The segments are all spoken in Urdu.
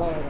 follow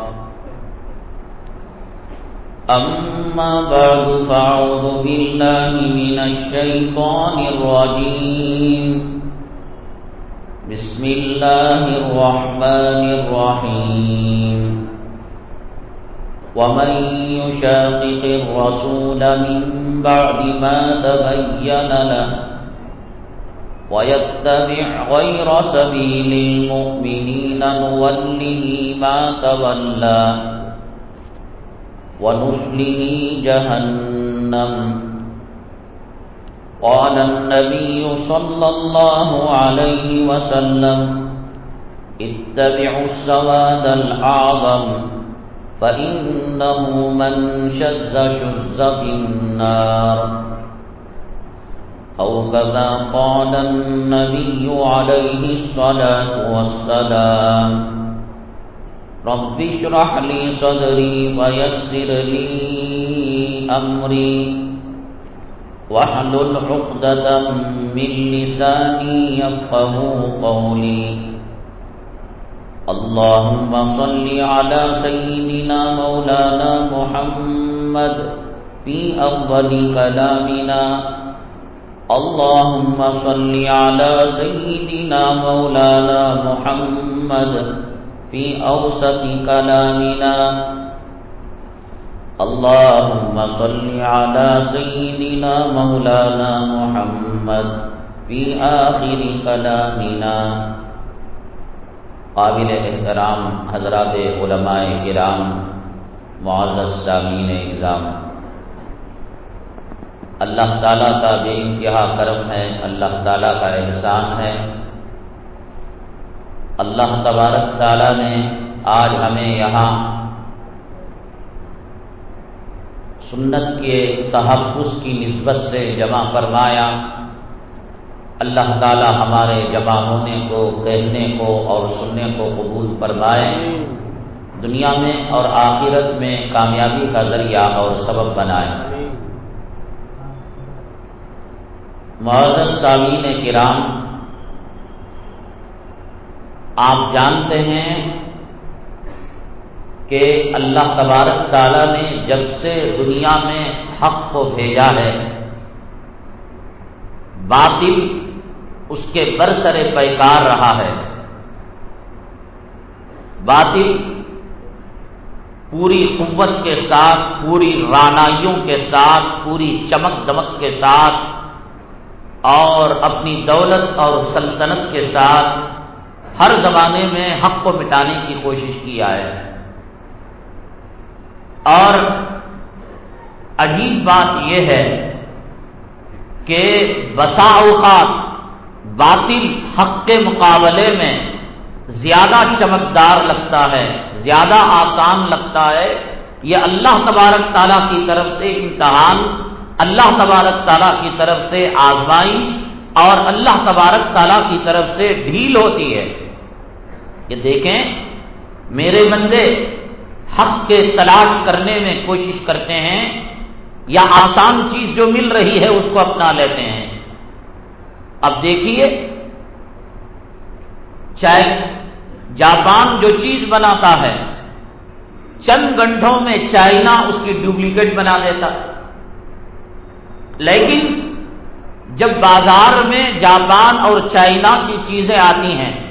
أما بعد فأعوذ بالله من الشيطان الرجيم. بسم الله الرحمن الرحيم. ومن يشاقق الرسول من بعد ما تبين له ويتبع غير سبيل المؤمنين نوله ما تولى ونصله جهنم. قال النبي صلى الله عليه وسلم اتبعوا السواد الأعظم فإنه من شذ شذ في النار. أو كما قال النبي عليه الصلاة والسلام. رب اشرح لي صدري ويسر لي أمري واحلل عقدة من لساني يفقه قولي اللهم صل على سيدنا مولانا محمد في أفضل كلامنا. اللهم صل على سيدنا مولانا محمد في أوسط كلامنا اللهم صل على سيدنا مولانا محمد في آخر كلامنا قابل احترام حضرات علماء کرام، معزز سامین اعظام۔ اللہ تعالیٰ کا بے انتہا کرم ہے، اللہ تعالیٰ کا احسان ہے۔ اللہ تبارک تعالیٰ نے آج ہمیں یہاں سنت کے تحفظ کی نسبت سے جمع فرمایا۔ اللہ تعالیٰ ہمارے جمع ہونے کو، کہنے کو اور سننے کو قبول فرمائے۔ دنیا میں اور آخرت میں کامیابی کا ذریعہ اور سبب بنائے۔ معذر سامعین کرام آپ جانتے ہیں کہ اللہ تبارک تعالیٰ نے جب سے دنیا میں حق کو بھیجا ہے، باطل اس کے برسر پیکار رہا ہے۔ باطل پوری قوت کے ساتھ، پوری رانائیوں کے ساتھ، پوری چمک دمک کے ساتھ اور اپنی دولت اور سلطنت کے ساتھ ہر زمانے میں حق کو مٹانے کی کوشش کیا ہے اور عجیب بات یہ ہے کہ بسا اوقات باطل حق کے مقابلے میں زیادہ چمکدار لگتا ہے، زیادہ آسان لگتا ہے۔ یہ اللہ تبارک تعالیٰ کی طرف سے امتحان، اللہ تبارک تعالیٰ کی طرف سے آزمائش اور اللہ تبارک تعالیٰ کی طرف سے ڈھیل ہوتی ہے۔ کہ دیکھیں، میرے بندے حق کے تلاش کرنے میں کوشش کرتے ہیں یا آسان چیز جو مل رہی ہے اس کو اپنا لیتے ہیں۔ اب دیکھیے چاہے جاپان جو چیز بناتا ہے، چند گھنٹوں میں چائنا اس کی ڈپلیکیٹ بنا دیتا۔ لیکن جب بازار میں جاپان اور چائنا کی چیزیں آتی ہیں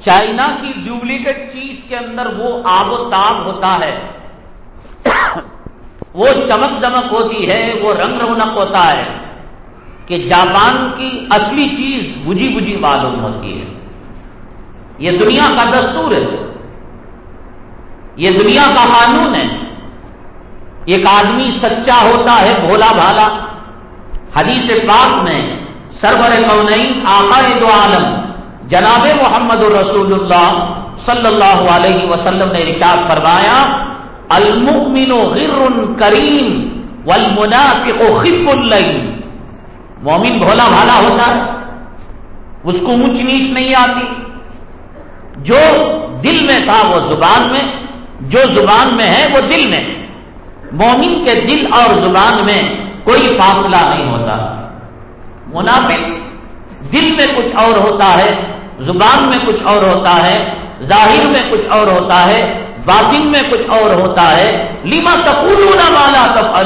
چائنا کی ڈپلیکیٹ چیز کے اندر وہ آب و تاب ہوتا ہے۔ وہ چمک دمک ہوتی ہے، وہ رنگ رونق ہوتا ہے کہ جاپان کی اصلی چیز بجھی بجھی معلوم ہوتی ہے۔ یہ دنیا کا دستور ہے۔ یہ دنیا کا قانون ہے۔ ایک آدمی سچا ہوتا ہے، بھولا بھالا۔ حدیث پاک میں سرور کونئی آقا دو عالم۔ جناب محمد الرسول اللہ صلی اللہ علیہ وسلم نے ریکارڈ فرمایا، المؤمن غر کریم والمنافق خف اللین مومن بھولا بھالا ہوتا ہے، اس کو اونچ نیچ نہیں آتی۔ جو دل میں تھا وہ زبان میں، جو زبان میں ہے وہ دل میں۔ مومن کے دل اور زبان میں کوئی فاصلہ نہیں ہوتا۔ منافق دل میں کچھ اور ہوتا ہے زبان میں کچھ اور ہوتا ہے، ظاہر میں کچھ اور ہوتا ہے، باطن میں کچھ اور ہوتا ہے۔ لیما تقولون والا تب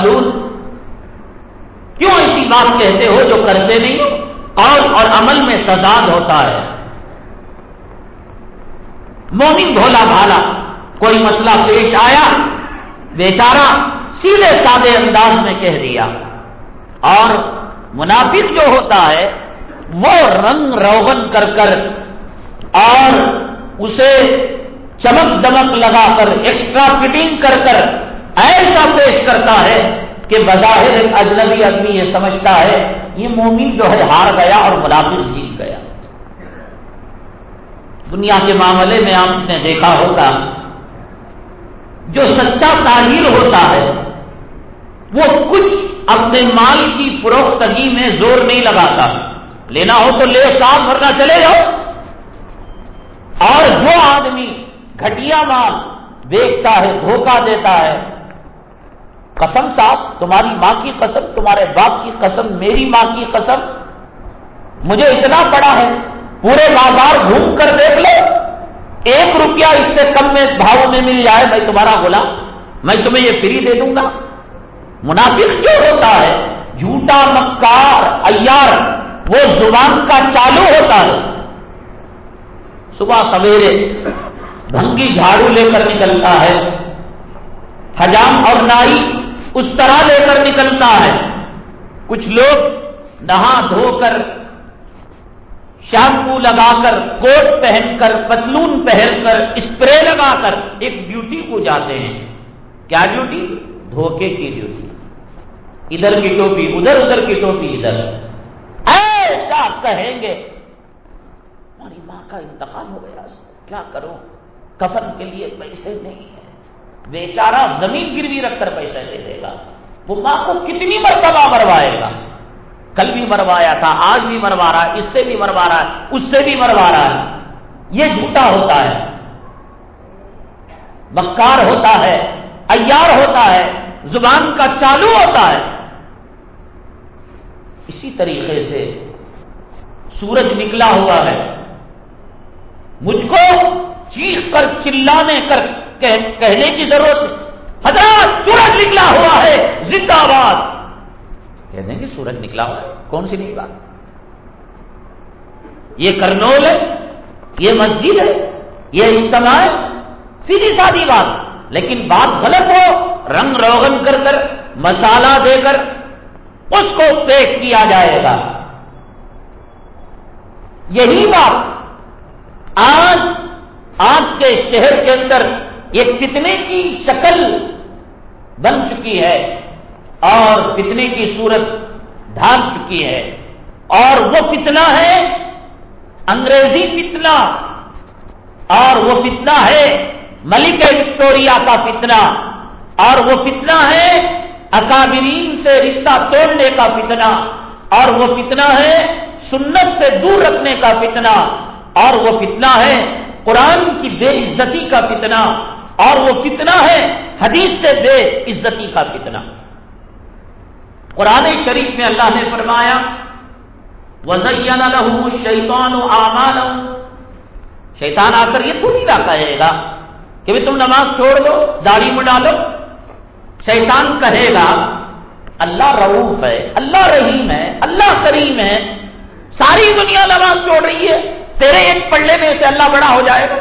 کیوں ایسی بات کہتے ہو جو کرتے نہیں ہو؟ قول اور عمل میں تضاد ہوتا ہے۔ مومن بھولا بھالا، کوئی مسئلہ پیش آیا، بیچارہ سیدھے سادے انداز میں کہہ دیا۔ اور منافق جو ہوتا ہے وہ رنگ روغن کر کر اور اسے چمک دمک لگا کر ایکسٹرا فٹنگ کر کر ایسا پیش کرتا ہے کہ بظاہر ایک اجنبی آدمی یہ سمجھتا ہے، یہ مومن جو ہے ہار گیا اور منافق جیت گیا۔ دنیا کے معاملے میں آپ نے دیکھا ہوگا، جو سچا تاہیر ہوتا ہے، وہ کچھ اپنے مال کی فروختگی میں زور نہیں لگاتا۔ لینا ہو تو لے ساتھ بھرنا چلے جاؤ۔ اور جو آدمی گھٹیا مال بیچتا ہے، دھوکہ دیتا ہے، قسم صاحب، تمہاری ماں کی قسم، تمہارے باپ کی قسم، میری ماں کی قسم، مجھے اتنا پڑا ہے، پورے بازار گھوم کر دیکھ لو، ایک روپیہ اس سے کم میں بھاؤ میں مل جائے، میں تمہارا بولا میں تمہیں یہ فری دے دوں گا۔ منافق جو ہوتا ہے؟ جھوٹا مکار ایار وہ زبان کا چالو ہوتا ہے۔ صبح سویرے بھنگی جھاڑو لے کر نکلتا ہے۔ حجام اور نائی اس طرح لے کر نکلتا ہے۔ کچھ لوگ نہا دھو کر شیمپو لگا کر کوٹ پہن کر پتلون پہن کر اسپرے لگا کر ایک ڈیوٹی کو جاتے ہیں۔ کیا ڈیوٹی دھوکے کی ڈیوٹی ادھر کی ٹوپی، ادھر ادھر کی ٹوپی، ادھر۔ ایسا کہیں گے؟ ہماری ماں کا انتقال ہو گیا کیا کروں؟ کفن کے لیے پیسے نہیں ہیں۔ بیچارہ زمین گروی رکھ کر پیسے دے دے گا۔ وہ ماں کو کتنی مرتبہ مروائے گا؟ کل بھی مروایا تھا، آج بھی مروا رہا ہے، اس سے بھی مروا رہا ہے، اس سے بھی مروا رہا ہے۔ یہ جھوٹا ہوتا ہے۔ بکار ہوتا ہے ایار ہوتا ہے، زبان کا چالو ہوتا ہے۔ اسی طریقے سے سورج نکلا ہوا ہے۔ مجھ کو چیخ کر، چلانے کر کہنے کی ضرورت حضرات سورج نکلا ہوا ہے، زندہ باد کہہ دیں گے سورج نکلا ہوا ہے؟ کون سی نہیں بات؟ یہ کرنول ہے، یہ مسجد ہے، یہ اجتماع ہے، سیدھی سادی بات۔ لیکن بات غلط ہو، رنگ روغن کر کر، مسالہ دے کر، اس کو پیک کیا جائے گا۔ یہی بات آج آج کے شہر کے اندر یہ فتنے کی شکل بن چکی ہے اور فتنے کی صورت ڈھال چکی ہے اور وہ فتنہ ہے انگریزی فتنہ اور وہ فتنہ ہے ملک وکٹوریا کا فتنہ اور وہ فتنہ ہے اکابرین سے رشتہ توڑنے کا فتنہ اور وہ فتنہ ہے سنت سے دور رکھنے کا فتنہ، اور وہ فتنہ ہے قرآن کی بے عزتی کا فتنہ، اور وہ فتنہ ہے حدیث سے بے عزتی کا فتنہ۔ قرآن شریف میں اللہ نے فرمایا وزین شیطان و آمان شیطان آ کر یہ تھوڑی نہ کہے گا کہ تم نماز چھوڑ دو، داڑھی میں ڈالو شیطان کہے گا، اللہ رعوف ہے، اللہ رحیم ہے، اللہ کریم ہے ساری دنیا نماز چھوڑ رہی ہے۔ تیرے ایک پڑھ لینے سے اللہ بڑا ہو جائے گا۔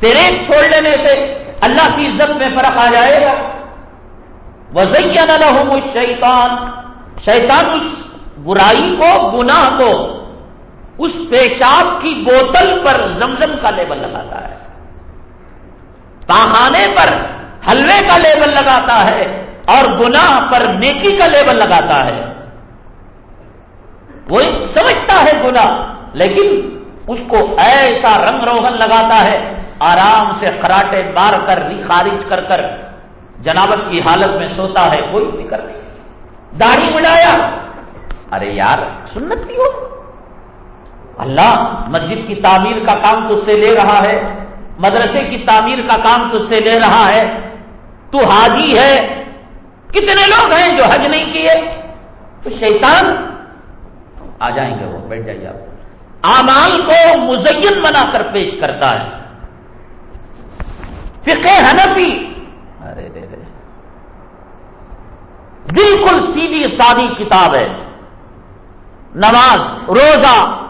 تیرے ایک چھوڑ لینے سے اللہ کی عزت میں فرق آ جائے گا۔ وزین الحم شیطان شیطان اس برائی کو، گناہ کو اس پیشاب کی بوتل پر زمزم کا لیبل لگاتا ہے۔ پاخانے پر حلوے کا لیبل لگاتا ہے اور گناہ پر نیکی کا لیبل لگاتا ہے وہ سمجھتا ہے گنا لیکن اس کو ایسا رنگ روغن لگاتا ہے، آرام سے خراٹے مار کر خارج کر کر جنابت کی حالت میں سوتا ہے، کوئی فکر نہیں۔ داڑھی مڈایا۔ ارے یار، سنت کی ہو؟ اللہ مسجد کی تعمیر کا کام تج سے لے رہا ہے، مدرسے کی تعمیر کا کام تج سے لے رہا ہے۔ تو حاجی ہے۔ کتنے لوگ ہیں جو حج نہیں کیے؟ تو شیطان آ جائیں گے وہ، بیٹھ جائیے آپ۔ آمال کو مزین بنا کر پیش کرتا ہے۔ فقہ حنفی۔ ارے، دے دے۔ بالکل سیدھی سادی کتاب ہے۔ نماز، روزہ،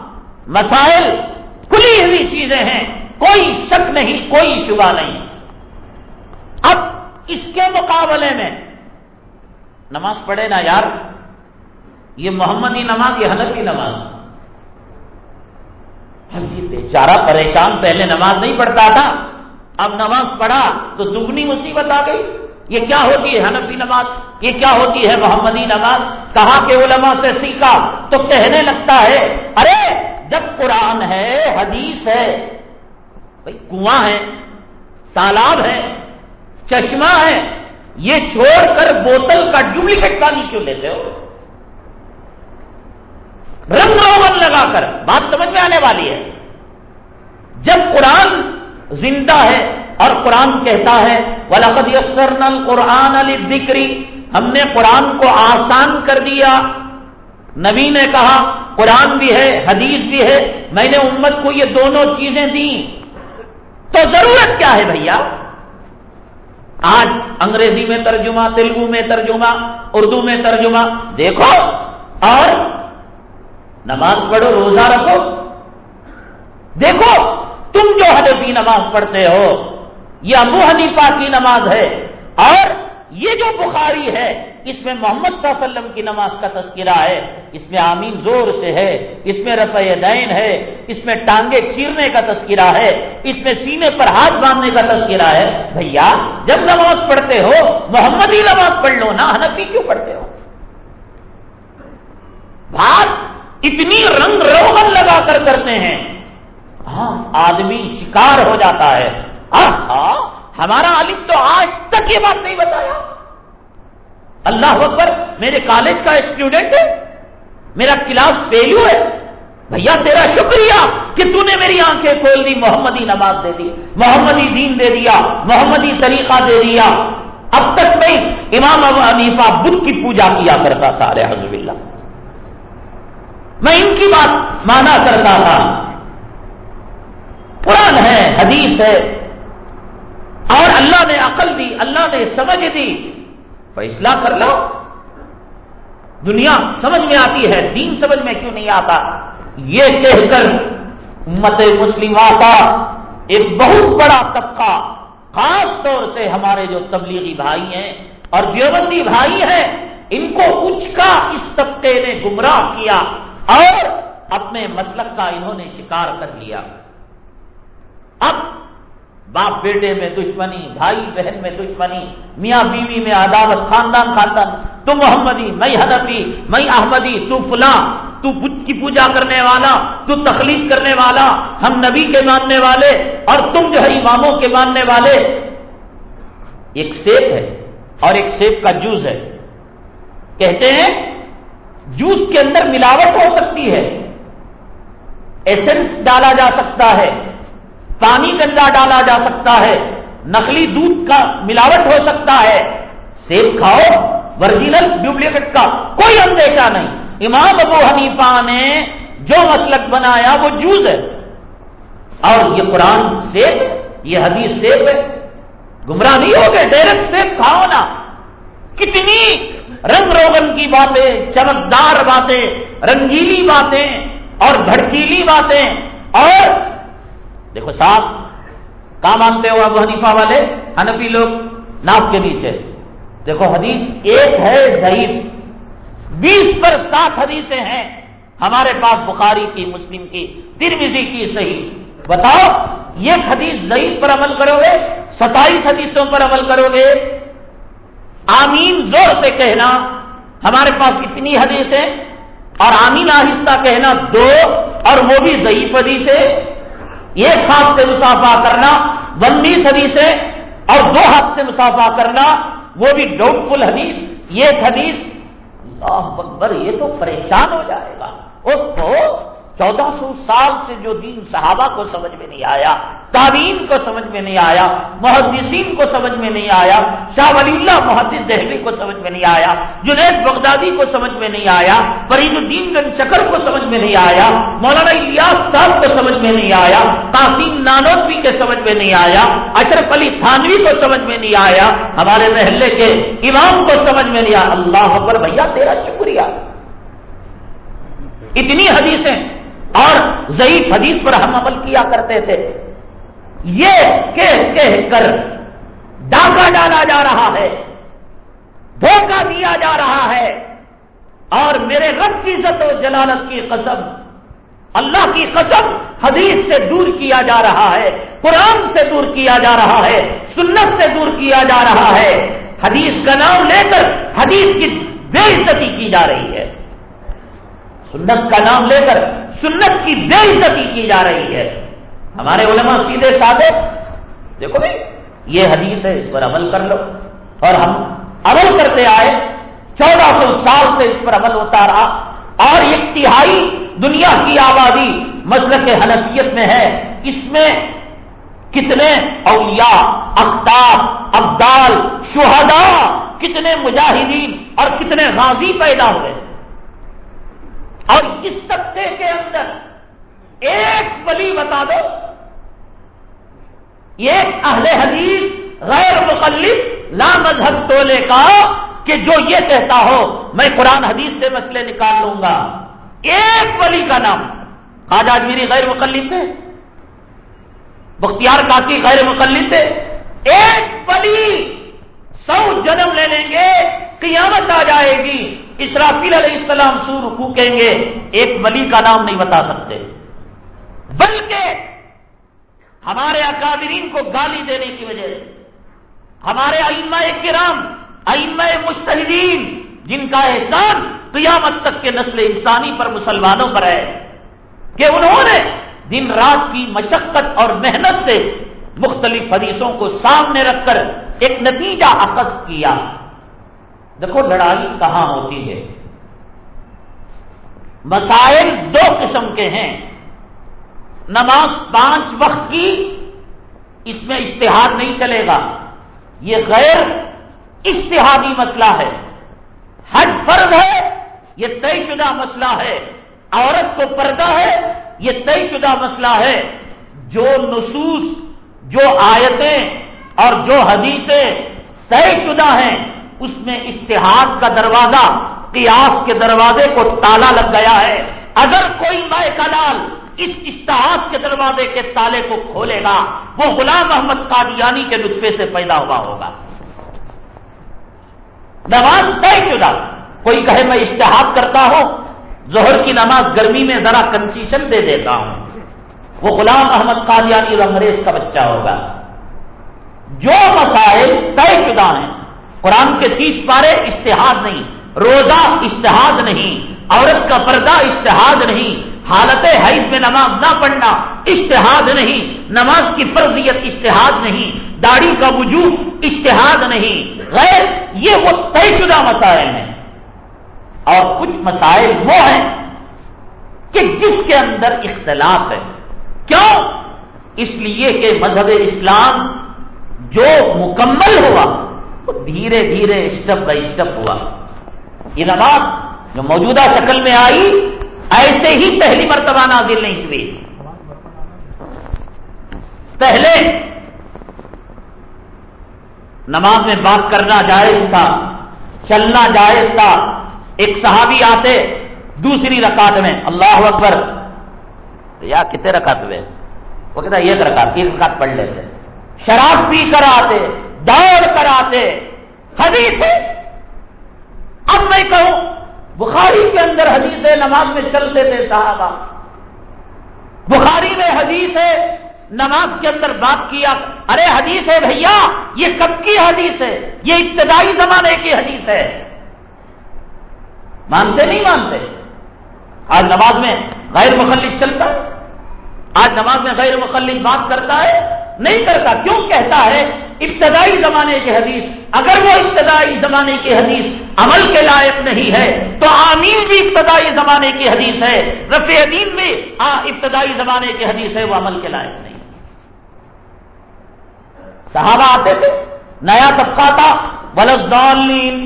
مسائل، کھلی ہوئی چیزیں ہیں۔ کوئی شک نہیں، کوئی شبہ نہیں۔ اب اس کے مقابلے میں نماز پڑھے نا یار؟ یہ محمدی نماز، یہ حنفی نماز۔ ہم یہ بیچارہ پریشان پہلے نماز نہیں پڑھتا تھا، اب نماز پڑھا تو دگنی مصیبت آ گئی۔ یہ کیا ہوتی ہے حنفی نماز؟ یہ کیا ہوتی ہے محمدی نماز؟ کہاں کے علماء سے سیکھا؟ تو کہنے لگتا ہے، ارے، جب قرآن ہے، حدیث ہے، بھائی کنواں ہے، تالاب ہے، چشمہ ہے، یہ چھوڑ کر بوتل کا ڈپلیکیٹ پانی کیوں لیتے ہو؟ رنگ روغن لگا کر۔ بات سمجھ میں آنے والی ہے۔ جب قرآن زندہ ہے اور قرآن کہتا ہے ولاقد یسر نل قرآن علی بکری ہم نے قرآن کو آسان کر دیا۔ نبی نے کہا، قرآن بھی ہے، حدیث بھی ہے، میں نے امت کو یہ دونوں چیزیں دی تو ضرورت کیا ہے بھیا؟ آج انگریزی میں ترجمہ تلگو میں ترجمہ، اردو میں ترجمہ، دیکھو۔ اور نماز پڑھو، روزہ رکھو۔ دیکھو، تم جو حنفی نماز پڑھتے ہو، یہ ابو حنیفہ کی نماز ہے۔ اور یہ جو بخاری ہے، اس میں محمد صلی اللہ علیہ وسلم کی نماز کا تذکرہ ہے۔ اس میں آمین زور سے ہے، اس میں رفع دین ہے، اس میں ٹانگے چیرنے کا تذکرہ ہے، اس میں سینے پر ہاتھ باندھنے کا تذکرہ ہے۔ بھیا، جب نماز پڑھتے ہو، محمدی نماز پڑھ لو نا حنفی کیوں پڑھتے ہو؟ بات اتنی رنگ روغن لگا کر کرتے ہیں۔ ہاں آدمی شکار ہو جاتا ہے۔ ہمارا عالم تو آج تک یہ بات نہیں بتایا۔ اللہ اکبر، میرے کالج کا اسٹوڈنٹ ہے۔ میرا کلاس فیلو ہے۔ بھیا، تیرا شکریہ کہ تو نے میری آنکھیں کھول دی محمدی نماز دے دی، محمدی دین دے دیا، محمدی طریقہ دے دیا۔ اب تک میں امام ابو حنیفہ بدھ کی پوجا کیا کرتا تھا ارے اللہ میں ان کی بات مانا کرتا تھا۔ قرآن ہے، حدیث ہے۔ اور اللہ نے عقل دی، اللہ نے سمجھ دی۔ فیصلہ کر لو۔ دنیا سمجھ میں آتی ہے، دین سمجھ میں کیوں نہیں آتا؟ یہ کہہ کر امت مسلمہ کا ایک بہت بڑا طبقہ، خاص طور سے ہمارے جو تبلیغی بھائی ہیں اور دیوبندی بھائی ہیں، ان کو اچ کا اس طبقے نے گمراہ کیا۔ اور اپنے مسلک کا انہوں نے شکار کر لیا۔ اب باپ بیٹے میں دشمنی، بھائی بہن میں دشمنی، میاں بیوی میں عداوت، خاندان خاندان، تو محمدی، میں حنفی، میں احمدی، تو فلاں، تو بت کی پوجا کرنے والا، تو تخلیق کرنے والا، ہم نبی کے ماننے والے اور تم جو ہے اماموں کے ماننے والے۔ ایک سیب ہے اور ایک سیب کا جوس ہے۔ کہتے ہیں جوس کے اندر ملاوٹ ہو سکتی ہے ایسنس ڈالا جا سکتا ہے، پانی گندا ڈالا جا سکتا ہے، نقلی دودھ کا ملاوٹ ہو سکتا ہے، سیب کھاؤ ورجینل ڈپلیکیٹ کا کوئی اندیشہ نہیں۔ امام ابو حنیفہ نے جو مسلک بنایا وہ جوز ہے۔ اور یہ قرآن سیب، یہ حدیث سیب ہے۔ گمراہ نہیں ہو گئے ڈائریکٹ سیب کھاؤ نا۔ کتنی رنگ روگن کی باتیں، چمکدار باتیں، رنگیلی باتیں اور بھڑکیلی باتیں اور دیکھو صاحب کہاں مانتے ہو ابو حنیفہ والے؟ ہنفی لوگ ناپ کے نیچے۔ دیکھو حدیث ایک ہے ضعیف، بیس پر سات حدیثیں ہیں ہمارے پاس بخاری کی، مسلم کی ترمیزی کی صحیح۔ بتاؤ یہ حدیث ضعیف پر عمل کرو گے، ستائیس حدیثوں پر عمل کرو گے آمین زور سے کہنا ہمارے پاس اتنی حدیثیں اور آمین آہستہ کہنا دو اور وہ بھی ضعیف حدیث ہے ایک ہاتھ سے مسافہ کرنا، بندیس حدیثیں اور دو ہاتھ سے مسافہ کرنا، وہ بھی ڈاؤٹ فل حدیث۔ یہ حدیث، اللہ اکبر، یہ تو پریشان ہو جائے گا۔ اس کو چودہ سو سال سے جو دین صحابہ کو سمجھ میں نہیں آیا تعلیم کو سمجھ میں نہیں آیا محدثین کو سمجھ میں نہیں آیا شاہ ولی اللہ محدث دہلی کو سمجھ میں نہیں آیا جنید بغدادی کو سمجھ میں نہیں آیا فرید الدین گن چکر کو سمجھ میں نہیں آیا مولانا الیاس صاحب کو سمجھ میں نہیں آیا قاسم نانوتوی کے سمجھ میں نہیں آیا اشرف علی تھانوی کو سمجھ میں نہیں آیا ہمارے محلے کے امام کو سمجھ میں نہیں آیا اللہ اکبر بھیا تیرا شکریہ اتنی حدیثیں اور ضعیف حدیث پر ہم عمل کیا کرتے تھے۔ یہ کہہ کہہ کر ڈاکہ ڈالا جا رہا ہے دھوکہ دیا جا رہا ہے۔ اور میرے رب کی عزت و جلالت کی قسم، اللہ کی قسم حدیث سے دور کیا جا رہا ہے، قرآن سے دور کیا جا رہا ہے، سنت سے دور کیا جا رہا ہے۔ حدیث کا نام لے کر حدیث کی بے عزتی کی جا رہی ہے۔ سنت کا نام لے کر سنت کی بے عزتی کی جا رہی ہے۔ ہمارے علماء سیدھے سادے دیکھو بھائی، یہ حدیث ہے، اس پر عمل کر لو۔ اور ہم عمل کرتے آئے، چودہ سو سال سے اس پر عمل ہوتا رہا۔ اور ایک تہائی دنیا کی آبادی مسلک حنفیت میں ہے۔ اس میں کتنے اولیاء اختاب ابدال، شہداء، کتنے مجاہدین اور کتنے غازی پیدا ہوئے۔ اور اس طبقے کے اندر ایک ولی بتا دو ایک اہل حدیث غیر مقلد لا مذہب تولے کا کہ جو یہ کہتا ہو، میں قرآن حدیث سے مسئلے نکال لوں گا۔ ایک ولی کا نام، خواجہ میری غیر مقلد تھے، بختیار کاکی غیر مقلد تھے۔ ایک ولی سو جنم لے لیں گے، قیامت آ جائے گی۔ اسرافیل علیہ السلام سور پھونکیں گے، ایک ولی کا نام نہیں بتا سکتے۔ بلکہ ہمارے اکادرین کو گالی دینے کی وجہ سے، ہمارے ائمہ کرام، ائمہ مستحدین جن کا احسان قیامت تک کے نسل انسانی پر مسلمانوں پر ہے، کہ انہوں نے دن رات کی مشقت اور محنت سے مختلف حدیثوں کو سامنے رکھ کر ایک نتیجہ اخذ کیا۔ دیکھو لڑائی کہاں ہوتی ہے؟ مسائل دو قسم کے ہیں۔ نماز پانچ وقت کی اس میں اشتہار نہیں چلے گا۔ یہ غیر اشتہادی مسئلہ ہے۔ حج فرض ہے، یہ طے شدہ مسئلہ ہے۔ عورت کو پردہ ہے، یہ طے شدہ مسئلہ ہے۔ جو نصوص، جو آیتیں اور جو حدیثیں طے شدہ ہیں اس میں اشتہاد کا دروازہ قیاس کے دروازے کو تالا لگ گیا ہے۔ اگر کوئی مائے کلال اس اشتہاد کے دروازے کے تالے کو کھولے گا، وہ غلام محمد قادیانی کے نطفے سے پیدا ہوا ہوگا۔ نماز طے شدہ کوئی کہے میں اشتہاد کرتا ہوں، ظہر کی نماز گرمی میں ذرا کنسیشن دے دیتا ہوں۔ وہ غلام احمد قادیانی اور انگریز کا بچہ ہوگا۔ جو مسائل طے شدہ ہیں قرآن کے تیس پارے اشتہاد نہیں، روزہ اشتہاد نہیں، عورت کا پردہ اشتہاد نہیں، حالت حیض میں نماز نہ پڑھنا اشتہاد نہیں، نماز کی فرضیت اشتہاد نہیں، داڑھی کا وجود اشتہاد نہیں۔ غیر یہ وہ طے شدہ مسائل ہیں۔ اور کچھ مسائل وہ ہیں کہ جس کے اندر اختلاف ہے۔ کیوں؟ اس لیے کہ مذہب اسلام جو مکمل ہوا وہ دھیرے دھیرے اسٹپ بائی اسٹپ ہوا۔ یہ نماز جو موجودہ شکل میں آئی، ایسے ہی پہلی مرتبہ نازل نہیں ہوئی۔ پہلے نماز میں بات کرنا جائز تھا، چلنا جائز تھا۔ ایک صحابی آتے دوسری رکعت میں، اللہ اکبر۔ یا کتنے رکعت ہوئے؟ وہ کہتا ایک رکعت تین رکعت پڑھ لیتے۔ شراب پی کر آتے۔ دوڑ کر آتے۔ حدیث ہے۔ اب میں کہوں، بخاری کے اندر حدیث ہے نماز میں چلتے تھے صحابہ۔ بخاری میں حدیث ہے، نماز کے اندر بات کیا۔ ارے حدیث ہے بھیا، یہ کب کی حدیث ہے؟ یہ ابتدائی زمانے کی حدیث ہے۔ مانتے نہیں مانتے؟ آج نماز میں غیر مخلف چلتا ہے؟ آج نماز میں غیر مخلف بات کرتا ہے؟ نہیں کرتا۔ کیوں کہتا ہے؟ ابتدائی زمانے کی حدیث، اگر وہ ابتدائی زمانے کی حدیث عمل کے لائق نہیں ہے، تو آمین بھی ابتدائی زمانے کی حدیث ہے رفیع دین بھی ابتدائی زمانے کی حدیث ہے، وہ عمل کے لائق نہیں۔ صحابہ آتے تھے، نیا طبقہ تھا ولزالین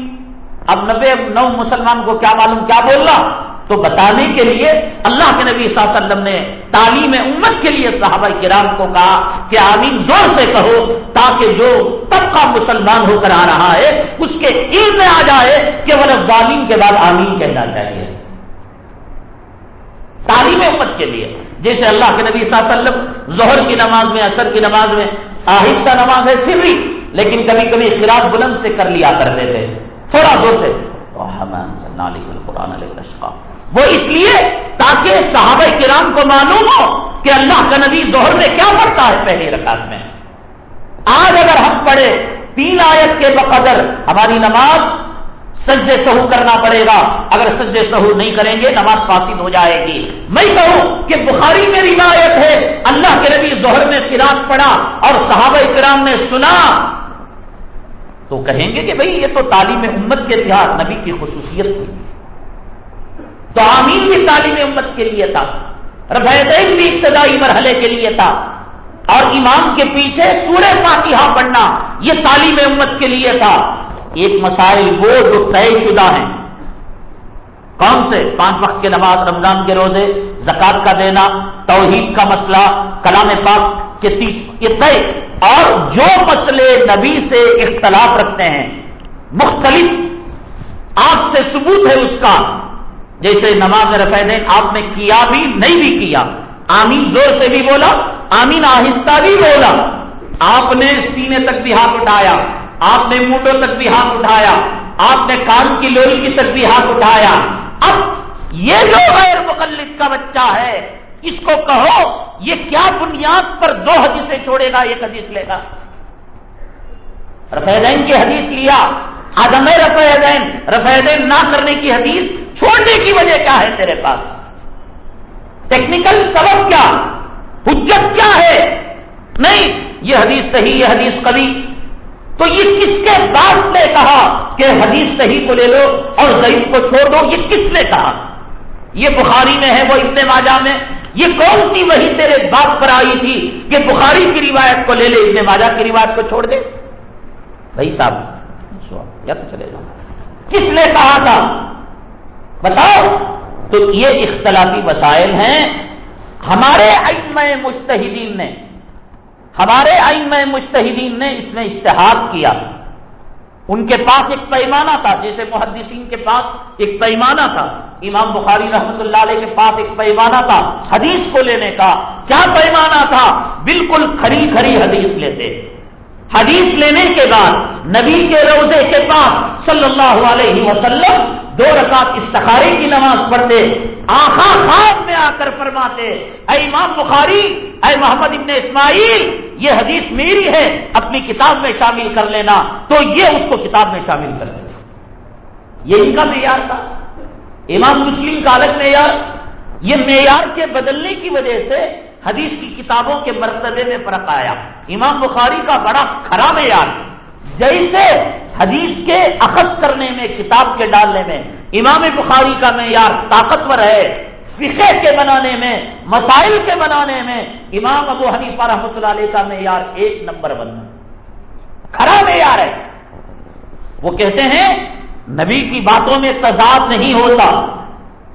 اب نبے نو مسلمان کو کیا معلوم، کیا بول رہا؟ تو بتانے کے لیے اللہ کے نبی صلی اللہ علیہ وسلم نے تعلیم امت کے لیے صحابہ کرام کو کہا کہ آمین زور سے کہو تاکہ جو طبقہ مسلمان ہو کر آ رہا ہے، اس کے علم میں آ جائے کہ وہ ظالم کے بعد آمین کہنا چاہیے تعلیم امت کے لیے۔ جیسے اللہ کے نبی صلی اللہ علیہ وسلم ظہر کی نماز میں اثر کی نماز میں آہستہ نماز ہے، سری، لیکن کبھی کبھی خلاف بلند سے کر لیا کرتے تھے۔ تھوڑا دور سے۔ قرآن علیہ وہ اس لیے تاکہ صحابہ کرام کو معلوم ہو کہ اللہ کا نبی ظہر میں کیا پڑھتا ہے پہلی رکعت میں۔ آج اگر ہم پڑھے تین آیت کے بقدر ہماری نماز سجدے سہو کرنا پڑے گا۔ اگر سجدے سہو نہیں کریں گے، نماز فاسد ہو جائے گی۔ میں کہوں کہ بخاری میں روایت ہے، اللہ کے نبی ظہر میں قرآن پڑھا اور صحابہ کرام نے سنا۔ تو کہیں گے کہ بھئی یہ تو تعلیم امت کے اتحاد نبی کی خصوصیت تھی۔ تو آمین بھی تعلیم امت کے لیے تھا۔ رفیدین بھی ابتدائی مرحلے کے لیے تھا۔ اور امام کے پیچھے سورہ فاتحہ پڑھنا یہ تعلیم امت کے لیے تھا۔ ایک مسائل وہ جو طے شدہ ہیں۔ کون سے؟ پانچ وقت کے نماز، رمضان کے روزے زکات کا دینا، توحید کا مسئلہ، کلام پاک کے تیس یہ طے۔ اور جو مسئلے نبی سے اختلاف رکھتے ہیں، مختلف آپ سے ثبوت ہے اس کا۔ جیسے نماز رفیدین آپ نے کیا بھی نہیں بھی کیا۔ آمین، زور سے بھی بولا، آمین، آہستہ بھی بولا۔ آپ نے سینے تک بھی ہاتھ اٹھایا، آپ نے موٹوں تک بھی ہاتھ اٹھایا، آپ نے کان کی لوری کی تک بھی ہاتھ اٹھایا۔ اب یہ جو غیر مقلد کا بچہ ہے، اس کو کہو، یہ کیا بنیاد پر دو حدیثیں چھوڑے گا، ایک حدیث لے گا؟ رفیدین کی حدیث لیا، آدم رفیدین رفیدین نہ کرنے کی حدیث چھوڑنے کی وجہ کیا ہے تیرے پاس؟ ٹیکنیکل سبب کیا؟ حجت کیا ہے؟ نہیں، یہ حدیث صحیح، یہ حدیث کبھی تو یہ کس کے بعد نے کہا کہ حدیث صحیح کو لے لو اور ضعیف کو چھوڑ دو؟ یہ کس نے کہا؟ یہ بخاری میں ہے، وہ ابن ماجہ میں۔ یہ کون سی وہی تیرے بات پر آئی تھی کہ بخاری کی روایت کو لے لے، ابن ماجہ کی روایت کو چھوڑ دے؟ بھائی صاحب یا تو چلے جاؤ۔ کس نے کہا تھا؟ بتاؤ تو یہ اختلافی وسائل ہیں ہمارے ائم مشتحدین نے، ہمارے ائم مشتحدین نے اس میں اشتہار کیا۔ ان کے پاس ایک پیمانہ تھا، جیسے محدثین کے پاس ایک پیمانہ تھا۔ امام بخاری رحمت اللہ علیہ کے پاس ایک پیمانہ تھا۔ حدیث کو لینے کا کیا پیمانہ تھا؟ بالکل کھری کھری حدیث لیتے۔ حدیث لینے کے بعد نبی کے روزے کے پاس صلی اللہ علیہ وسلم دو رکعت استخارے کی نماز پڑھتے، آخا خواب میں آ کر فرماتے، اے امام بخاری، اے محمد ابن اسماعیل، یہ حدیث میری ہے، اپنی کتاب میں شامل کر لینا، تو یہ اس کو کتاب میں شامل کر لینا۔ یہ ان کا معیار تھا۔ امام مسلم کا الگ معیار۔ یہ معیار کے بدلنے کی وجہ سے حدیث کی کتابوں کے مرتبے میں فرق آیا۔ امام بخاری کا بڑا کھڑا معیار جیسے حدیث کے اخذ کرنے میں، کتاب کے ڈالنے میں۔ امام بخاری کا معیار طاقتور ہے، فقہ کے بنانے میں، مسائل کے بنانے میں۔ امام ابو حنیفہ رحمۃ اللہ علیہ کا معیار ایک نمبر بننا۔ کھڑا معیار ہے۔ وہ کہتے ہیں، نبی کی باتوں میں تضاد نہیں ہوتا،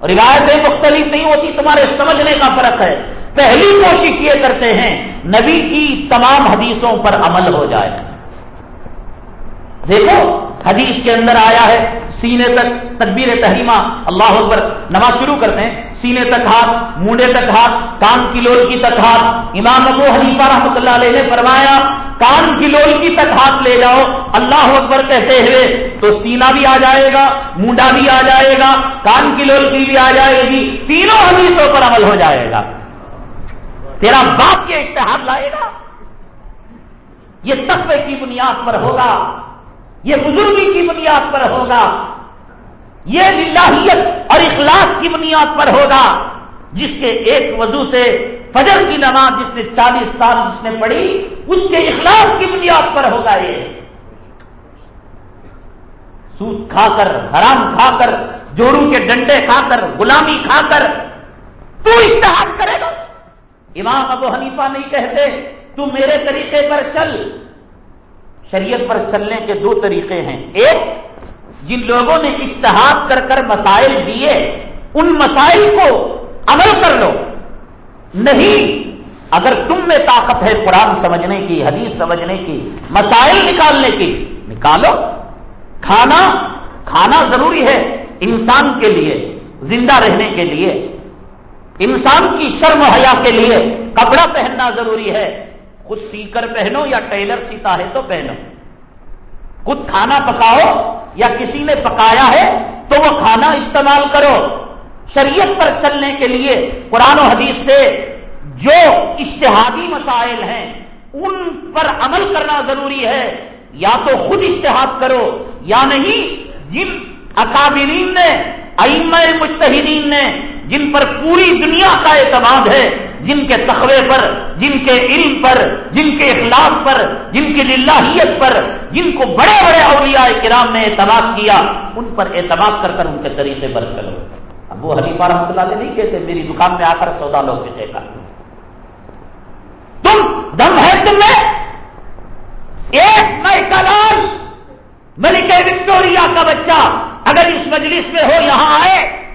روایتیں مختلف نہیں ہوتی، تمہارے سمجھنے کا فرق ہے۔ پہلی کوشش یہ کرتے ہیں، نبی کی تمام حدیثوں پر عمل ہو جائے۔ دیکھو، حدیث کے اندر آیا ہے، سینے تک تکبیر تحریمہ، اللہ اکبر، نماز شروع کرتے ہیں، سینے تک ہاتھ، مونڈے تک ہاتھ، کان کی لول کی تک ہاتھ۔ امام ابو حنیفہ رحمۃ اللہ علیہ نے فرمایا، کان کی لول کی تک ہاتھ لے جاؤ۔ اللہ اکبر کہتے ہوئے، تو سینا بھی آ جائے گا، مونڈا بھی آ جائے گا، کان کی لول کی بھی آ جائے گی۔ تینوں حدیثوں پر عمل ہو جائے گا۔ تیرا باپ یہ اشتہار لائے گا۔ یہ تقوی کی بنیاد پر ہوگا۔ یہ بزرگی کی بنیاد پر ہوگا۔ یہ للہیت اور اخلاق کی بنیاد پر ہوگا۔ جس کے ایک وضو سے فجر کی نماز جس نے چالیس سال جس نے پڑھی، اس کے اخلاق کی بنیاد پر ہوگا یہ۔ سود کھا کر، حرام کھا کر، جوڑوں کے ڈنڈے کھا کر، غلامی کھا کر، تو اشتہار کرے گا۔ امام ابو حنیفہ نہیں کہتے، تو میرے طریقے پر چل۔ شریعت پر چلنے کے دو طریقے ہیں۔ ایک، جن لوگوں نے اشتہاد کر کر مسائل دیے، ان مسائل کو عمل کر لو۔ نہیں، اگر تم میں طاقت ہے قرآن سمجھنے کی، حدیث سمجھنے کی، مسائل نکالنے کی، نکالو۔ کھانا کھانا ضروری ہے انسان کے لیے، زندہ رہنے کے لیے۔ انسان کی شرم حیا کے لیے کپڑا پہننا ضروری ہے۔ خود سی کر پہنو یا ٹیلر سیتا ہے تو پہنو۔ خود کھانا پکاؤ یا کسی نے پکایا ہے تو وہ کھانا استعمال کرو۔ شریعت پر چلنے کے لیے قرآن و حدیث سے جو اشتہادی مسائل ہیں، ان پر عمل کرنا ضروری ہے۔ یا تو خود اشتہاد کرو، یا نہیں، جن اکابرین نے ائم متحدین نے جن پر پوری دنیا کا اعتماد ہے، جن کے تخوے پر، جن کے علم پر، جن کے اخلاق پر، جن کی للہیت پر، جن کو بڑے بڑے اولیاء کرام نے اعتماد کیا، ان پر اعتماد کر کر ان کے طریقے پر کرو۔ اب وہ حلیفہ رحمۃ اللہ نہیں کہتے، میری دکان میں آ کر سودا لوگ کے کا تم دم ہے تم میں؟ ایک میں کلال ملک وکٹوریا کا بچہ اگر اس مجلس میں ہو، یہاں آئے۔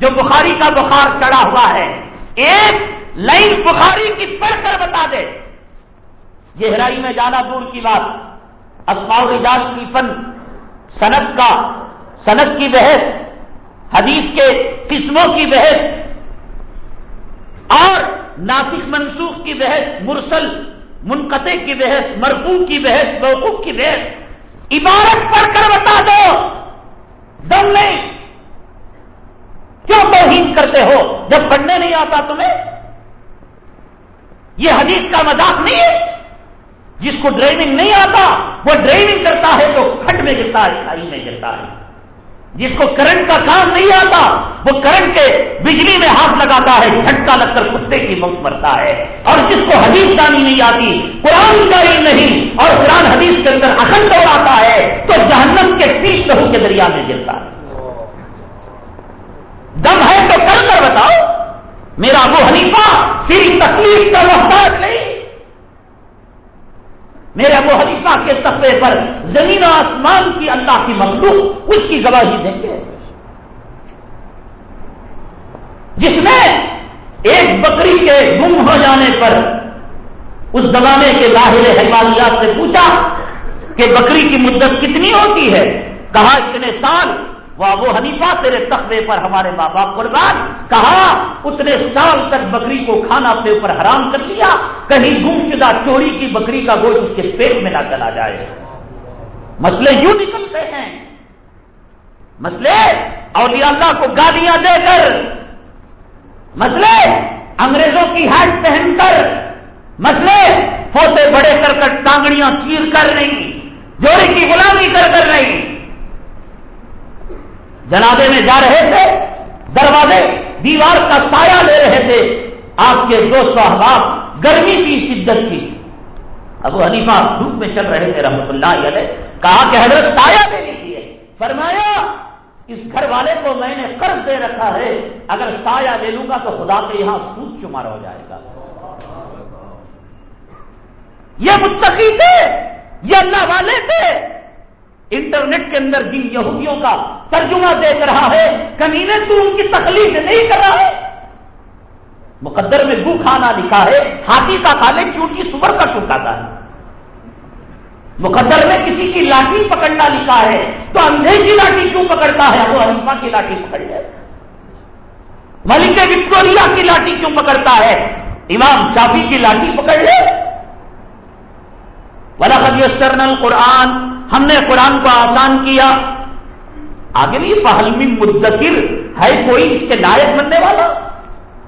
جو بخاری کا بخار چڑھا ہوا ہے۔ ایک لائن بخاری کی پڑھ کر بتا دے۔ گہرائی میں جانا دور کی بات۔ اسماع رجال کی فن۔ صنعت کا۔ صنعت کی بحث۔ حدیث کے قسموں کی بحث۔ اور ناسک منسوخ کی بحث۔ مرسل۔ منقطع کی بحث۔ مرفو کی بحث۔ موقوف کی بحث۔ عبارت پڑھ کر بتا دو۔ دم نہیں۔ کیوں توہین کرتے ہو؟ جب پڑھنے نہیں آتا تمہیں؟ یہ حدیث کا مذاق نہیں ہے۔ جس کو ڈرائیونگ نہیں آتا، وہ ڈرائیونگ کرتا ہے تو کھٹ میں گرتا ہے، کھائی میں گرتا ہے۔ جس کو کرنٹ کا کام نہیں آتا، وہ کرنٹ کے بجلی میں ہاتھ لگاتا ہے، جھٹکا لگ کر کتے کی موت مرتا ہے۔ اور جس کو حدیث دانی نہیں آتی، قرآن کاری نہیں اور قرآن حدیث کے اندر اخن دوڑاتا ہے، تو جہنم کے تیس لہو کے دریا میں گرتا ہے۔ دم ہے تو کر کر بتاؤ۔ میرا ابو حنیفہ صرف تکلیف کا محتاج نہیں۔ میرے ابو حنیفہ کے تخبے پر زمین و آسمان کی اللہ کی مخلوق اس کی گواہی دیں گے۔ جس میں ایک بکری کے گم ہو جانے پر اس زمانے کے لاہر حیوانیات سے پوچھا کہ بکری کی مدت کتنی ہوتی ہے؟ کہا، اتنے سال۔ وہ ابو حنیفہ تیرے تخبے پر ہمارے ماں باپ قربان کہا اتنے سال تک بکری کو کھانا اپنے اوپر حرام کر لیا۔ کہیں گم شدہ چوری کی بکری کا گوشت اس کے پیٹ میں نہ چلا جائے۔ مسئلے یوں نکلتے ہیں۔ مسئلے، اولیاء اللہ کو گالیاں دے کر۔ مسئلے، انگریزوں کی ہیٹ پہن کر۔ مسئلے، فوتے بڑے کر کر ٹانگڑیاں چیر کر نہیں جوڑی کی غلامی کر کر نہیں جنازے میں جا رہے تھے، دروازے، دیوار کا سایہ لے رہے تھے۔ آپ کے دوست احباب گرمی کی شدت کی۔ ابو حنیفہ دھوپ میں چل رہے تھے، رحمت اللہ علیہ کہا کہ حضرت سایہ دے لیجیے فرمایا، اس گھر والے کو میں نے قرض دے رکھا ہے۔ اگر سایہ لے لوں گا تو خدا کے یہاں سوچ شمار ہو جائے گا۔ یہ متقی تھے، یہ اللہ والے تھے۔ انٹرنیٹ کے اندر جن یہودیوں کا ترجمہ دیکھ رہا ہے، کمینے تو ان کی تخلیق نہیں کر رہا ہے۔ مقدر میں گو کھانا لکھا ہے، ہاتھی کا کھالے چونٹی سور کا چونکاتا ہے مقدر میں کسی کی لاٹھی پکڑنا لکھا ہے، تو اندھے کی لاٹھی کیوں پکڑتا ہے؟ وہ ہنفا کی لاٹھی پکڑ لے۔ ملک وکٹوریا کی لاٹھی کیوں پکڑتا ہے؟ امام شافی کی لاٹھی پکڑ لے۔ بلا خدیثرنل قرآن ہم نے قرآن کو آسان کیا۔ آگے نہیں پہلمی مدکر ہے کوئی اس کے لائق بننے والا؟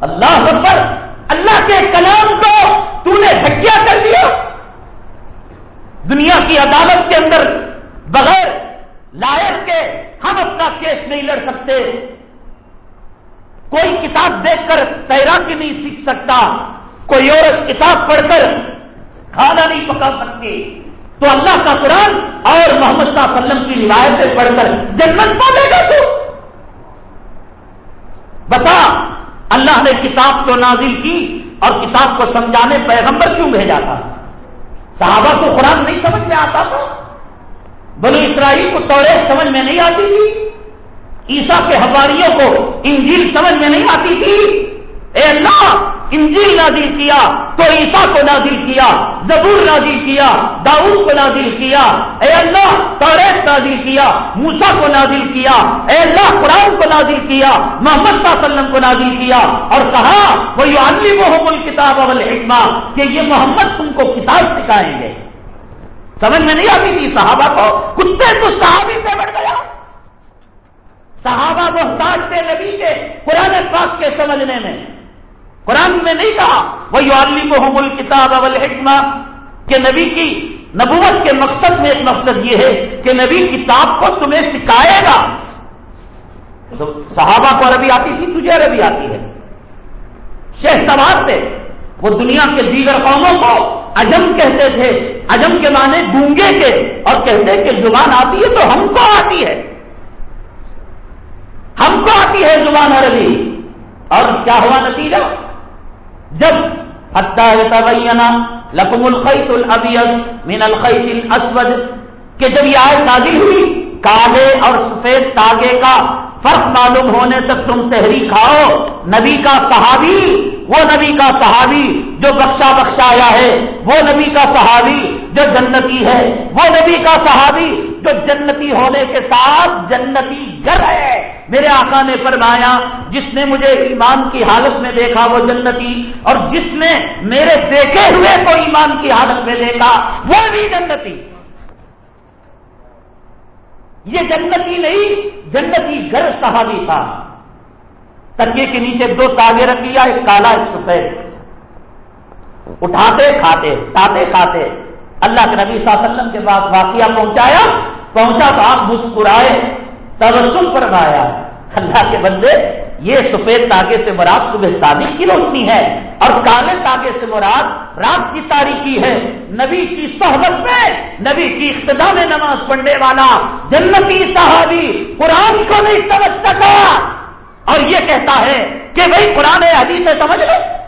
اللہ اکبر، اللہ کے کلام کو تو نے گھٹیا کر دیا۔ دنیا کی عدالت کے اندر بغیر لائق کے ہم اپنا کیس نہیں لڑ سکتے۔ کوئی کتاب دیکھ کر تیراکی نہیں سیکھ سکتا۔ کوئی اور کتاب پڑھ کر کھانا نہیں پکا سکتی۔ تو اللہ کا قرآن اور محمد صلی اللہ علیہ وسلم کی روایتیں پڑھ کر جنت پالے گا تو۔ بتا، اللہ نے کتاب تو نازل کی اور کتاب کو سمجھانے پیغمبر کیوں بھیجا تھا؟ صحابہ کو قرآن نہیں سمجھ میں آتا تھا؟ بلو اسرائیل کو توڑے سمجھ میں نہیں آتی تھی؟ عیسا کے ہواریوں کو انجیل سمجھ میں نہیں آتی تھی؟ اے اللہ، انجیل نازل کیا تو عیسا کو نازل کیا، زبور نازل کیا، داؤد کو نازل کیا، اے اللہ توریت نازل کیا موسا کو نازل کیا، اے اللہ، قرآن کو نازل کیا، محمد صلی اللہ علیہ وسلم کو نازل کیا، اور کہا وہ یو علی محمد کتاب اول حکمہ کہ یہ محمد تم کو کتاب سکھائیں گے۔ سمجھ میں نہیں آتی تھی؟ صحابہ کو کتے تو صحابی سے بڑھ گیا۔ صحابہ محتاج تھے، نبی کے قرآن پاک کے سمجھنے میں۔ قرآن میں نہیں کہا وہ یو علی محمول کتاب اول حکمہ کہ نبی کی نبوت کے مقصد میں ایک مقصد یہ ہے کہ نبی کتاب کو تمہیں سکھائے گا۔ صحابہ کو عربی آتی تھی، تجھے عربی آتی ہے۔ شیخ سوار تھے، وہ دنیا کے دیگر قوموں کو اجم کہتے تھے۔ اجم کے معنی گونگے کے، اور کہتے کہ زبان آتی ہے تو ہم کو آتی ہے۔ ہم کو آتی ہے زبان عربی۔ اور کیا ہوا نتیجہ؟ جب تبینہ لکم الخیت الابیض من الخیت الاسود کہ جب یہ آیت نازل ہوئی کالے اور سفید تاگے کا فرق معلوم ہونے تک تم سحری کھاؤ، نبی کا صحابی، وہ نبی کا صحابی جو بخشا بخشایا ہے، وہ نبی کا صحابی جو جنتی ہے، وہ نبی کا صحابی جو جنتی ہونے کے ساتھ جنتی گر ہے۔ میرے آقا نے فرمایا، جس نے مجھے ایمان کی حالت میں دیکھا، وہ جنتی۔ اور جس نے میرے دیکھے ہوئے کو ایمان کی حالت میں دیکھا، وہ بھی جنتی۔ یہ جنتی نہیں، جنتی گھر صحابی تھا۔ تکیے کے نیچے دو تاگے رکھ لیا ایک کالا، ایک سفید۔ اٹھاتے، کھاتے کھاتے کھاتے۔ اللہ کے نبی صلی اللہ علیہ وسلم کے بعد واقعہ پہنچایا، پہنچا تو آپ مسکرائے، تبسم فرمایا، اللہ کے بندے، یہ سفید تاگے سے مراد صبح صادق کی روشنی ہے اور کالے تاگے سے مراد رات کی تاریخی ہے۔ نبی کی صحبت میں، نبی کی اقتدا میں نماز پڑھنے والا، جنتی صحابی، قرآن کو نہیں سمجھ سکا اور یہ کہتا ہے کہ بھائی قرآن حدیث سے سمجھ لو؟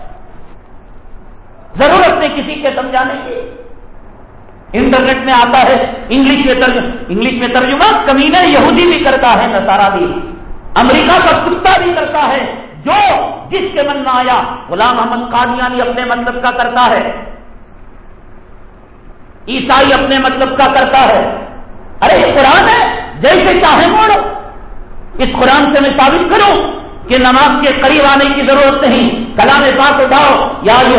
ضرورت نہیں کسی کے سمجھانے کی۔ انٹرنیٹ میں آتا ہے، انگلش میں ترجمہ انگلش میں ترجمہ کمینہ یہودی بھی کرتا ہے نسارا بھی۔ امریکہ کا کتا بھی کرتا ہے، جو جس کے من میں آیا۔ غلام محمد قادیانی اپنے مطلب کا کرتا ہے۔ عیسائی اپنے مطلب کا کرتا ہے۔ ارے، یہ قرآن ہے، جیسے چاہے موڑو۔ اس قرآن سے میں ثابت کروں۔ کہ نماز کے قریب آنے کی ضرورت نہیں۔ کلام پاک اٹھاؤ۔ یا جو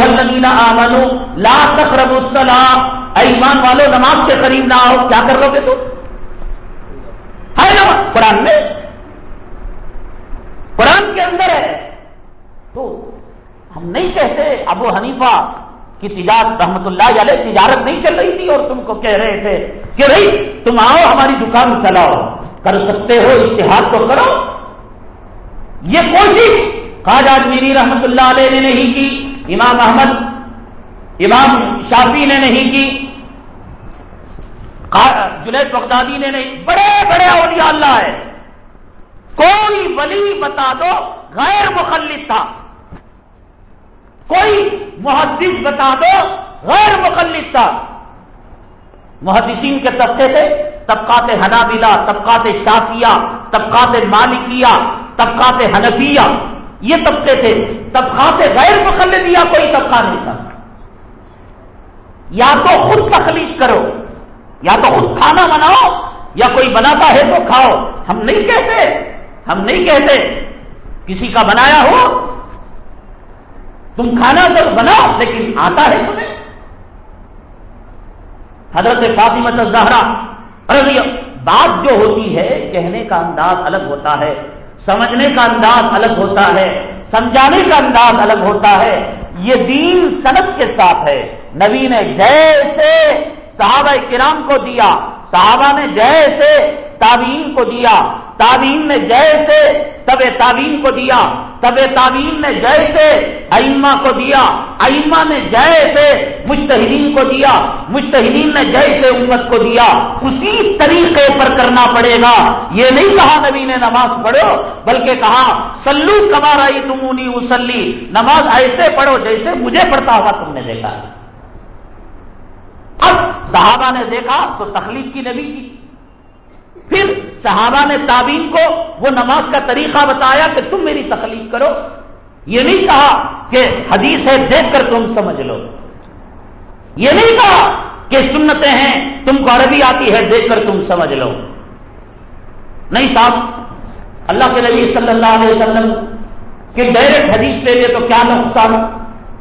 آمنو، لا تقرب السلام ایمان والو، نماز کے قریب نہ آؤ۔ کیا کر لو گے تو ہے نا قرآن میں؟ قرآن کے اندر ہے۔ تو ہم نہیں کہتے ابو حنیفہ کی تجارت، رحمت اللہ علیہ، تجارت نہیں چل رہی تھی اور تم کو کہہ رہے تھے کہ بھائی، تم آؤ، ہماری دکان چلاؤ۔ کر سکتے ہو اشتہار تو کرو۔ یہ کوشش خواجہ اجمیری رحمت اللہ علیہ نے نہیں کی، امام احمد، امام شافی نے نہیں کی جنید بغدادی نے نہیں، بڑے بڑے اولیاء اللہ ہے کوئی ولی بتا دو، غیر مخلف تھا۔ کوئی محدث بتا دو، غیر مخلف تھا۔ محدثین کے طبقے تھے، طبقات حنابلہ، طبقات شافیہ طبقات مالکیہ طبقات حنفیہ، یہ طبقے تھے۔ طبقات غیر مخلدیہ کوئی طبقہ نہیں تھا۔ یا تو خود تخلیق کرو، یا تو خود کھانا بناؤ، یا کوئی بناتا ہے تو کھاؤ۔ ہم نہیں کہتے، ہم نہیں کہتے، کسی کا بنایا ہو، تم کھانا تو بناؤ، لیکن آتا ہے تمہیں۔ حضرت فاطمہ زہرا رضی بات جو ہوتی ہے، کہنے کا انداز الگ ہوتا ہے۔ سمجھنے کا انداز الگ ہوتا ہے، سمجھانے کا انداز الگ ہوتا ہے۔ یہ دین صنعت کے ساتھ ہے۔ نبی نے جیسے صحابہ کرام کو دیا صحابہ نے جیسے تابعین کو دیا تابعین نے جیسے تب تعبین کو دیا تب تعبین نے جیسے ائمہ کو دیا، ائمہ نے جیسے مشتحدین کو دیا مشتحدین نے جیسے امت کو دیا۔ اسی طریقے پر کرنا پڑے گا۔ یہ نہیں کہا نبی نے نماز پڑھو، بلکہ کہا سلو کمارائی تمونی اسلی نماز ایسے پڑھو جیسے مجھے پڑھتا ہوا تم نے دیکھا۔ اب صحابہ نے دیکھا تو تخلیق کی نبی کی۔ پھر صحابہ نے تعبین کو وہ نماز کا طریقہ بتایا کہ تم میری تخلیق کرو۔ یہ نہیں کہا کہ حدیث ہے، دیکھ کر تم سمجھ لو۔ یہ نہیں کہا کہ سنتیں ہیں، تم کو عربی آتی ہے، دیکھ کر تم سمجھ لو۔ نہیں صاحب، اللہ کے نبی صلی اللہ علیہ وسلم کہ ڈائریکٹ حدیث لے لے تو کیا نقصان؟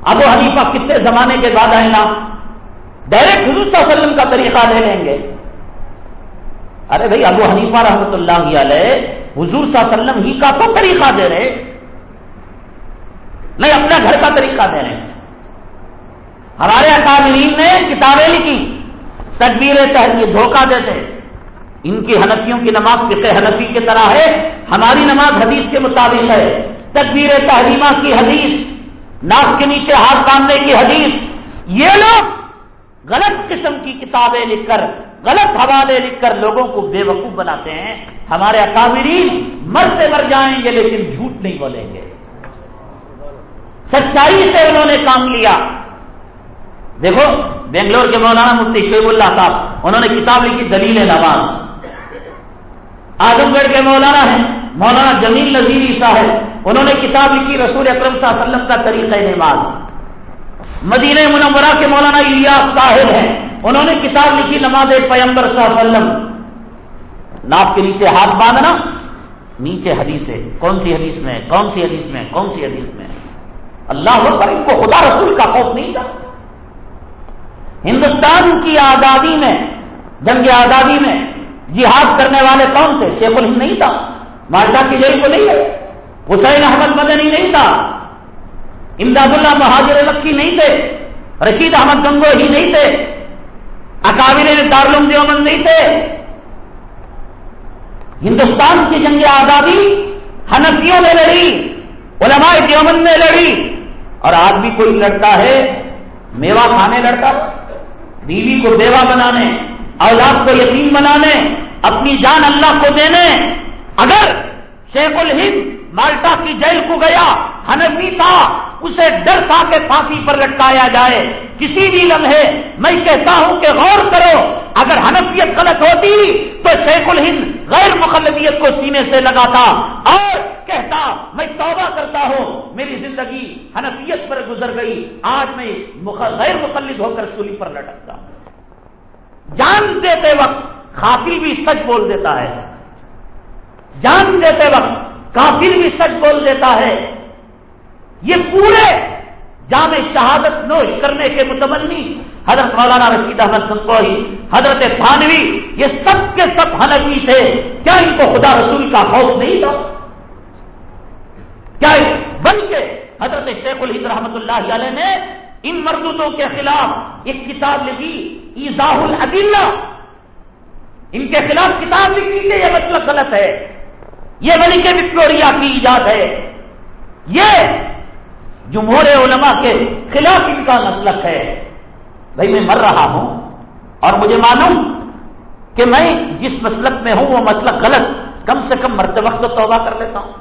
ابو حنیفہ کتنے زمانے کے بعد آئے نا؟ ڈائریکٹ حضور صلی اللہ علیہ وسلم کا طریقہ لے لیں گے۔ ارے بھائی، ابو حنیفہ رحمۃ اللہ علیہ حضور صلی اللہ علیہ وسلم ہی کا تو طریقہ دے رہے۔ نہیں اپنے گھر کا طریقہ دے رہے۔ ہمارے اکادرین نے کتابیں لکھی، تدبیر تحریر دھوکہ دیتے۔ ان کی حنفیوں کی نماز فقہ حنفی کی طرح ہے، ہماری نماز حدیث کے مطابق ہے۔ تدبیر تحریمہ کی حدیث، ناک کے نیچے ہاتھ باندھنے کی حدیث، یہ لوگ غلط قسم کی کتابیں لکھ کر، غلط حوالے لکھ کر لوگوں کو بے وقوف بناتے ہیں۔ ہمارے اکابرین مرتے مر جائیں گے لیکن جھوٹ نہیں بولیں گے۔ سچائی سے انہوں نے کام لیا۔ دیکھو، بنگلور کے مولانا مفتی شیب اللہ صاحب، انہوں نے کتاب لکھی دلیل نواز۔ آزم گڑھ کے مولانا ہیں، مولانا جمیل نذیری صاحب، انہوں نے کتاب لکھی رسول اکرم صلی اللہ علیہ وسلم کا طریقہ نماز مدینہ منورہ کے مولانا الیاس صاحب ہیں۔ انہوں نے کتاب لکھی نماز پیمبر صلی اللہ علیہ وسلم۔ ناپ کے نیچے ہاتھ باندھنا، نیچے حدیث ہے۔ کون سی حدیث میں؟ کون سی حدیث میں؟ کون سی حدیث میں؟ اللہ پر ان کو خدا رسول کا خوف نہیں تھا۔ ہندوستان کی آزادی میں، جنگ آزادی میں جہاد کرنے والے کون تھے؟ شیخ الہند نہیں تھا۔ مالٹا کی جیل کو نہیں ہے۔ حسین احمد مدنی نہیں تھا۔ امداد اللہ مہاجر مکی نہیں تھے، رشید احمد گنگو ہی نہیں تھے، اکابر دارالعلوم دیوبند نہیں تھے۔ ہندوستان کی جنگ آزادی ہنفیوں نے لڑی، علماء دیوبند نے لڑی۔ اور آج بھی کوئی لڑتا ہے میوا کھانے لڑتا، بیوی کو بیوہ بنانے، اولاد کو یتیم بنانے، اپنی جان اللہ کو دینے۔ اگر شیخ الہند مالٹا کی جیل کو گیا ہنفی تھا، اسے ڈر تھا کہ پھانسی پر لٹکایا جائے۔ کسی بھی لمحے میں کہتا ہوں کہ غور کرو، اگر حنفیت غلط ہوتی تو شیخ الہند غیر مقلدیت کو سینے سے لگا تھا اور کہتا، میں توبہ کرتا ہوں، میری زندگی حنفیت پر گزر گئی، آج میں غیر مقلد ہو کر سولی پر لٹکتا۔ ہوں جان دیتے وقت خافی بھی سچ بول دیتا ہے۔ جان دیتے وقت کافر بھی سچ بول دیتا ہے۔ یہ پورے جامع شہادت نوش کرنے کے متمنی حضرت مولانا رشید احمد گنگوہی حضرت تھانوی یہ سب کے سب حنفی تھے۔ کیا ان کو خدا رسول کا خوف نہیں تھا؟ کیا بلکہ حضرت شیخ الحد رحمت اللہ علیہ نے ان مردودوں کے خلاف ایک کتاب لکھی ایزاح العدلہ ان کے خلاف کتاب لکھی کہ یہ مطلب غلط ہے۔ یہ ملک وکٹوریا کی ایجاد ہے۔ یہ جمہور علماء کے خلاف ان کا مسلک ہے۔ بھائی میں مر رہا ہوں اور مجھے معلوم کہ میں جس مسلک میں ہوں وہ مسلک غلط۔ کم سے کم مرتے وقت توبہ کر لیتا ہوں۔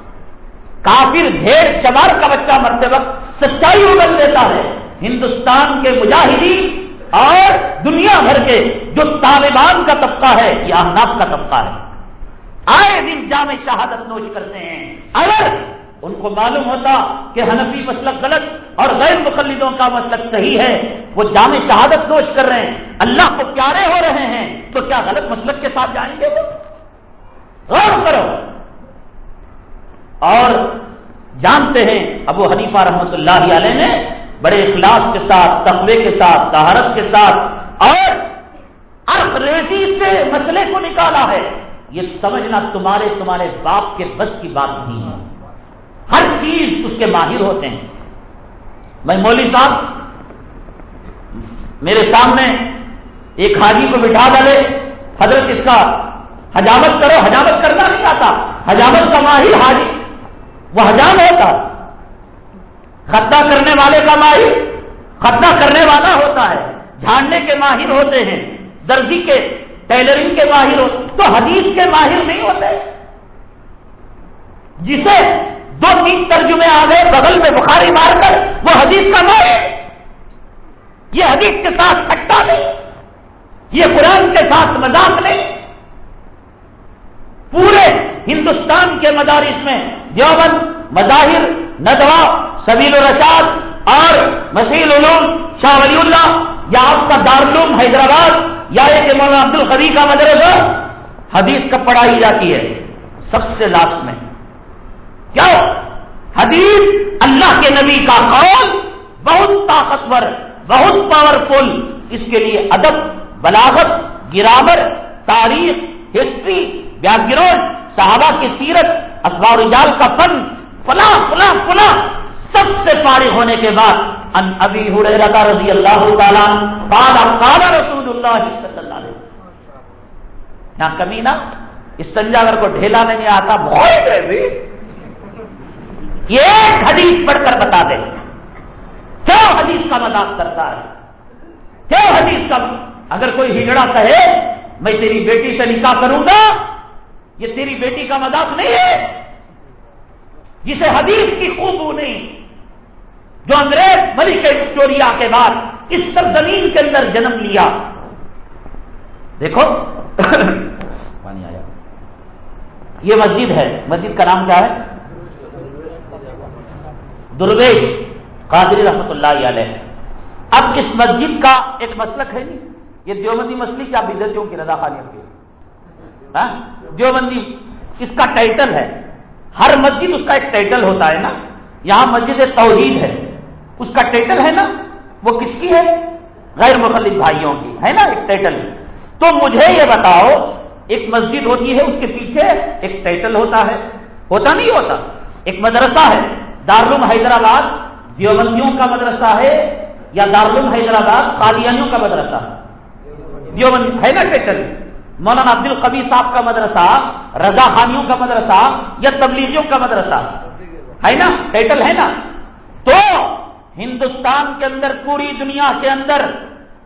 کافر ڈھیر چمار کا بچہ مرتے وقت سچائی اگل دیتا ہے۔ ہندوستان کے مجاہدین اور دنیا بھر کے جو طالبان کا طبقہ ہے، یہ احناف کا طبقہ ہے۔ آئے دن جامع شہادت نوش کرتے ہیں۔ اگر ان کو معلوم ہوتا کہ حنفی مسلک غلط اور غیر مقلدوں کا مسلک صحیح ہے، وہ جامع شہادت نوش کر رہے ہیں۔ اللہ کو پیارے ہو رہے ہیں، تو کیا غلط مسلک کے ساتھ جائیں گے وہ؟ غور کرو۔ اور جانتے ہیں، ابو حنیفہ رحمت اللہ علیہ نے بڑے اخلاص کے ساتھ، تقوی کے ساتھ تہارت کے ساتھ اور ریزی سے مسئلے کو نکالا ہے۔ یہ سمجھنا تمہارے تمہارے باپ کے بس کی بات نہیں ہے۔ ہر چیز اس کے ماہر ہوتے ہیں۔ میں مولوی صاحب، میرے سامنے ایک حاجی کو بٹھا ڈالے۔ حضرت اس کا حجامت کرو، حجامت کرنا نہیں آتا۔ حجامت کا ماہر حاجی، وہ حجام ہوتا۔ خطہ کرنے والے کا ماہر، خطہ کرنے والا ہوتا ہے۔ جھاڑنے کے ماہر ہوتے ہیں، درزی کے، ٹیلرنگ کے ماہر ہو تو حدیث کے ماہر نہیں ہوتے۔ جسے دو تین ترجمے آ گئے، بغل میں بخاری مار کر، وہ حدیث کا ماہر یہ حدیث کے ساتھ کھٹا نہیں، یہ قرآن کے ساتھ مذاق نہیں۔ پورے ہندوستان کے مدارس میں دیوبند مظاہر ندوا سبیل الرشاد اور مسیل علوم شاہ ولی اللہ یا آپ کا دارالعلوم حیدرآباد یا کہ مولانا عبد الخری کا مدرسہ حدیث کب پڑھائی جاتی ہے سب سے لاسٹ میں۔ کیا حدیث اللہ کے نبی کا قول بہت طاقتور، بہت پاورفل اس کے لیے ادب، بلاغت، گرامر، تاریخ ہسٹری بیک صحابہ کی سیرت، اخبار اجال کا فن، فلاں فلاں فلاں، سب سے فارغ ہونے کے بعد ان ابھی ہڑے رضا رضی اللہ تعالیٰ کالا کالا رسول اللہ صلی اللہ علیہ نہ کمی نہ استنجاگر کو ڈھیلا نہیں آتا بہت ایک حدیث پڑھ کر بتا دے کیوں حدیث کا مذاق کرتا ہے؟ کیوں حدیث کا اگر کوئی ہجڑا کہے، میں تیری بیٹی سے نکاح کروں گا، یہ تیری بیٹی کا مذاق نہیں ہے۔ جسے حدیث کی خوب نہیں، جو انگریز ملک وکٹوریا کے بعد اس سرزمین کے اندر جنم لیا۔ دیکھو پانی آیا۔ یہ مسجد ہے۔ مسجد کا نام کیا ہے؟ درویش قادری رحمت اللہ علیہ۔ اب اس مسجد کا ایک مسلک ہے نہیں۔ یہ دیوبندی مسئلہ کیا بدتوں کی رضا خانیوں کی؟ ہاں؟ دیوبندی اس کا ٹائٹل ہے۔ ہر مسجد اس کا ایک ٹائٹل ہوتا ہے نا۔ یہاں مسجد توحید ہے۔ اس کا ٹائٹل ہے نا۔ وہ کس کی ہے؟ غیر مخلف بھائیوں کی۔ ہے نا ایک ٹائٹل تو مجھے یہ بتاؤ، ایک مسجد ہوتی ہے، اس کے پیچھے ایک ٹائٹل ہوتا ہے۔ ہوتا نہیں ہوتا، ایک مدرسہ ہے۔ دارالعلوم حیدرآباد، دیوبندیوں کا مدرسہ ہے یا دارالعلوم حیدرآباد، قادیانیوں کا مدرسہ دیوبند ہے نا ٹائٹل؟ مولانا عبد القبی صاحب کا مدرسہ، رضا خانیوں کا مدرسہ یا تبلیغیوں کا مدرسہ؟ ہے نا؟ ٹائٹل ہے نا؟ تو ہندوستان کے اندر، پوری دنیا کے اندر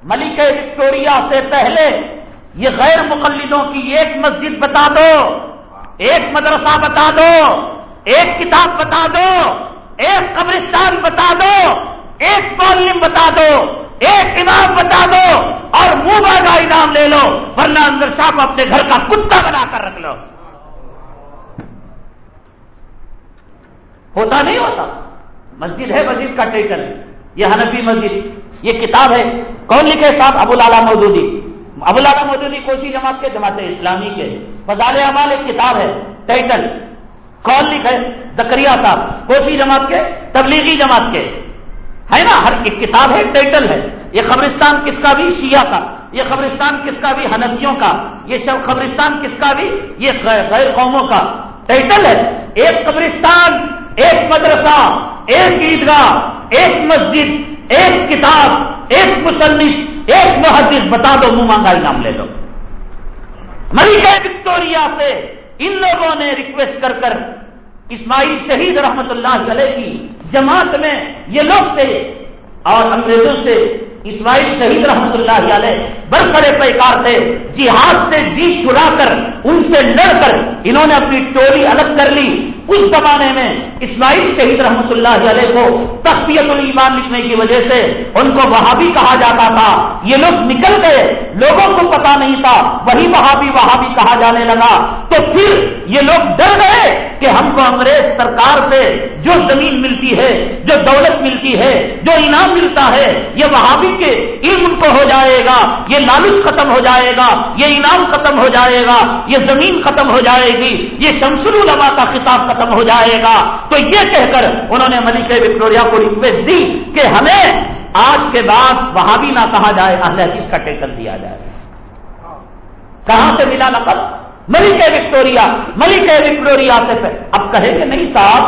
ملک وکٹوریا سے پہلے یہ غیر مقلدوں کی ایک مسجد بتا دو، ایک مدرسہ بتا دو، ایک کتاب بتا دو، ایک قبرستان بتا دو، ایک معلم بتا دو، ایک امام بتا دو اور منہ کا انعام لے لو، ورنہ اندر صاحب اپنے گھر کا کتا بنا کر رکھ لو۔ ہوتا نہیں ہوتا۔ مسجد ہے، مسجد کا ٹائٹل یہ حنفی مسجد۔ یہ کتاب ہے۔ کون لکھے صاحب؟ ابو لالا مودودی۔ ابو لالا مودودی کوسی جماعت کے، جماعت اسلامی کے۔ فضال اعمال ایک کتاب ہے ٹائٹل کون لکھے زکریہ صاحب، کوسی جماعت کے، تبلیغی جماعت کے۔ ہے نا؟ ہر ایک کتاب ہے ٹائٹل ہے۔ یہ قبرستان کس کا بھی؟ شیعہ کا۔ یہ قبرستان کس کا بھی؟ حنفیوں کا۔ یہ شب قبرستان کس کا بھی؟ یہ غیر قوموں کا۔ ٹائٹل ہے۔ ایک قبرستان، ایک مدرسہ، ایک عیدگاہ، ایک مسجد، ایک کتاب، ایک مصنف۔ ایک محدث بتا دو، منہ مانگا نام لے لو۔ ملکہ وکٹوریا سے ان لوگوں نے ریکویسٹ کر کر اسماعیل شہید رحمت اللہ علیہ کی جماعت میں یہ لوگ تھے اور انگریزوں سے اسماعیل شہید رحمت اللہ علیہ برسرے پیکار تھے، جہاد سے جی چھڑا کر، ان سے لڑ کر انہوں نے اپنی ٹولی الگ کر لی۔ اس زمانے میں اسماعیل شہید رحمت اللہ علیہ کو تخفیت الایمان لکھنے کی وجہ سے ان کو وہاں بھی کہا جاتا تھا۔ یہ لوگ نکل گئے، لوگوں کو پتا نہیں تھا، وہی وہاں بھی وہاں بھی کہا جانے لگا۔ تو پھر یہ لوگ ڈر گئے کہ ہم کو انگریز سرکار سے جو زمین ملتی ہے، جو دولت ملتی ہے، جو انعام ملتا ہے، یہ وہاں بھی کے علم کو ہو جائے گا، یہ لالچ ختم ہو جائے گا، یہ انعام ختم ہو جائے گا، یہ زمین ختم ہو جائے گی، یہ شمسر الما کا خطاب ختم ختم ہو جائے گا۔ تو یہ کہہ کر انہوں نے ملک وکٹوریا کو ریکویسٹ دی کہ ہمیں آج کے بعد وہاں بھی نہ کہا جائے، اہل حدیث کا ٹیکن دیا جائے۔ کہاں سے ملا نقل؟ ملک وکٹوریا ملک وکٹوریا سے اب کہیں گے نہیں صاحب،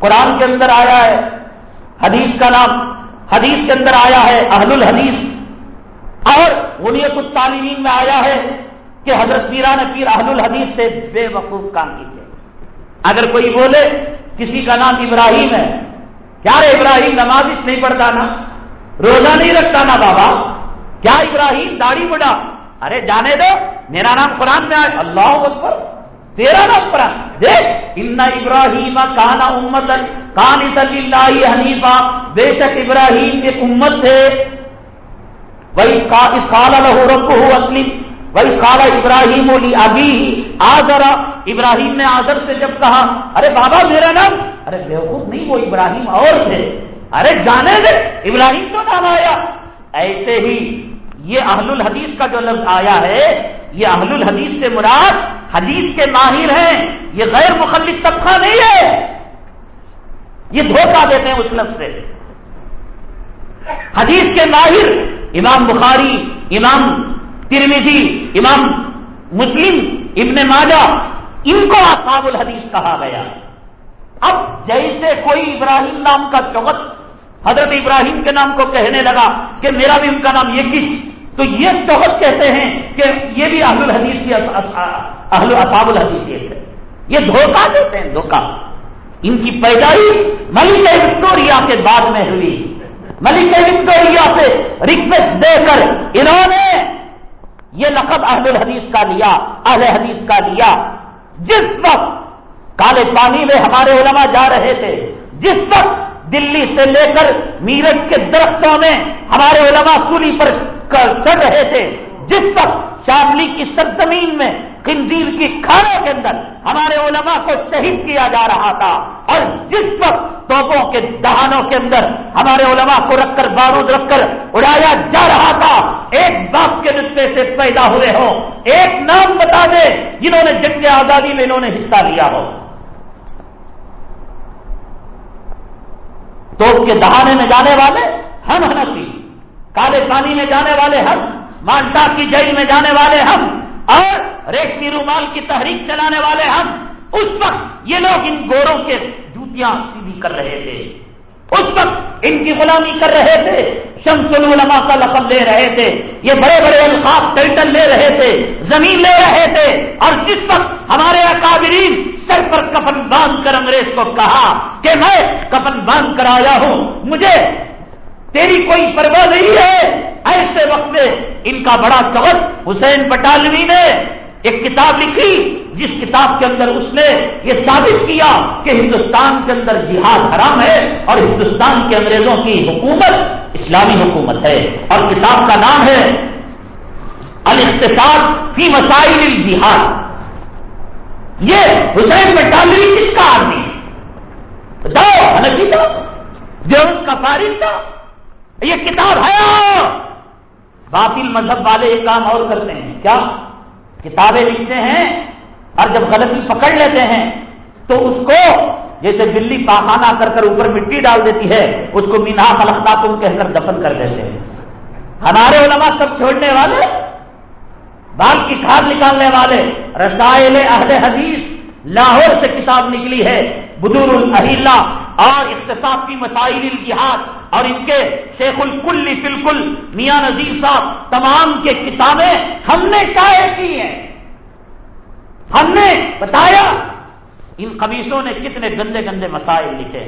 قرآن کے اندر آیا ہے، حدیث کا نام حدیث کے اندر آیا ہے اہل الحدیث اور انہیں کچھ تعلیمین میں آیا ہے کہ حضرت پیران پیر اہل الحدیث سے بے وقوف کام کی اگر کوئی بولے کسی کا نام ابراہیم ہے، کیا ابراہیم نماز نہیں پڑھتا نا؟ روزہ نہیں رکھتا نا بابا؟ کیا ابراہیم داڑھی بڑھا؟ ارے جانے دو، میرا نام قرآن میں آئے۔ اللہ اکبر، تیرا نام قرآن۔ دیکھ، ان ابراہیم کانا امت کان اللہ حنیفہ بے شک ابراہیم ایک امت تھے۔ وہی لہو رب ہو اسلم وہی کالا ابراہیم علی ابھی آزرا ابراہیم نے آدر سے جب کہا، ارے بابا، میرا نام؟ ارے بیوقوف نہیں، وہ ابراہیم اور تھے۔ ارے جانے دے، ابراہیم تو نام آیا؟ ایسے ہی یہ اہل الحدیث کا جو لفظ آیا ہے، یہ اہل الحدیث سے مراد حدیث کے ماہر ہیں۔ یہ غیر مخلف طبقہ نہیں ہے۔ یہ دھوکہ دیتے ہیں اس لفظ سے۔ حدیث کے ماہر، امام بخاری، امام ترمیزی امام مسلم، ابن ماجہ، ان کو اصحاب الحدیث کہا گیا۔ اب جیسے کوئی ابراہیم نام کا چوت حضرت ابراہیم کے نام کو کہنے لگا کہ میرا بھی ان کا نام یہ کس؟ تو یہ چوہت کہتے ہیں کہ یہ بھی اہل الحدیث کی اہل اصحاب الحدیث ہے یہ دھوکہ دیتے ہیں، دھوکہ۔ ان کی پیدائش ملک وکٹوریا کے بعد میں ہوئی۔ ملک وکٹوریا سے ریکویسٹ دے کر انہوں نے یہ لقب اہل الحدیث کا لیا، اہل حدیث کا لیا۔ جس وقت کالے پانی میں ہمارے علماء جا رہے تھے، جس وقت دلی سے لے کر میرٹ کے درختوں میں ہمارے علماء سولی پر چڑھ رہے تھے، جس وقت شاملی کی سرزمین میں خنزیر کی کھانے کے اندر ہمارے علماء کو شہید کیا جا رہا تھا۔ اور جس وقت توپوں کے دہانوں کے اندر ہمارے علماء کو رکھ کر بارود رکھ کر اڑایا جا رہا تھا، ایک باپ کے نسخے سے پیدا ہوئے ہو، ایک نام بتا دے، جنہوں نے جنگ آزادی میں انہوں نے حصہ لیا ہو۔ توپ کے دہانے میں جانے والے ہم ہنسی کالے پانی میں جانے والے ہم، مانٹا کی جیل میں جانے والے ہم، اور ریشمی رومال کی تحریک چلانے والے ہم۔ اس وقت یہ لوگ ان گوروں کے جوتیاں سیدھی کر رہے تھے۔ اس وقت ان کی غلامی کر رہے تھے۔ شمس العلماء کا لقب لے رہے تھے۔ یہ بڑے بڑے الخاف ٹائٹل لے رہے تھے۔ زمین لے رہے تھے۔ اور جس وقت ہمارے اکابرین سر پر کفن باندھ کر انگریز کو کہا کہ میں کفن باندھ کر آیا ہوں، مجھے تیری کوئی پرواہ نہیں ہے۔ ایسے وقت میں ان کا بڑا چوت حسین پٹالوی نے ایک کتاب لکھی جس کتاب کے اندر اس نے یہ ثابت کیا کہ ہندوستان کے اندر جہاد حرام ہے اور ہندوستان کے انگریزوں کی حکومت اسلامی حکومت ہے اور کتاب کا نام ہے الاقتصاد فی مسائل الجہاد۔ یہ حسین پٹالوی کس کا آدمی بتاؤ، حنفی کا دیوت کا فارغ تھا؟ یہ کتاب ہے۔ باطل مذہب والے ایک کام اور کرتے ہیں۔ کیا؟ کتابیں لکھتے ہیں اور جب غلطی پکڑ لیتے ہیں تو اس کو جیسے بلی پاخانہ کر کر اوپر مٹی ڈال دیتی ہے، اس کو مینا ملختا تم کہہ کر دفن کر دیتے ہیں۔ ہمارے علماء سب چھوڑنے والے، بال کی کھاد نکالنے والے، رسائل اہل حدیث لاہور سے کتاب نکلی ہے، بدور الحیلہ اور اقتصادی مسائل الجہاد اور ان کے شیخ الکل بالکل میاں نذیر صاحب تمام کے کتابیں ہم نے شائع کی ہیں۔ ہم نے بتایا ان قمیصوں نے کتنے گندے گندے مسائل لکھے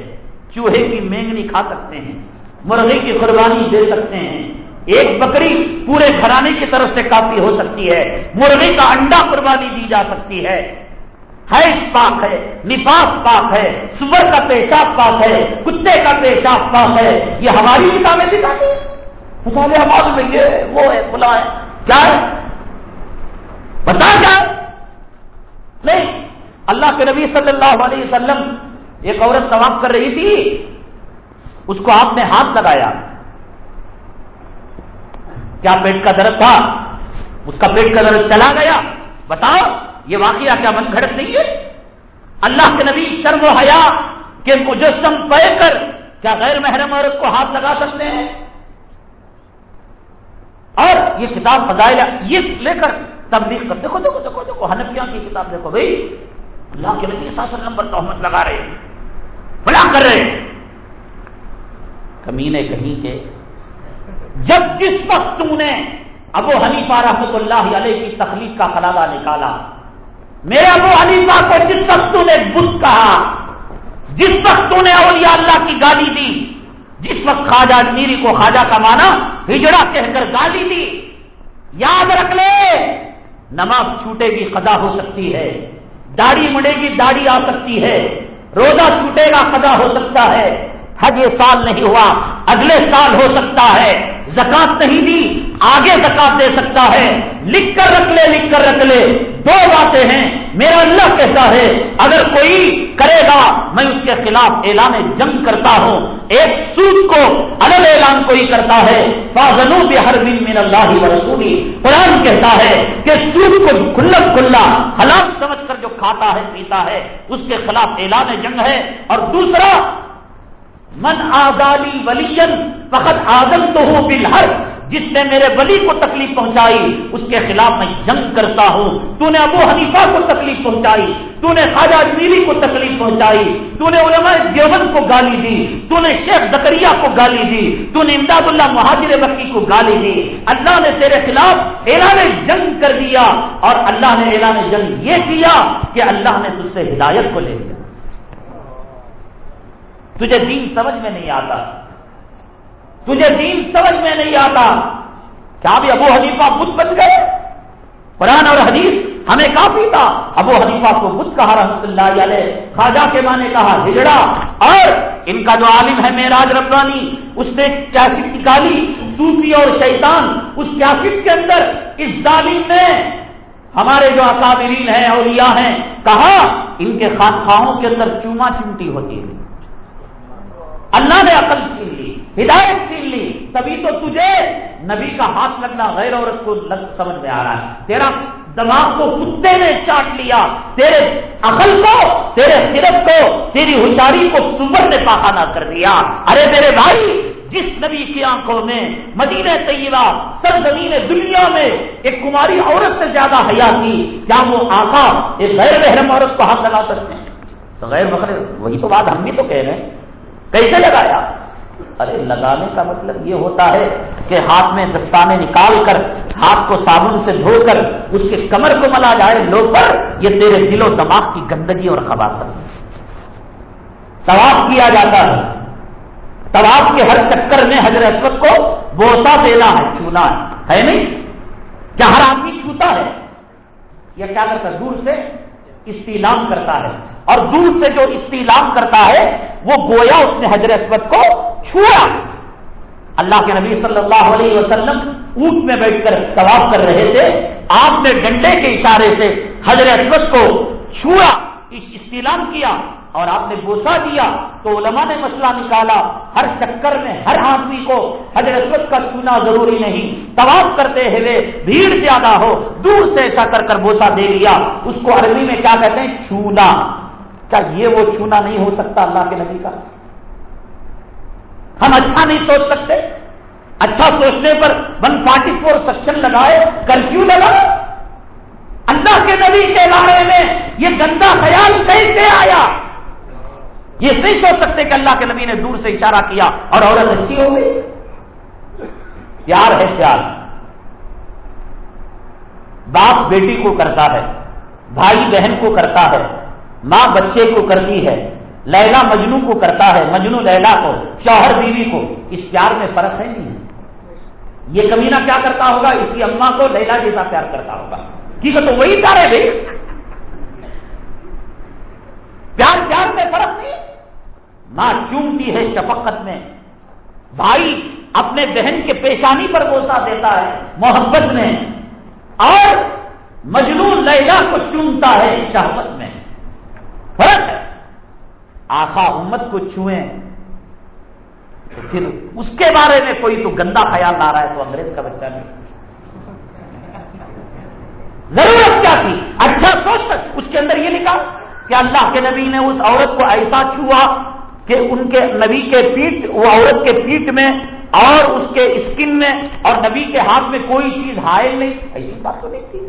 چوہے کی مینگنی کھا سکتے ہیں مرغی کی قربانی دے سکتے ہیں۔ ایک بکری پورے گھرانے کی طرف سے کافی ہو سکتی ہے مرغی کا انڈا قربانی دی جا سکتی ہے۔ حیض پاک ہے، نفاس پاک ہے، سور کا پیشاب پاک ہے، کتے کا پیشاب پاک ہے۔ یہ ہماری کتابیں دکھاتی مسالے ہمارے میں یہ وہ ہے کھلا ہے۔ کیا ہے بتا کیا نہیں۔ اللہ کے نبی صلی اللہ علیہ وسلم ایک عورت طواف کر رہی تھی، اس کو آپ نے ہاتھ لگایا۔ کیا پیٹ کا درد تھا؟ اس کا پیٹ کا درد چلا گیا۔ بتاؤ۔ یہ واقعہ کیا من گھڑت نہیں ہے؟ اللہ کے نبی شرم و حیا کے مجسم پہ کر کیا غیر محرم عورت کو ہاتھ لگا سکتے ہیں؟ اور یہ کتاب فضائل یہ لے کر تبلیغ کر، دیکھو دیکھو دیکھو دیکھو ہنفیاں کی کتاب دیکھو بھائی۔ اللہ کے نبی ساسر نمبر تہمت لگا رہے ہیں بلا کر رہے ہیں۔ کمینے کہیں کے جب جس وقت تم نے ابو حنیفہ رحمت اللہ علیہ کی تخلیق کا خلادہ نکالا میرے ابو حنیفہ کو جس وقت نے بت کہا، جس وقت نے اولیاء اللہ کی گالی دی، جس وقت خواجہ میری کو خواجہ کا مانا ہجڑا کہہ کر گالی دی۔ یاد رکھ لے، نماز چھوٹے گی، قضا ہو سکتی ہے۔ داڑھی مڑے گی، داڑھی آ سکتی ہے۔ روزہ چھوٹے گا، قضا ہو سکتا ہے۔ حج یہ سال نہیں ہوا، اگلے سال ہو سکتا ہے۔ زکات نہیں دی، آگے زکات دے سکتا ہے۔ لکھ کر رکھ لے، لکھ کر رکھ لے۔ دو باتیں ہیں۔ میرا اللہ کہتا ہے، اگر کوئی کرے گا، میں اس کے خلاف اعلان جنگ کرتا ہوں۔ ایک سود کو الگ اعلان کوئی کرتا ہے۔ فاضلو بھی ہر دن من اللہ رسولی۔ قرآن کہتا ہے کہ سود کو کھلا کھلا، حلال سمجھ کر جو کھاتا ہے، پیتا ہے، اس کے خلاف اعلان جنگ ہے۔ اور دوسرا من آزادی ولین فقط آزم تو ہوں بلحر جس نے میرے ولی کو تکلیف پہنچائی، اس کے خلاف میں جنگ کرتا ہوں۔ تو نے ابو حنیفہ کو تکلیف پہنچائی، تو نے خواجہ میری کو تکلیف پہنچائی، تو نے علماء دیوبند کو گالی دی، تو نے شیخ زکریہ کو گالی دی، تو نے امداد اللہ مہاجر بکی کو گالی دی۔ اللہ نے تیرے خلاف اعلان جنگ کر دیا اور اللہ نے اعلان جنگ یہ کیا کہ اللہ نے تجھ سے ہدایت کو لے لیا۔ تجھے دین سمجھ میں نہیں آتا۔ تجھے دین سمجھ میں نہیں آتا۔ کیا بھی ابو حنیفہ بت بن گئے؟ قرآن اور حدیث ہمیں کافی تھا۔ ابو حنیفہ کو بت کہا رحمت اللہ علیہ، خواجہ کے ماں نے کہا ہجڑا۔ اور ان کا جو عالم ہے میراج ربانی، اس نے کیسٹ نکالی۔ صوفی اور شیطان اس کیسٹ کے اندر، اس ظالم نے ہمارے جو اکابرین ہیں، اولیاء ہیں، کہا ان کے خانخواہوں کے اندر چوما چمٹی ہوتی ہے۔ اللہ نے عقل چھین لی، ہدایت چھین لی، تبھی تو تجھے نبی کا ہاتھ لگنا غیر عورت کو سمجھ میں آ رہا ہے۔ تیرا دماغ کو کتے نے چاٹ لیا، تیرے عقل کو، تیرے سرت کو، تیری ہوشیاری کو سور نے پاخانہ کر دیا۔ ارے میرے بھائی، جس نبی کی آنکھوں میں مدینہ طیبہ سرزمین دنیا میں ایک کماری عورت سے زیادہ حیا کی کیا وہ آقا ایک غیر محرم عورت کو ہاتھ لگا سکتے ہیں؟ تو غیر مخر وہی تو بات ہم بھی تو کہہ رہے ہیں۔ کیسے لگایا؟ ارے، لگانے کا مطلب یہ ہوتا ہے کہ ہاتھ میں دستانے نکال کر، ہاتھ کو صابن سے دھو کر، اس کے کمر کو ملا جائے لوگ پر، یہ تیرے دل و دماغ کی گندگی اور خباست طواف کیا جاتا ہے۔ طواف کے ہر چکر میں حضرت اسود کو بوسا دینا ہے، چھونا ہے۔ نہیں؟ کیا ہر آدمی چھوتا ہے؟ یہ کیا کرتا دور سے استعلام کرتا ہے اور دور سے جو استعلام کرتا ہے وہ گویا اس نے حضرت اسود کو چھویا اللہ کے نبی صلی اللہ علیہ وسلم اونٹ میں بیٹھ کر طواف کر رہے تھے۔ آپ نے ڈنڈے کے اشارے سے حضرت اسود کو چھویا استعلام کیا۔ اور آپ نے بوسا دیا تو علماء نے مسئلہ نکالا، ہر چکر میں، ہر آدمی کو حضرت کا چھونا ضروری نہیں۔ طواف کرتے ہوئے بھیڑ زیادہ ہو، دور سے ایسا کر کر بوسا دے لیا۔ اس کو عربی میں کیا کہتے ہیں؟ چھونا۔ کیا یہ وہ چھونا نہیں ہو سکتا اللہ کے نبی کا؟ ہم اچھا نہیں سوچ سکتے۔ اچھا سوچنے پر ون فارٹی فور سیکشن لگائے، کرفیو لگائے۔ اللہ کے نبی کے بارے میں یہ گندا خیال کیسے آیا؟ یہ نہیں سوچ سکتے کہ اللہ کے نبی نے دور سے اشارہ کیا اور عورت اچھی ہو گئی۔ پیار ہے پیار۔ باپ بیٹی کو کرتا ہے، بھائی بہن کو کرتا ہے، ماں بچے کو کرتی ہے، لیلا مجنو کو کرتا ہے، مجنو لیلا کو، شوہر بیوی کو۔ اس پیار میں فرق ہے نہیں۔ یہ کمینہ کیا کرتا ہوگا؟ اس کی اما کو لیلا جیسا پیار کرتا ہوگا۔ ٹھیک ہے تو وہی پیار ہے بھائی۔ پیار پیار میں فرق نہیں۔ ماں چومتی ہے شفقت میں۔ بھائی اپنے بہن کے پیشانی پر گوسا دیتا ہے، محبت میں۔ اور مجنو لیلا کو چومتا ہے شہبت میں۔ فرق ہے آخا امت کو چھوئیں۔ تو پھر اس کے بارے میں کوئی تو گندا خیال لا رہا ہے تو انگریز کا بچہ نہیں۔ ضرورت کیا تھی؟ اچھا سوچ اس کے اندر یہ لکھا کہ اللہ کے نبی نے اس عورت کو ایسا چھوا کہ ان کے نبی کے پیٹ وہ عورت کے پیٹ میں اور اس کے اسکن میں اور نبی کے ہاتھ میں کوئی چیز حائل نہیں، ایسی بات تو نہیں تھی۔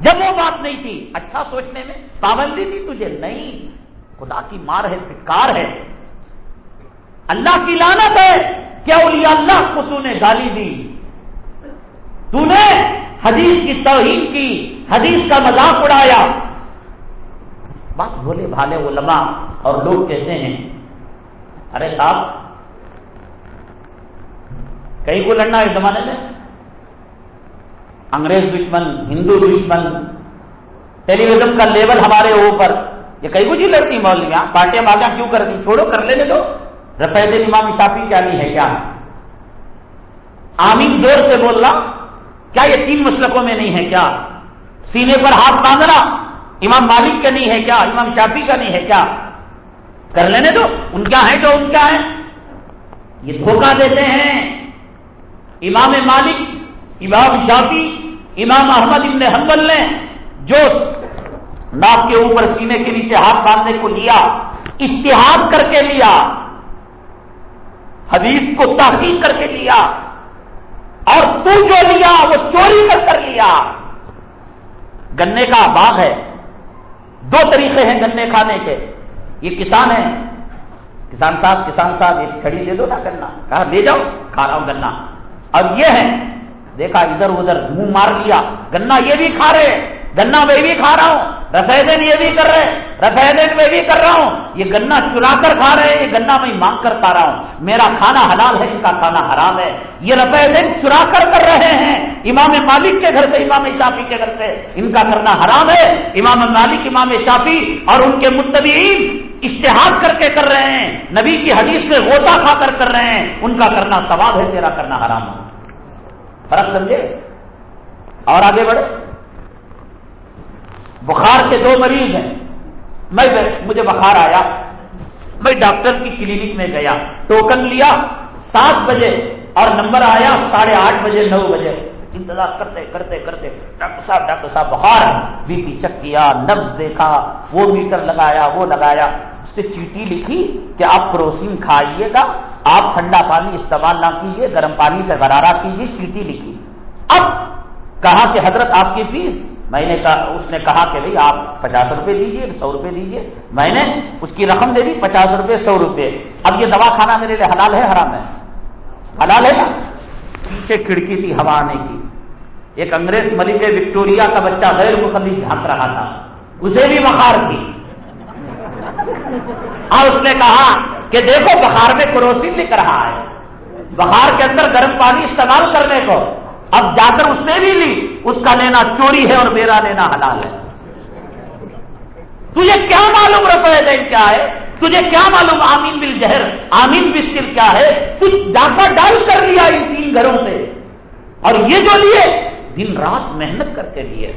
جب وہ بات نہیں تھی اچھا سوچنے میں پابندی تھی، تجھے نہیں، خدا کی مار ہے فکار ہے۔ اللہ کی لانت ہے کیا اولیاء اللہ کو تو نے گالی دی۔ تو نے حدیث کی توہین کی، حدیث کا مذاق اڑایا۔ بس بھولے بھالے علماء اور لوگ کہتے ہیں، ارے صاحب کئی کو لڑنا ہے زمانے میں؟ انگریز دشمن، ہندو دشمن ٹیلی ویژن کا لیول ہمارے اوپر، یہ کئی کو جی لڑتی مولویاں پارٹیاں بازیاں کیوں کرتی چھوڑو، کر لینے دو۔ رفید امام شافی کیا نہیں ہے؟ کیا؟ آمین زور سے بولنا، کیا یہ تین مسلکوں میں نہیں ہے؟ کیا؟ سینے پر ہاتھ باندھنا امام مالک کا نہیں ہے کیا؟ امام شافی کا نہیں ہے کیا؟ کر لینے دو۔ ان کا ہے جو ان کا ہے یہ دھوکہ دیتے ہیں۔ امام مالک، امام شافی امام احمد ابن حنبل نے جو ناک کے اوپر سینے کے نیچے ہاتھ باندھنے کو لیا، اشتہار کر کے لیا، حدیث کو تحقیق کر کے لیا، اور تو جو لیا، وہ چوری کر کر لیا۔ گنے کا باغ ہے۔ دو طریقے ہیں گنے کھانے کے۔ یہ کسان ہے، کسان صاحب کسان صاحب، ایک چھڑی دے دو نا گنا۔ کہا، لے جاؤ، کھا رہا ہوں گنا۔ اور یہ ہے، دیکھا، ادھر ادھر منہ مار لیا۔ گنا یہ بھی کھا رہے، گنا میں بھی کھا رہا ہوں۔ رفیدین یہ بھی کر رہے رفیدین میں بھی کر رہا ہوں۔ یہ گنا چرا کر کھا رہے ہیں، یہ گنا میں مانگ کر پا رہا ہوں۔ میرا کھانا حلال ہے، ان کا کھانا حرام ہے۔ یہ رفیدین چرا کر کر رہے ہیں۔ امام مالک کے گھر سے، امام شافی کے گھر سے ان کا کرنا حرام ہے۔ امام مالک، امام شافی اور ان کے متبعین اشتہار کر کے کر رہے ہیں۔ نبی کی حدیث میں غوطہ کھا کر کر رہے ہیں۔ ان کا کرنا ثواب ہے، تیرا کرنا حرام ہے۔ فرق سمجھے؟ اور آگے بڑھے بخار کے دو مریض ہیں۔ میں مجھے بخار آیا۔ میں ڈاکٹر کی کلینک میں گیا، ٹوکن لیا، سات بجے اور نمبر آیا ساڑھے آٹھ بجے، نو بجے۔ انتظار کرتے کرتے کرتے ڈاکٹر صاحب ڈاکٹر صاحب بخار۔ بی پی چیک کیا نبز دیکھا، وہ میٹر لگایا، وہ لگایا۔ اس نے چیٹی لکھی کہ آپ پروسین کھائیے گا، آپ ٹھنڈا پانی استعمال نہ کیجیے گرم پانی سے غرارہ کیجیے چیٹی لکھی۔ اب کہا کہ حضرت آپ کی فیس میں نے کہا اس نے کہا کہ بھائی آپ پچاس روپے دیجیے سو روپے دیجیے میں نے اس کی رقم دے دی، پچاس روپے، سو روپے۔ اب یہ دوا کھانا میرے لیے حلال ہے، حرام ہے؟ حلال ہے نا؟ پیچھے کھڑکی تھی، ہوا آنے کی ایک انگریز ملک وکٹوریا کا بچہ غیر مقدس جھانک رہا تھا۔ اسے بھی بخار تھی۔ اور اس نے کہا کہ دیکھو، بخار میں کروسین لکھ رہا ہے۔ بخار کے اندر گرم پانی استعمال کرنے کو۔ اب جا کر اس نے بھی لی، اس کا لینا چوری ہے اور میرا لینا حلال ہے۔ تجھے کیا معلوم روپے دین کیا ہے؟ تجھے کیا معلوم آمین بل جہر آمین بسکل کیا ہے؟ تجھ ڈاکہ ڈال کر لیا ان تین گھروں سے۔ اور یہ جو لیے، دن رات محنت کر کے لیے۔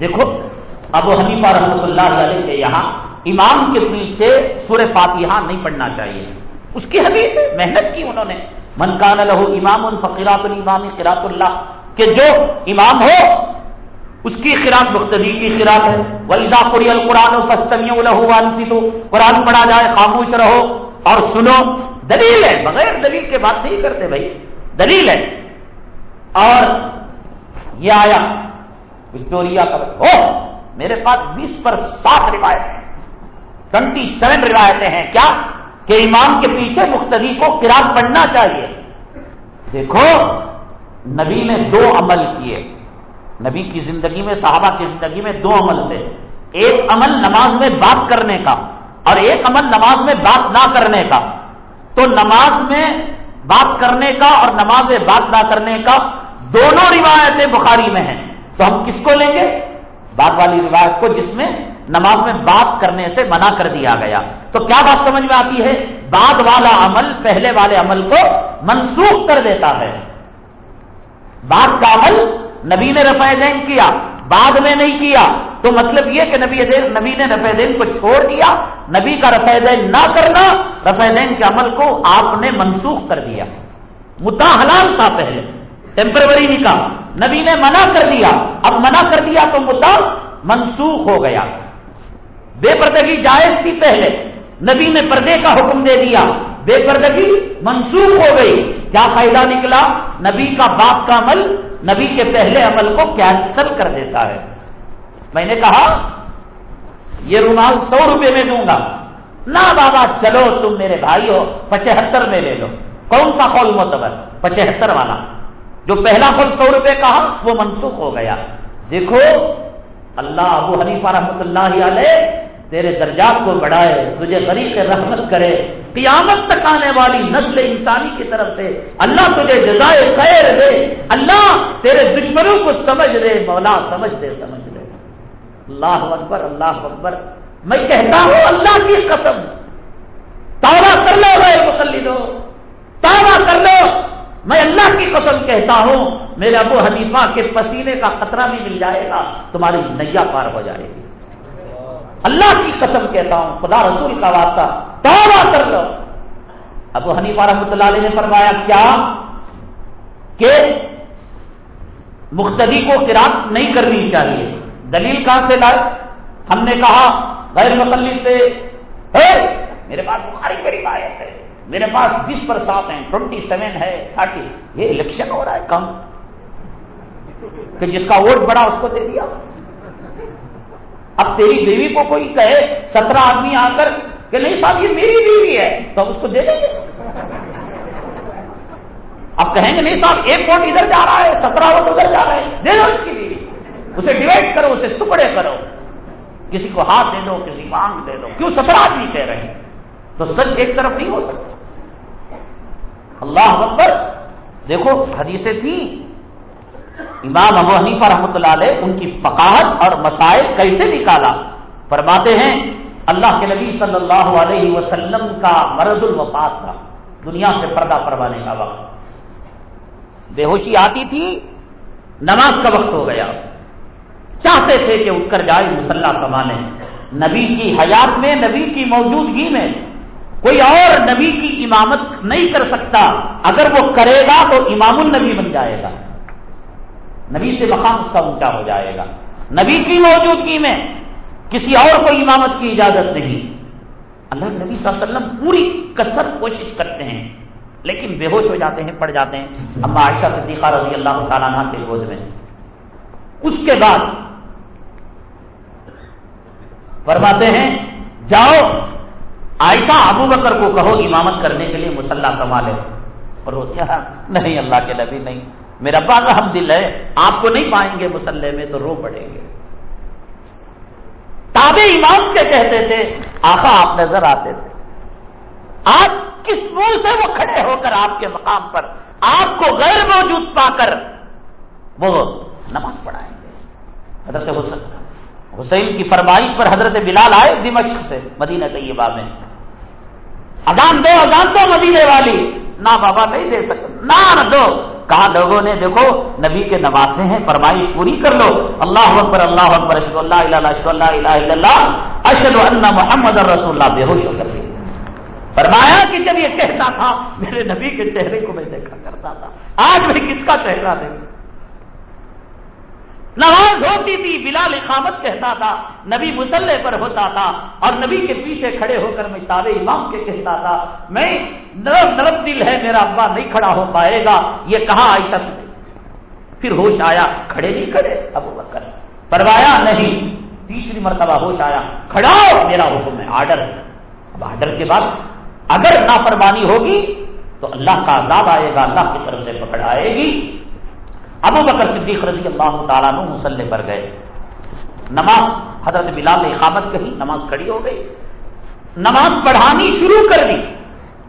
دیکھو، ابو حنیفہ رحمۃ اللہ علیہ کے یہاں امام کے پیچھے سور فاتحہ نہیں پڑھنا چاہیے۔ اس کی حدیث ہے، محنت کی انہوں نے۔ من کان لہو امام الفقیرات الامام، قرات اللہ۔ کہ جو امام ہو، اس کی خراک مختلف کی خراک ہے۔ ولدا قری القرآن فستمی لہو تو قرآن پڑھا جائے، خاموش رہو اور سنو۔ دلیل ہے، بغیر دلیل کے بات نہیں کرتے بھائی۔ دلیل ہے۔ اور یہ آیا۔ وکٹوریا کا او میرے پاس بیس پر سات روایت ہیں۔ ٹوینٹی سیون روایتیں ہیں۔ کیا؟ کہ امام کے پیچھے مختلف کو قرآن پڑھنا چاہیے۔ دیکھو، نبی نے دو عمل کیے۔ نبی کی زندگی میں، صحابہ کی زندگی میں دو عمل تھے۔ ایک عمل نماز میں بات کرنے کا اور ایک عمل نماز میں بات نہ کرنے کا۔ تو نماز میں بات کرنے کا اور نماز میں بات نہ کرنے کا دونوں روایتیں بخاری میں ہیں۔ تو ہم کس کو لیں گے؟ بات والی روایت کو، جس میں نماز میں بات کرنے سے منع کر دیا گیا۔ تو کیا بات سمجھ میں آتی ہے؟ بعد والا عمل پہلے والے عمل کو منسوخ کر دیتا ہے۔ بعد کا عمل نبی نے رفع دین کیا، بعد میں نہیں کیا۔ تو مطلب یہ کہ نبی دین، نبی نے رفع دین کو چھوڑ دیا۔ نبی کا رفع دین نہ کرنا، رفع دین کے عمل کو آپ نے منسوخ کر دیا۔ متا حلال تھا پہلے ٹیمپروری نکاح نبی نے منع کر دیا۔ اب منع کر دیا تو متا منسوخ ہو گیا۔ بے پردگی جائز تھی پہلے، نبی نے پردے کا حکم دے دیا، بے پردگی منسوخ ہو گئی، کیا فائدہ نکلا؟ نبی کا باپ کا عمل نبی کے پہلے عمل کو کینسل کر دیتا ہے۔ میں نے کہا، یہ رومال سو روپے میں دوں گا۔ نہ بابا، چلو تم میرے بھائی ہو پچہتر میں لے لو۔ کون سا قول معتبر؟ پچہتر والا۔ جو پہلا قول سو روپے کہا وہ منسوخ ہو گیا۔ دیکھو، اللہ ابو حنیفہ رحمۃ اللہ علیہ تیرے درجات کو بڑھائے، تجھے غریق رحمت کرے۔ قیامت تک آنے والی نسل انسانی کی طرف سے اللہ تجھے جزائے خیر دے۔ اللہ تیرے دشمنوں کو سمجھ دے، مولا سمجھ دے سمجھ دے۔ اللہ اکبر اللہ اکبر۔ میں کہتا ہوں اللہ کی قسم تارا کر لو بھائی مسلم تارا کر لو۔ میں اللہ کی قسم کہتا ہوں، میرے ابو حنیفہ کے پسینے کا خطرہ بھی مل جائے گا، تمہاری نیا پار ہو جائے گی۔ اللہ کی قسم کہتا ہوں، خدا رسول کا واسطہ توبہ کر لو۔ ابو حنیفہ رحمۃ اللہ علیہ نے فرمایا، کیا؟ کہ مختدی کو قرآن نہیں کرنی چاہیے۔ دلیل کہاں سے لائے؟ ہم نے کہا، غیر مقلد سے میرے پاس بخاری کی روایت ہے۔ میرے پاس بیس پر سات ہیں، ٹوینٹی سیون ہے، تھرٹی۔ یہ الیکشن ہو رہا ہے، کم۔ کہ جس کا ووٹ بڑا، اس کو دے دیا۔ اب تیری بیوی کو کوئی کہے سترہ آدمی آ کر کہ نہیں صاحب، یہ میری بیوی ہے، تو ہم اس کو دے دیں گے۔ اب کہیں گے نہیں صاحب، ایک ووٹ ادھر جا رہا ہے، سترہ ووٹ ادھر جا رہا ہے، دے دو اس کی بیوی۔ اسے ڈیوائڈ کرو، اسے ٹکڑے کرو۔ کسی کو ہاتھ دے دو، کسی کو آنکھ دے دو۔ کیوں سترہ آدمی کہہ رہے ہیں؟ تو سچ ایک طرف نہیں ہو سکتا۔ اللہ اکبر، دیکھو حدیثیں تھیں۔ امام ابو حنیفہ رحمۃ اللہ علیہ ان کی فقاہت اور مسائل کیسے نکالا؟ فرماتے ہیں، اللہ کے نبی صلی اللہ علیہ وسلم کا مرد الوفات تھا، دنیا سے پردہ پروانے کا وقت۔ بے ہوشی آتی تھی، نماز کا وقت ہو گیا۔ چاہتے تھے کہ اٹھ کر جائے مسلح سنبھالیں۔ نبی کی حیات میں، نبی کی موجودگی میں کوئی اور نبی کی امامت نہیں کر سکتا۔ اگر وہ کرے گا تو امام النبی بن جائے گا۔ نبی سے مقام اس کا اونچا ہو جائے گا۔ نبی کی موجودگی میں کسی اور کو امامت کی اجازت نہیں۔ اللہ نبی صلی اللہ علیہ وسلم پوری کثر کوشش کرتے ہیں، لیکن بے ہوش ہو جاتے ہیں، پڑ جاتے ہیں۔ اما عائشہ صدیقہ رضی اللہ تعالیٰ عنہ کے گود میں۔ اس کے بعد فرماتے ہیں، جاؤ، عائشہ ابو بکر کو کہو، امامت کرنے کے لیے مسلح سنبھالے۔ اور روتے ہیں نہیں، اللہ کے نبی نہیں۔ میرا باغ ہم دل ہے، آپ کو نہیں پائیں گے مسلح میں تو رو پڑیں گے۔ تابے امام کے کہتے تھے آخا آپ نظر آتے تھے۔ آپ کس منہ سے وہ کھڑے ہو کر آپ کے مقام پر آپ کو غیر موجود پا کر وہ نماز پڑھائیں گے۔ حضرت حسن، حسین کی فرمائش پر حضرت بلال آئے دمشق سے، مدینہ طیبہ میں۔ اذان دو اذان دو مدینے والی۔ نہ بابا نہیں دے سکتے، نہ دو۔ کہا لوگوں نے، دیکھو، نبی کے نوازے ہیں فرمائش پوری کر لو۔ اللہ اکبر اللہ اکبر اشد اللہ اللہ اشد اللہ الہ الا اللہ اشد اللہ محمد رسول اللہ۔ بے ہوش ہو کر فرمایا کہ جب یہ کہتا تھا، میرے نبی کے چہرے کو میں دیکھا کرتا تھا۔ آج میں کس کا چہرہ دیکھوں؟ نماز ہوتی تھی، بلال اقامت کہتا تھا، نبی مسلح پر ہوتا تھا، اور نبی کے پیچھے کھڑے ہو کر میں تابے امام کے کہتا تھا، میں نرم نرم دل ہے، میرا ابا نہیں کھڑا ہو پائے گا، یہ کہاں عائشہ سے؟ پھر ہوش آیا، کھڑے نہیں کھڑے؟ ابو بکر، پروایا نہیں، تیسری مرتبہ ہوش آیا، کھڑا ہو، میرا حکم ہے آرڈر اب آرڈر کے بعد اگر نافرمانی ہوگی تو اللہ کا عذاب آئے گا، اللہ کی طرف سے پکڑ آئے گی۔ ابو بکر صدیق رضی اللہ تعالیٰ نو مسلح پر گئے۔ نماز، حضرت بلال نے اقامت کہی، نماز کھڑی ہو گئی۔ نماز پڑھانی شروع کر دی۔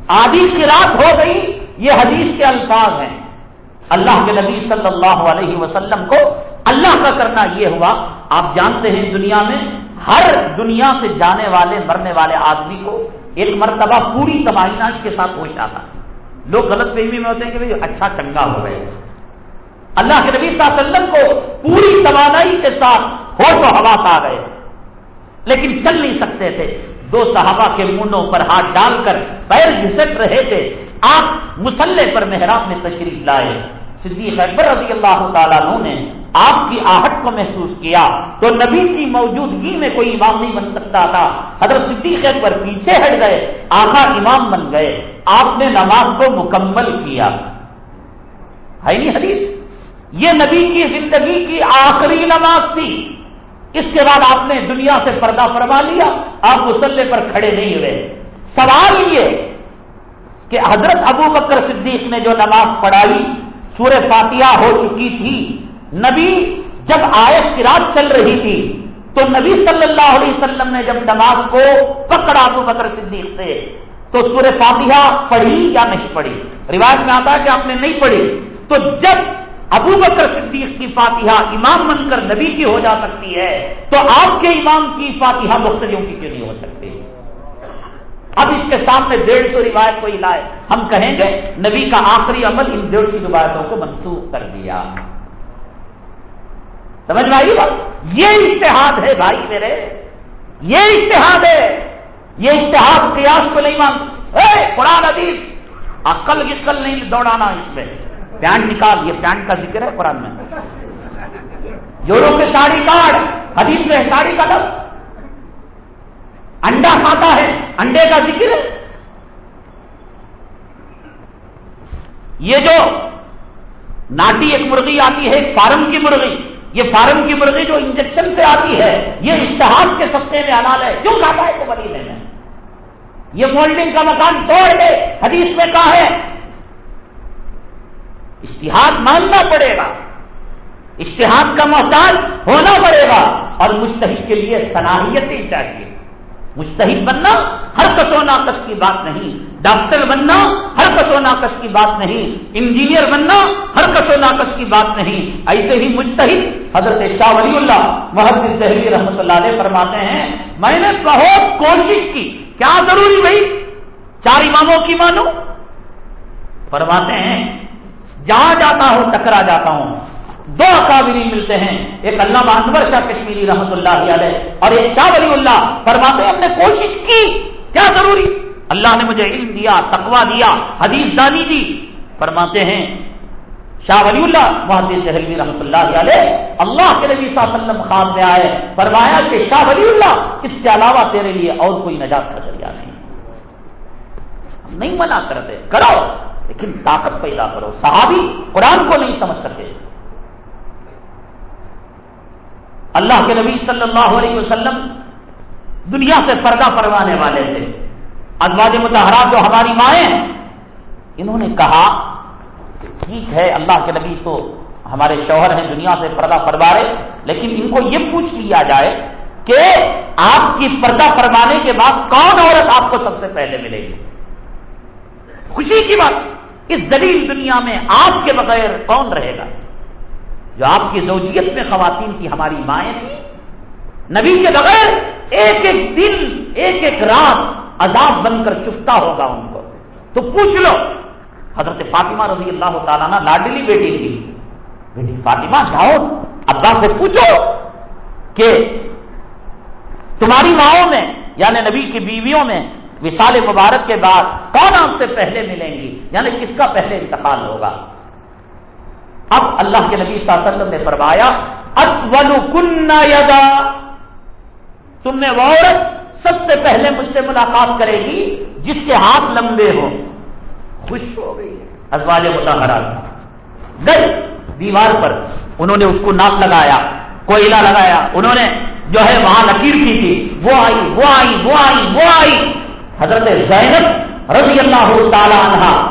آدھی کی رات ہو گئی، یہ حدیث کے الفاظ ہیں۔ اللہ کے نبی صلی اللہ علیہ وسلم کو اللہ کا کرنا یہ ہوا۔ آپ جانتے ہیں دنیا میں ہر دنیا سے جانے والے، مرنے والے آدمی کو ایک مرتبہ پوری تباہی کے ساتھ ہوش آتا لوگ غلط فہمی میں ہوتے ہیں کہ بھائی اچھا چنگا ہو گئے اللہ کے نبی صلی اللہ علیہ وسلم کو پوری توانائی کے ساتھ ہوش و حواس آ گئے لیکن چل نہیں سکتے تھے۔ دو صحابہ کے منڈوں پر ہاتھ ڈال کر پیر گھسٹ رہے تھے۔ آپ مسلح پر محراب میں تشریف لائے۔ صدیق اکبر رضی اللہ تعالیٰ نے آپ کی آہٹ کو محسوس کیا۔ تو نبی کی موجودگی میں کوئی امام نہیں بن سکتا تھا۔ حضرت صدیق اکبر پیچھے ہٹ گئے آخا امام بن گئے۔ آپ نے نماز کو مکمل کیا۔ ہے نہیں حدیث؟ یہ نبی کی زندگی کی آخری نماز تھی۔ اس کے بعد آپ نے دنیا سے پردہ فرما لیا۔ آپ مسلح پر کھڑے نہیں ہوئے۔ سوال یہ کہ حضرت ابو بکر صدیق نے جو نماز پڑھائی سور فاتحہ ہو چکی تھی۔ نبی جب آیت کی رات چل رہی تھی، تو نبی صلی اللہ علیہ وسلم نے جب نماز کو پکڑا ابو بکر صدیق سے، تو سور فاتحہ پڑھی یا نہیں پڑھی؟ روایت میں آتا ہے کہ آپ نے نہیں پڑھی۔ تو جب ابو بکر صدیق کی فاتحہ امام بن کر نبی کی ہو جا سکتی ہے، تو آپ کے امام کی فاتحہ مختلفوں کی کیوں نہیں ہو سکتی؟ اب اس کے سامنے ڈیڑھ سو روایت کو لائے، ہم کہیں گے نبی کا آخری عمل ان ڈیڑھ سو روایتوں کو منسوخ کر دیا۔ سمجھ میں آئی بات؟ یہ اشتہاد ہے بھائی میرے، یہ اشتہاد ہے۔ یہ اشتہاد قیاس کو نہیں مان قرآن حدیث، عقل عقل نہیں دوڑانا اس میں۔ پینٹ نکال یہ پینٹ کا ذکر ہے قرآن میں۔ جوڑوں پہ ساڑی کاٹ حدیث میں ساڑی کا دم انڈا کھاتا ہے، انڈے کا ذکر ہے۔ یہ جو ناٹی ایک مرغی آتی ہے فارم کی مرغی، یہ فارم کی مرغی جو انجیکشن سے آتی ہے، یہ اشتہار کے سستے میں حلال ہے۔ کیوں کھاتا ہے تو بڑی میں یہ مولڈنگ کا مکان توڑ دے، حدیث میں کہا ہے اشتہاد ماننا پڑے گا۔ اشتہاد کا محتاج ہونا پڑے گا۔ اور مستحد کے لیے صلاحیت ہی چاہیے۔ مستحد بننا ہر کسو ناقص کی بات نہیں۔ ڈاکٹر بننا ہر کسو ناقص کی بات نہیں۔ انجینئر بننا ہر کسو ناقص کی بات نہیں۔ ایسے ہی مستحد حضرت شاہ ولی اللہ محمد دہلی رحمۃ اللہ علیہ فرماتے ہیں، میں نے بہت کوشش کی۔ کیا ضروری بھائی؟ چار اماموں کی مانو؟ فرماتے ہیں جہاں جاتا ہوں، ٹکرا جاتا ہوں۔ دو اکابری ملتے ہیں، ایک اللہ انور شاہ کشمیری رحمت اللہ علیہ اور ایک شاہ ولی اللہ۔ فرماتے ہیں، ہم نے کوشش کی۔ کیا ضروری؟ اللہ نے مجھے علم دیا تقوا دیا، حدیث دانی دی۔ فرماتے ہیں، شاہ ولی اللہ محدود جہلوی رحمۃ اللہ علیہ، اللہ کے نبی صلی اللہ علیہ وسلم خواب میں آئے۔ فرمایا کہ شاہ ولی اللہ، اس کے علاوہ تیرے لیے اور کوئی نجات کا ذریعہ نہیں۔ ہم نہیں منع کرتے کرو لیکن طاقت پیدا کرو۔ صحابی قرآن کو نہیں سمجھ سکے۔ اللہ کے نبی صلی اللہ علیہ وسلم دنیا سے پردہ پروانے والے تھے۔ ازواج متحرات جو ہماری مائیں انہوں نے کہا، ٹھیک ہے، اللہ کے نبی تو ہمارے شوہر ہیں، دنیا سے پردہ پروارے لیکن ان کو یہ پوچھ لیا جائے کہ آپ کی پردہ پروانے کے بعد کون عورت آپ کو سب سے پہلے ملے گی؟ خوشی کی بات۔ اس دلیل دنیا میں آپ کے بغیر کون رہے گا؟ جو آپ کی زوجیت میں خواتین کی ہماری مائیں تھی نبی کے بغیر ایک ایک دن، ایک ایک رات عذاب بن کر چفتا ہوگا ان کو۔ تو پوچھ لو، حضرت فاطمہ رضی اللہ تعالیٰ نا لاڈلی بیٹی تھی۔ بیٹی فاطمہ، جاؤ، ابا سے پوچھو کہ تمہاری ماؤں میں یعنی نبی کی بیویوں میں وشال مبارک کے بعد کون آپ سے پہلے ملیں گی؟ یعنی کس کا پہلے انتقال ہوگا؟ اب اللہ کے نبی صلی اللہ علیہ وسلم نے فرمایا اتول کن یدا۔ تم میں وہ عورت سب سے پہلے مجھ سے ملاقات کرے گی جس کے ہاتھ لمبے ہوں۔ خوش ہو گئی۔ ازواج متحرات گئی دیوار پر انہوں نے اس کو ناک لگایا، کوئلہ لگایا۔ انہوں نے جو ہے وہاں لکیر کی تھی۔ وہ آئی وہ آئی وہ آئی وہ آئی۔ حضرت زینب رضی اللہ تعالی عنہ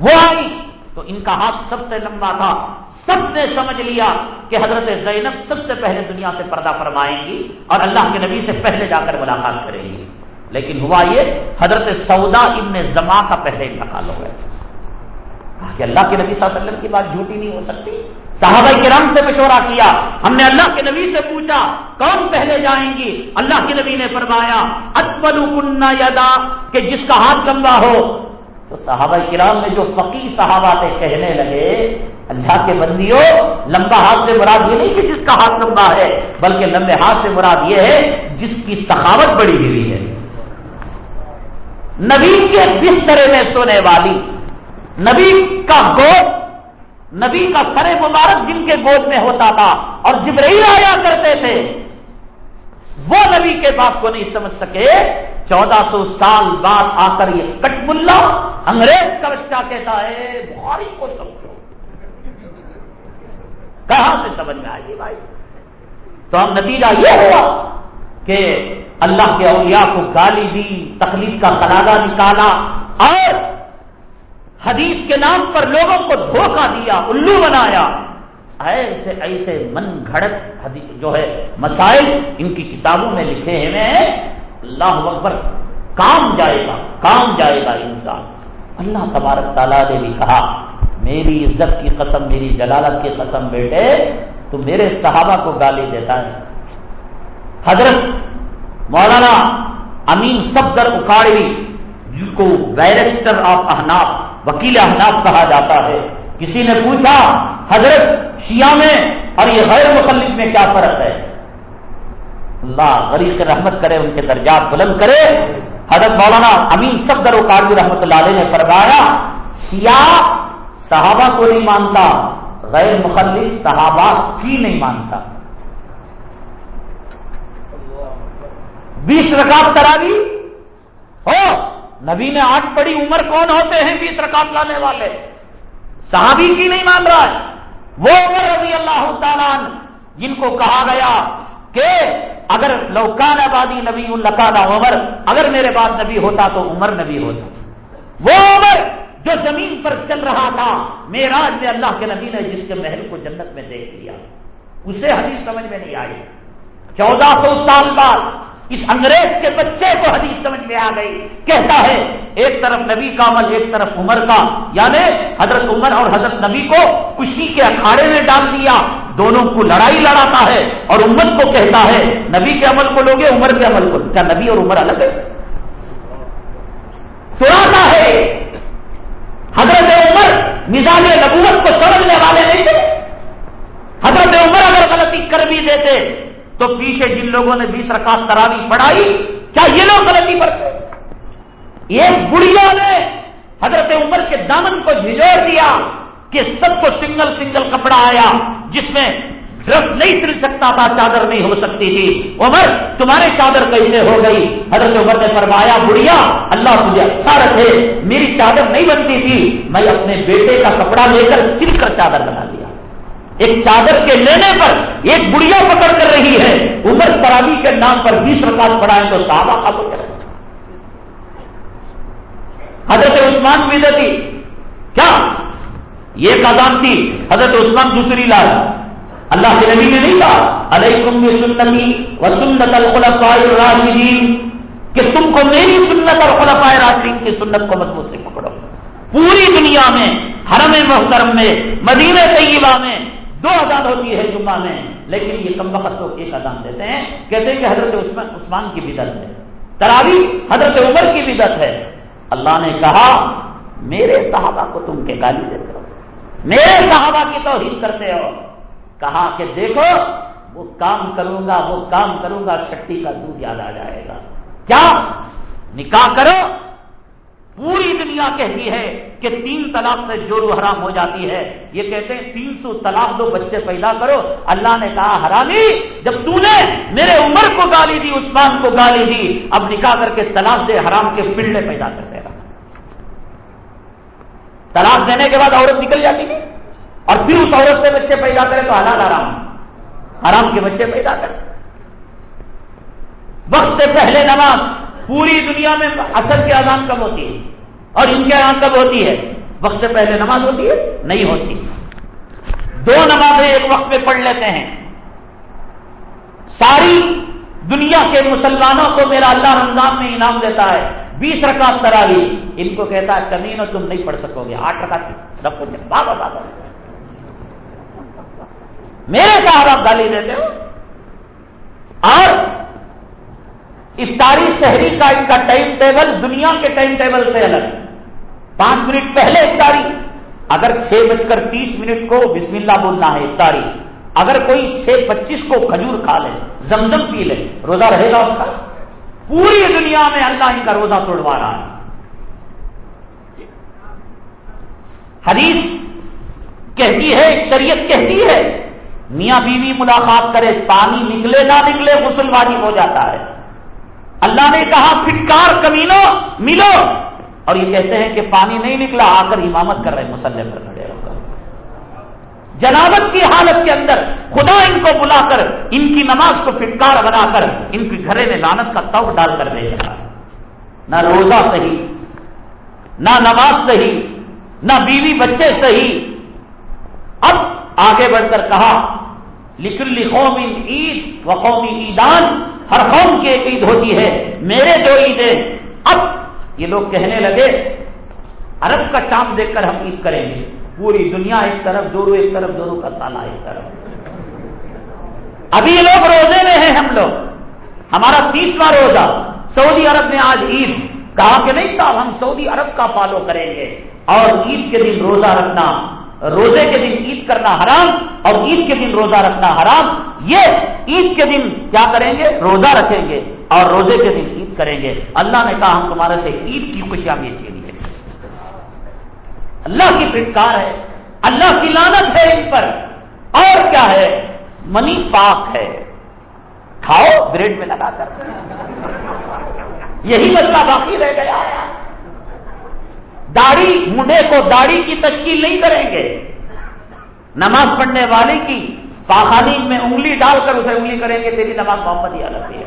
وہ آئی، تو ان کا ہاتھ سب سے لمبا تھا، سب نے سمجھ لیا کہ حضرت زینب سب سے پہلے دنیا سے پردہ فرمائیں گی اور اللہ کے نبی سے پہلے جا کر ملاقات کریں گی۔ لیکن ہوا یہ، حضرت سودا ابن زما کا پہلے انتقال ہو گیا۔ کہ اللہ کے نبی صلی اللہ علیہ وسلم کی بات جھوٹی نہیں ہو سکتی؟ صحابہ کرام سے مشورہ کیا، ہم نے اللہ کے نبی سے پوچھا، کون پہلے جائیں گی؟ اللہ کے نبی نے فرمایا اتبل کنہ یادا کہ جس کا ہاتھ لمبا ہو۔ تو صحابہ کرام نے جو فقی صحابہ سے کہنے لگے، اللہ کے بندیوں، لمبا ہاتھ سے مراد یہ نہیں کہ جس کا ہاتھ لمبا ہے، بلکہ لمبے ہاتھ سے مراد یہ ہے، جس کی سخاوت بڑی ہوئی ہے۔ نبی کے بسترے میں سونے والی، نبی کا گود نبی کا سر مبارک جن کے گود میں ہوتا تھا اور جبرائیل آیا کرتے تھے، وہ نبی کے باپ کو نہیں سمجھ سکے۔ چودہ سو سال بعد آ کر یہ کٹ ملا انگریز کا بچہ کہتا ہے، بخاری کو سمجھو۔ کہاں سے سمجھ میں آئے گی بھائی؟ تو ہم نتیجہ یہ ہوا کہ اللہ کے اولیاء کو گالی دی تکلیف کا قلادہ نکالا اور حدیث کے نام پر لوگوں کو دھوکہ دیا، الو بنایا۔ ایسے ایسے من گھڑت جو ہے مسائل ان کی کتابوں میں لکھے ہیں اللہ اکبر، کام جائے گا، کام جائے گا انسان۔ اللہ تبارک تعالیٰ نے بھی کہا، میری عزت کی قسم، میری جلالت کی قسم بیٹے، تو میرے صحابہ کو گالی دیتا ہے۔ حضرت مولانا امین صفدر اکاڑی جن کو بیرسٹر آف احناف وکیل احناف کہا جاتا ہے۔ کسی نے پوچھا، حضرت شیعہ میں اور یہ غیر مخلف میں کیا فرق ہے؟ اللہ غریب رحمت کرے، ان کے درجات بلند کرے۔ حضرت مولانا امین صفدر و اکاڑی رحمت اللہ علیہ نے فرمایا، شیعہ صحابہ کو نہیں مانتا، غیر مخلف صحابہ کی نہیں مانتا۔ بیس رکعت تراوی ہو۔ نبی نے آٹھ پڑی عمر کون ہوتے ہیں بیس رکعت لانے والے؟ صحابی کی نہیں مان رہا ہے۔ وہ عمر رضی اللہ تعالیٰ جن کو کہا گیا کہ اگر لوکان آبادی نبی القانا عمر، اگر میرے بعد نبی ہوتا تو عمر نبی ہوتا۔ وہ عمر جو زمین پر چل رہا تھا میراج میں اللہ کے نبی نے جس کے محل کو جنت میں دیکھ لیا۔ اسے حدیث سمجھ میں نہیں آئی۔ چودہ سو سال بعد اس انگریز کے بچے کو حدیث سمجھ میں آ گئی۔ کہتا ہے، ایک طرف نبی کا عمل، ایک طرف عمر کا۔ یعنی حضرت عمر اور حضرت نبی کو خوشی کے اکھاڑے میں ڈال دیا۔ دونوں کو لڑائی لڑاتا ہے اور امت کو کہتا ہے، نبی کے عمل کو لوگے، عمر کے عمل کو۔ کیا نبی اور عمر الگ ہے سناتا ہے۔ حضرت عمر نظام نبوت کو سمجھنے والے نہیں تھے۔ حضرت عمر اگر غلطی کر بھی دیتے تو پیچھے جن لوگوں نے بیس رکعت تراوی پڑھائی کیا یہ لوگ غلطی پر ایک بڑھیا نے حضرت عمر کے دامن کو جھجوڑ دیا کہ سب کو سنگل سنگل کپڑا آیا، جس میں ڈرس نہیں سل سکتا تھا، چادر نہیں ہو سکتی تھی۔ عمر، تمہارے چادر کیسے ہو گئی؟ حضرت عمر نے فرمایا، بڑھیا، اللہ تجھے اچھا رکھے، میری چادر نہیں بنتی تھی، میں اپنے بیٹے کا کپڑا لے کر سل کر چادر بنا لیا ایک چادر کے لینے پر ایک بڑھیا پکڑ کر رہی ہے، عمر تراوی کے نام پر بیس رکعت پڑھائیں تو صحابہ کا کریں حضرت عثمان بدتی کیا؟ یہ قدام تھی۔ حضرت عثمان دوسری لال اللہ کے نبی نے نہیں کہا، علیکم سنتی و سنت الخلفاء الراشدین۔ کہ تم کو میری سنت اور خلفاء راشدین کی سنت کو مضبوط سے پکڑو۔ پوری دنیا میں، حرم محترم میں، مدینہ طیبہ میں دو اذان ہوتی ہے جمعہ میں، لیکن یہ کم وقت لوگ ایک اذان دیتے ہیں۔ کہتے ہیں کہ حضرت عثمان عثمان کی بدت ہے۔ تراوی حضرت عمر کی بدت ہے۔ اللہ نے کہا، میرے صحابہ کو تم کے گالی دیتے ہو میرے صحابہ کی توہین کرتے ہو۔ کہا کہ دیکھو، وہ کام کروں گا، وہ کام کروں گا چھٹی کا دودھ یاد آ جائے گا۔ کیا؟ نکاح کرو۔ پوری دنیا کہتی ہے کہ تین طلاق سے جورو حرام ہو جاتی ہے، یہ کہتے ہیں تین سو طلاق دو بچے پیدا کرو۔ اللہ نے کہا، حرامی، جب تو نے میرے عمر کو گالی دی، عثمان کو گالی دی، اب نکاح کر کے طلاق دے، حرام کے پنڈے پیدا کر دے گا۔ طلاق دینے کے بعد عورت نکل جاتی ہے۔ اور پھر اس عورت سے بچے پیدا کرے تو حلال حرام حرام کے بچے پیدا کرے وقت سے پہلے نماز پوری دنیا میں اثر کی آزان کب ہوتی ہے؟ اور ان کے یہاں کب ہوتی ہے؟ وقت سے پہلے نماز ہوتی ہے؟ نہیں ہوتی۔ دو نمازیں ایک وقت میں پڑھ لیتے ہیں۔ ساری دنیا کے مسلمانوں کو میرا اللہ رمضان میں انعام دیتا ہے۔ بیس رکعت تراوی ان کو کہتا ہے کمین تم نہیں پڑھ سکو گے۔ آٹھ رکعت رب کو بابا بابا۔ میرے صاحب آپ گالی دیتے ہو۔ اور افطاری شہری کا ان کا ٹائم ٹیبل دنیا کے ٹائم ٹیبل سے الگ۔ پانچ منٹ پہلے افطاری، اگر چھ بج کر تیس منٹ کو بسم اللہ بولنا ہے افطاری، اگر کوئی چھ پچیس کو کھجور کھا لے، زمزم پی لے، روزہ رہے گا اس کا؟ پوری دنیا میں اللہ ان کا روزہ توڑوا رہا ہے۔ حدیث کہتی ہے، شریعت کہتی ہے، میاں بیوی ملاقات کرے، پانی نکلے نہ نکلے غسل واجب ہو جاتا ہے۔ اللہ نے کہا، فٹکار کمینو ملو. اور یہ کہتے ہیں کہ پانی نہیں نکلا، آ کر امامت کر رہے مسلح پر کھڑے ہو کر جنابت کی حالت کے اندر خدا ان کو بلا کر، ان کی نماز کو فٹکار بنا کر، ان کے گھرے میں لانت کا تو ڈال کر دے رہا نہ روزہ صحیح، نہ نماز صحیح، نہ بیوی بچے صحیح۔ اب آگے بڑھ کر کہا لکل قومی عید و قومی عیدان ہر قوم کی ایک عید ہوتی ہے، میرے جو عیدیں۔ اب یہ لوگ کہنے لگے، عرب کا چاند دیکھ کر ہم عید کریں گے۔ پوری دنیا ایک طرف، دورو ایک طرف، دورو کا سالہ ایک طرف۔ ابھی لوگ روزے میں ہیں ہم لوگ۔ ہمارا تیسواں روزہ، سعودی عرب میں آج عید۔ کہا کہ نہیں صاحب، ہم سعودی عرب کا فالو کریں گے۔ اور عید کے دن روزہ رکھنا۔ روزے کے دن عید کرنا حرام اور عید کے دن روزہ رکھنا حرام، یہ عید کے دن کیا کریں گے؟ روزہ رکھیں گے اور روزے کے دن عید کریں گے۔ اللہ نے کہا ہم تمہارے سے عید کی خوشیاں بیچیں گے اللہ کی فٹکار ہے، اللہ کی لانت ہے ان پر۔ اور کیا ہے؟ منی پاک ہے۔ کھاؤ، بریڈ میں لگا کر۔ یہی مسئلہ باقی رہ گیا۔ ہے داڑھی، منڈے کو داڑھی کی تشکیل نہیں کریں گے۔ نماز پڑھنے والے کی پاخانی میں انگلی ڈال کر اسے انگلی کریں گے، تیری نماز محمد ہی الگ ہے۔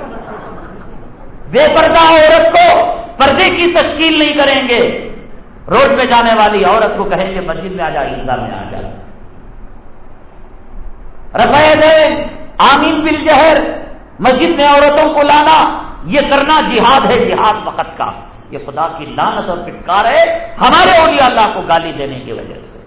بے پردہ عورت کو پردے کی تشکیل نہیں کریں گے۔ روڈ پہ جانے والی عورت کو کہیں گے، مسجد میں آ جا عیدہ میں آ جا۔ رفے دے، آمین بل جہر، مسجد میں عورتوں کو لانا، یہ کرنا جہاد ہے، جہاد وقت کا۔ یہ خدا کی لانت اور پٹکار ہے ہمارے اولیاء اللہ کو گالی دینے کی وجہ سے۔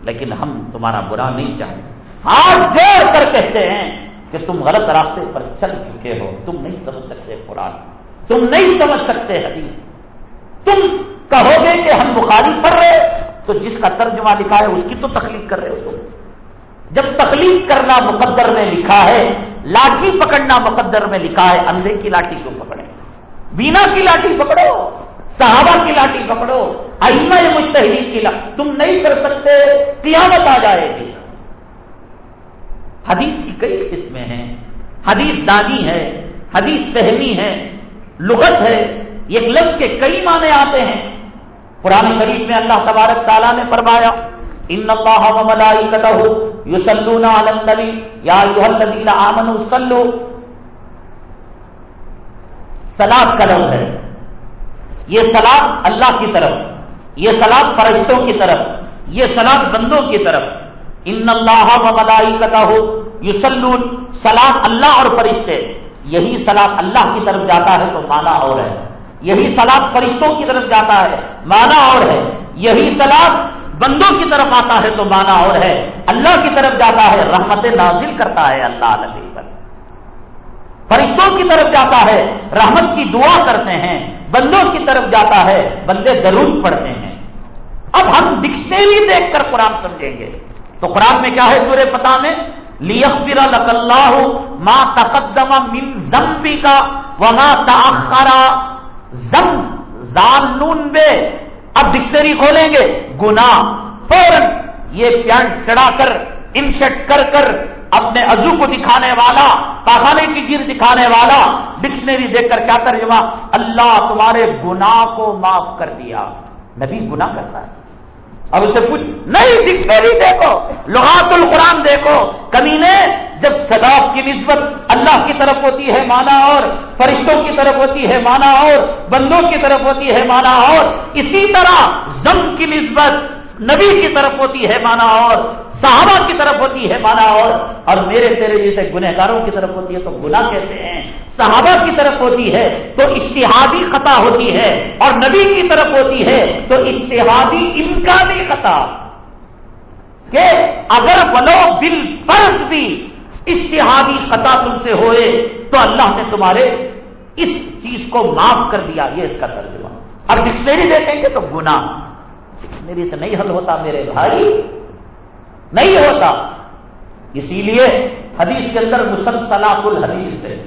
لیکن ہم تمہارا برا نہیں چاہیں ہاتھ جوڑ کر کہتے ہیں کہ تم غلط راستے پر چل چکے ہو۔ تم نہیں سمجھ سکتے قرآن۔ تم نہیں سمجھ سکتے حدیث۔ تم کہو گے کہ ہم بخاری پڑھ رہے تو جس کا ترجمہ لکھا ہے، اس کی تو تخلیق کر رہے ہو تم۔ جب تخلیق کرنا مقدر میں لکھا ہے، لاٹھی پکڑنا مقدر میں لکھا ہے، اندھے کی لاٹھی کیوں پکڑے؟ بینا کی لاٹھی پکڑو، صحابہ کی لاٹھی پکڑو، ائمہ مشتحرین کی لاٹھی۔ تم نہیں کر سکتے، قیامت آ جائے گی۔ حدیث کی کئی قسمیں ہیں۔ حدیث دانی ہے، حدیث فہمی ہے، لغت ہے۔ ایک لفظ کے کئی معنی آتے ہیں۔ پرانی شریف میں اللہ تبارک تعالیٰ نے فرمایا، ان اللہ و ملائکتہ یصلون علی النبی۔ یا ایھا الذین آمنوا صلوا سلاد کا لفظ ہے۔ یہ سلاد اللہ کی طرف، یہ سلاد فرشتوں کی طرف، یہ سلاد بندوں کی طرف۔ ان اللہ و ملائی کتا یوسلون سلاد اللہ اور فرشتے، یہی سلاد اللہ کی طرف جاتا ہے تو مانا اور ہے۔ یہی سلاد فرشتوں کی طرف جاتا ہے، مانا اور ہے۔ یہی سلاد بندوں کی طرف آتا ہے تو مانا اور ہے۔ اللہ کی طرف جاتا ہے، رحمت نازل کرتا ہے، اللہ نبی فرشتوں کی طرف جاتا ہے، رحمت کی دعا کرتے ہیں، بندوں کی طرف جاتا ہے، بندے درود پڑھتے ہیں۔ اب ہم ڈکشنری دیکھ کر قرآن سمجھیں گے۔ تو قرآن میں کیا ہے سورہ پتا میں؟ لیکفر اللہ ماں تقدم من زمبی کا وہاں تاخرا زم زال نون بے اب ڈکشنری کھولیں گے۔ گنا فوراً یہ پینٹ چڑھا کر، انشٹ کر کر اپنے عزو کو دکھانے والا پاخانے کی گر دکھانے والا، ڈکشنری دیکھ کر کیا ترجمہ اللہ تمہارے گناہ کو معاف کر دیا۔ نبی گناہ کرتا ہے۔ اب اسے پوچھ، نہیں، ڈکشنری دیکھو، لغات القرآن دیکھو۔ کمی نے جب سداف کی نسبت اللہ کی طرف ہوتی ہے، مانا اور، فرشتوں کی طرف ہوتی ہے، مانا اور، بندوں کی طرف ہوتی ہے، مانا اور، اسی طرح زم کی نسبت نبی کی طرف ہوتی ہے، مانا اور۔ صحابہ کی طرف ہوتی ہے مانا اور اور میرے تیرے جیسے گنہگاروں کی طرف ہوتی ہے تو گناہ کہتے ہیں۔ صحابہ کی طرف ہوتی ہے تو اشتہادی خطا ہوتی ہے، اور نبی کی طرف ہوتی ہے تو اشتہادی امکانی خطا۔ کہ اگر بلو بل فرض بھی اشتہادی خطا تم سے ہوئے تو اللہ نے تمہارے اس چیز کو معاف کر دیا، یہ اس کا ترجمہ۔ اب ڈکشنری دیکھیں گے تو گنا ڈکشنری سے نہیں حل ہوتا میرے بھائی۔ نہیں ہوتا۔ اسی لیے حدیث کے اندر مسلسلات الحدیث ہے۔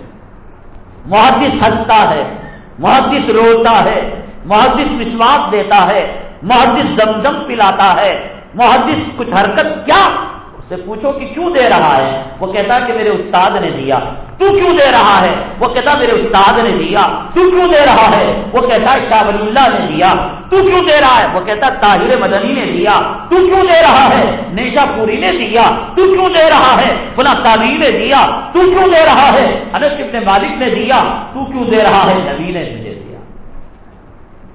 محدث ہنستا ہے، محدث روتا ہے، محدث وشواس دیتا ہے، محدث زمزم پلاتا ہے، محدث کچھ حرکت کیا سے پوچھو کہ کیوں دے رہا ہے؟ وہ کہتا کہ میرے استاد نے دیا۔ تو کیوں دے رہا ہے؟ وہ کہتا میرے استاد نے دیا۔ تو کیوں دے رہا ہے؟ وہ کہتا شاہ ولی اللہ نے دیا۔ تو کیوں دے رہا ہے؟ وہ کہتا طاہر مدنی نے دیا۔ تو کیوں دے رہا ہے؟ نیشا پوری نے دیا۔ تو کیوں دے رہا ہے؟ فلاں تعلیم نے دیا۔ تو کیوں دے رہا ہے؟ انس ابن مالک نے دیا۔ تو کیوں دے رہا ہے؟ نبی نے مجھے دیا۔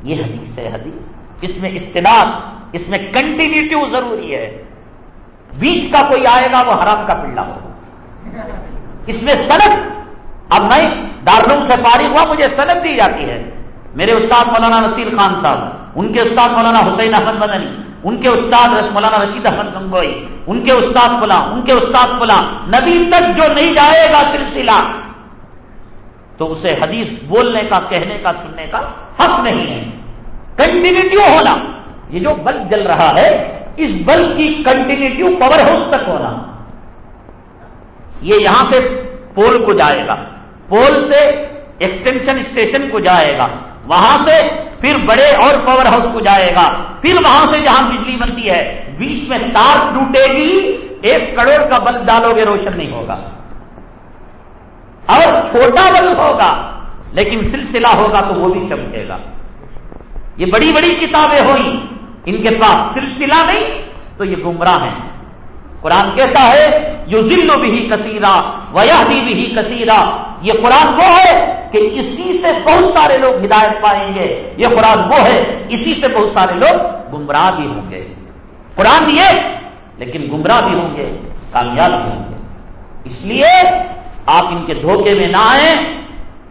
یہ حدیث ہے حدیث۔ اس میں استناد اس میں کنٹینیوٹی ضروری ہے۔ بیچ کا کوئی آئے گا وہ حرام کا پلڑا ہوگا اس میں سند اب میں دارالعلوم سے فارغ ہوا، مجھے سند دی جاتی ہے۔ میرے استاد مولانا نصیر خان صاحب، ان کے استاد مولانا حسین احمد مدنی ان کے استاد مولانا رشید احمد گنگوئی، ان کے استاد فلاں، ان کے استاد فلاں۔ نبی تک جو نہیں جائے گا سلسلہ، تو اسے حدیث بولنے کا، کہنے کا، سننے کا حق نہیں ہے۔ کنٹینیو ہونا۔ یہ جو بلب جل رہا ہے اس بلب کی کنٹینیو پاور ہاؤس تک ہونا۔ یہ یہاں سے پول کو جائے گا۔ پول سے ایکسٹینشن اسٹیشن کو جائے گا۔ وہاں سے پھر بڑے اور پاور ہاؤس کو جائے گا۔ پھر وہاں سے جہاں بجلی بنتی ہے، بیچ میں تار ٹوٹے گی۔ ایک کروڑ کا بلب ڈالو گے، روشن نہیں ہوگا۔ اور چھوٹا بلب ہوگا، لیکن سلسلہ ہوگا تو وہ بھی چمکے گا۔ یہ بڑی بڑی کتابیں ہوئی ان کے پاس سلسلہ نہیں، تو یہ گمراہ ہیں۔ قرآن کہتا ہے یو ذلو بھی کثیرہ ویا بھی کثیرہ یہ قرآن وہ ہے کہ اسی سے بہت سارے لوگ ہدایت پائیں گے۔ یہ قرآن وہ ہے، اسی سے بہت سارے لوگ گمراہ بھی ہوں گے۔ قرآن یہ لیکن گمراہ بھی ہوں گے، کامیاب بھی ہوں گے۔ اس لیے آپ ان کے دھوکے میں نہ آئیں،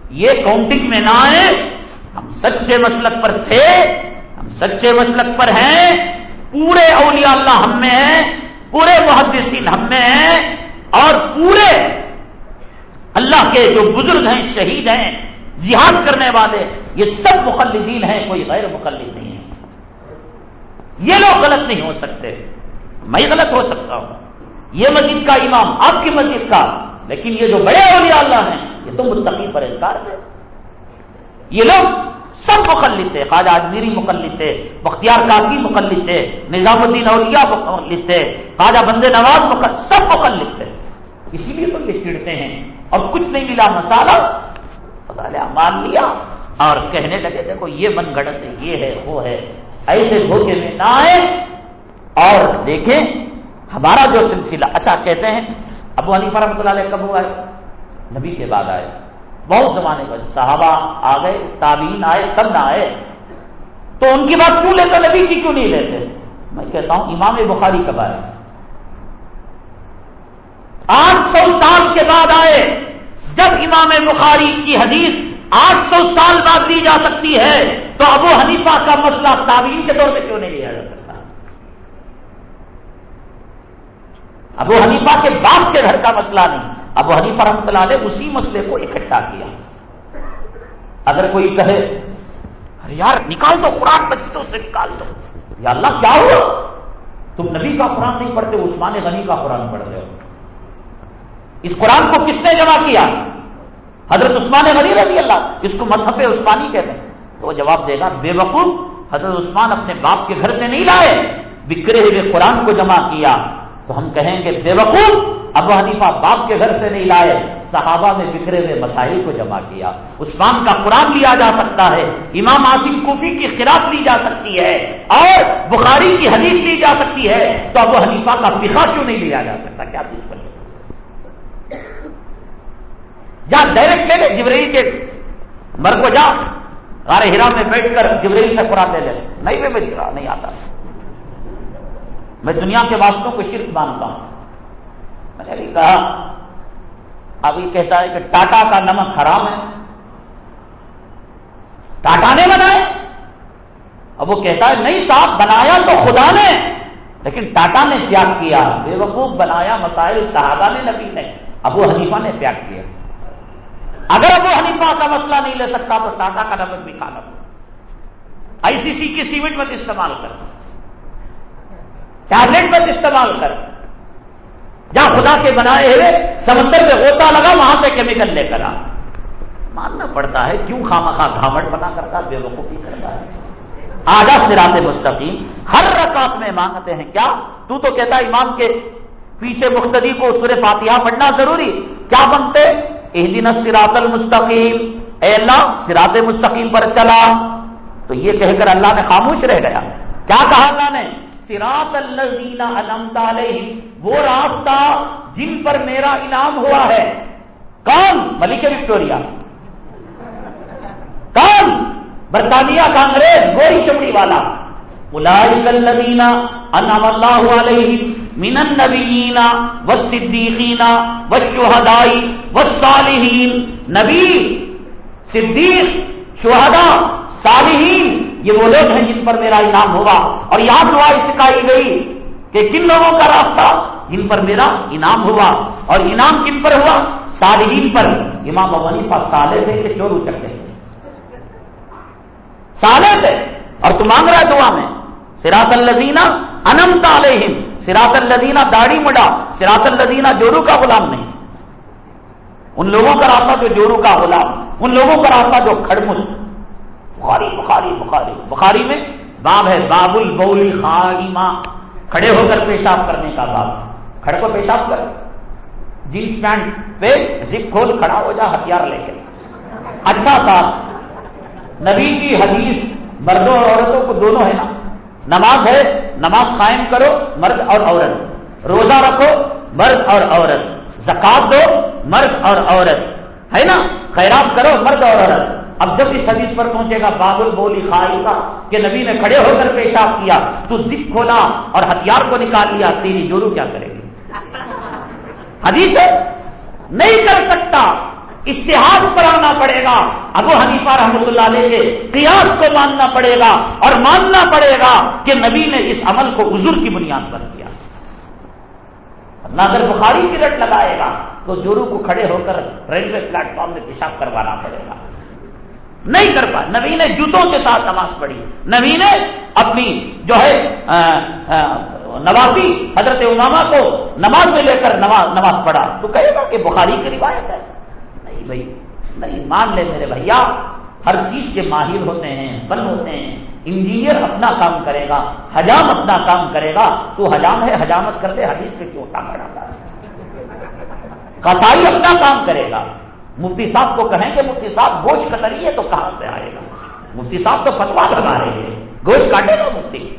یہ کاؤنٹنگ میں نہ آئیں۔ ہم سچے مسلک پر تھے سچے مسلک پر ہیں، پورے اولیاء اللہ ہم میں ہیں، پورے محدثین ہم میں ہیں، اور پورے اللہ کے جو بزرگ ہیں، شہید ہیں، جہاد کرنے والے، یہ سب مخلدین ہیں، کوئی غیر مخلد نہیں ہے۔ یہ لوگ غلط نہیں ہو سکتے۔ میں غلط ہو سکتا ہوں۔ یہ مسجد کا امام، آپ کی مسجد کا۔ لیکن یہ جو بڑے اولیاء اللہ ہیں، یہ تو متقی پر انکار ہے یہ لوگ سب مقلد تھے، خواجہ اجمیری مقلد تھے، بختیار کافی مقلد تھے نظام الدین اولیاء مقلد تھے، خواجہ بند نواز مقلد، سب مقلد تھے۔ اسی لیے تو یہ چڑھتے ہیں۔ اور کچھ نہیں ملا مسالہ پتا لیا مان لیا اور کہنے لگے، دیکھو یہ من گڑت ہے، یہ ہے، وہ ہے۔ ایسے دھوکے میں نہ آئے۔ اور دیکھیں، ہمارا جو سلسلہ اچھا کہتے ہیں، ابو علی فرحمۃ اللہ علیہ کب ہوا ہے؟ نبی کے بعد آئے۔ بہت زمانے پر صحابہ آ گئے تابین آئے، تب نہ آئے۔ تو ان کی بات کیوں لیتے؟ نبی کی کیوں نہیں لیتے؟ میں کہتا ہوں امام بخاری کب آئے آٹھ سو سال کے بعد آئے، جب امام بخاری کی حدیث آٹھ سو سال بعد دی جا سکتی ہے، تو ابو حنیفہ کا مسئلہ تعبین کے طور پہ کیوں نہیں لیا جا سکتا؟ ابو حنیفہ کے باپ کے گھر کا مسئلہ نہیں۔ ابو حنیفہ رحمۃ اللہ نے اسی مسئلے کو اکٹھا کیا۔ اگر کوئی کہے، ارے یار، نکال دو قرآن بچوں سے نکال دو۔ یا اللہ، کیا ہوا؟ تم نبی کا قرآن نہیں پڑھتے، عثمان غنی کا قرآن پڑھ رہے ہو۔ اس قرآن کو کس نے جمع کیا؟ حضرت عثمان غنی رضی اللہ اس کو مذہب عثمانی کہتے ہیں۔ تو وہ جواب دے گا، بے وقوف، حضرت عثمان اپنے باپ کے گھر سے نہیں لائے، بکرے ہوئے قرآن کو جمع کیا۔ تو ہم کہیں گے، بے وقوف ابو حنیفہ باپ کے گھر سے نہیں لائے، صحابہ میں بکھرے ہوئے مسائل کو جمع کیا۔ عثمان کا قرآن لیا جا سکتا ہے، امام آصم کوفی کی خراف لی جا سکتی ہے، اور بخاری کی حدیث لی جا سکتی ہے۔ تو ابو حنیفہ کا فقہ کیوں نہیں لیا جا سکتا؟ کیا چیز پر جا ڈائریکٹ لے لے جبرئی کے مر کو جا۔ غار ہرا میں بیٹھ کر جبرئی سے قرآن لے لے۔ نہیں میں نہیں آتا۔ میں دنیا کے واسطوں کو شرک مانتا ہوں۔ میں نے بھی کہا، ابھی کہتا ہے کہ ٹاٹا کا نمک حرام ہے۔ ٹاٹا نے بنائے۔ اب وہ کہتا ہے، نہیں صاحب، بنایا تو خدا نے۔ لیکن ٹاٹا نے تیاگ کیا بے وقوف بنایا، مسائل صحابہ نے، نبی نے۔ ابو حنیفہ نے تیاگ کیا۔ اگر ابو حنیفہ کا مسئلہ نہیں لے سکتا تو ٹاٹا کا نمک بھی کھانا۔ آئی سی سی کی سیمنٹ مت استعمال کر۔ ٹیبلٹ مت استعمال کر۔ جہاں خدا کے بنائے ہوئے سمندر میں ہوتا لگا، وہاں سے کیمیکل لے کر آ۔ ماننا پڑتا ہے، کیوں خام خواہ گھامٹ بنا کرتا، بے وقوفی کرتا ہے؟ آجا سراط مستقیم، ہر رکعت میں مانگتے ہیں۔ کیا؟ تو تو کہتا امام کے پیچھے مختدی کو سور فاتحہ پڑھنا ضروری۔ کیا بنتے؟ ایک دن سراط المستقیم۔ اے اللہ سراط مستقیم پر چلا۔ تو یہ کہہ کر اللہ نے خاموش رہ گیا۔ کیا کہا اللہ نے؟ سراط اللہ علمت علیہ وہ راستہ جن پر میرا انعام ہوا ہے۔ کون؟ ملک وکٹوریا کون؟ برطانیہ کانگریس گوری چمڑی والا۔ الدینہ انعام اللہ علیہ من النبیین والصدیقین والشہدائی والصالحین۔ نبی، صدیق، شہداء، صالحین۔ یہ وہ لوگ ہیں جن پر میرا انعام ہوا اور یہاں دعا سکھائی گئی کہ کن لوگوں کا راستہ جن پر میرا انعام ہوا اور انعام کن پر ہوا صالحین پر۔ امام ابنی پاس سالے تھے کہ چور اچکتے سالے تھے۔ اور تو مانگ رہا ہے دعا میں۔ سراط الدینہ انمتا علیہم۔ سراط الدینہ داڑھی مڈا۔ سراط الدینہ جورو کا غلام نہیں۔ ان لوگوں کا راستہ جو جورو کا غلام۔ ان لوگوں کا راستہ جو کھڑمل۔ بخاری بخاری بخاری. بخاری میں باب ہے باب البولی خاریما کھڑے ہو کر پیشاب کرنے کا باب. کھڑے کو پیشاب کر. جینس پینٹ پہ زپ کھول کھڑا ہو جا ہتھیار لے کے. اچھا تھا. نبی کی حدیث مردوں اور عورتوں کو دونوں ہے نا. نماز ہے، نماز قائم کرو، مرد اور عورت. روزہ رکھو، مرد اور عورت. زکات دو، مرد اور عورت. ہے نا؟ خیرات کرو، مرد اور عورت. اب جب اس حدیث پر پہنچے گا بابل بولی خائی کا کہ نبی نے کھڑے ہو کر پیشاب کیا، تو زپ کھولا اور ہتھیار کو نکال لیا، تیری جورو کیا کرے گی؟ حدیث ہے؟ نہیں کر سکتا اشتہار پر آنا پڑے گا۔ ابو حنیفہ رحمۃ اللہ علیہ کے قیاس کو ماننا پڑے گا اور ماننا پڑے گا کہ نبی نے اس عمل کو عذر کی بنیاد پر کیا۔ نہ اگر بخاری کی رٹ لگائے گا، تو جورو کو کھڑے ہو کر ریلوے پلیٹ فارم میں پیشاب کروانا پڑے گا۔ نہیں کر پائے نبی نے جوتوں کے ساتھ نماز پڑھی۔ نبی نے اپنی جو ہے نوازی حضرت اماما کو نماز میں لے کر نماز نماز پڑھا۔ تو کہے گا کہ بخاری کی روایت ہے۔ نہیں بھائی، نہیں، مان لے میرے بھیا ہر چیز کے ماہر ہوتے ہیں، بن ہوتے ہیں۔ انجینئر اپنا کام کرے گا، حجام اپنا کام کرے گا۔ تو حجام ہے، حجامت کر دے، حدیث پہ کیوں کام کراتا ہے کسائی اپنا کام کرے گا۔ مفتی صاحب کو کہیں کہ مفتی صاحب گوشت کتری ہے تو کہاں سے آئے گا؟ مفتی صاحب تو فتوا لگا رہے ہیں۔ گوشت کاٹے گا مفتی؟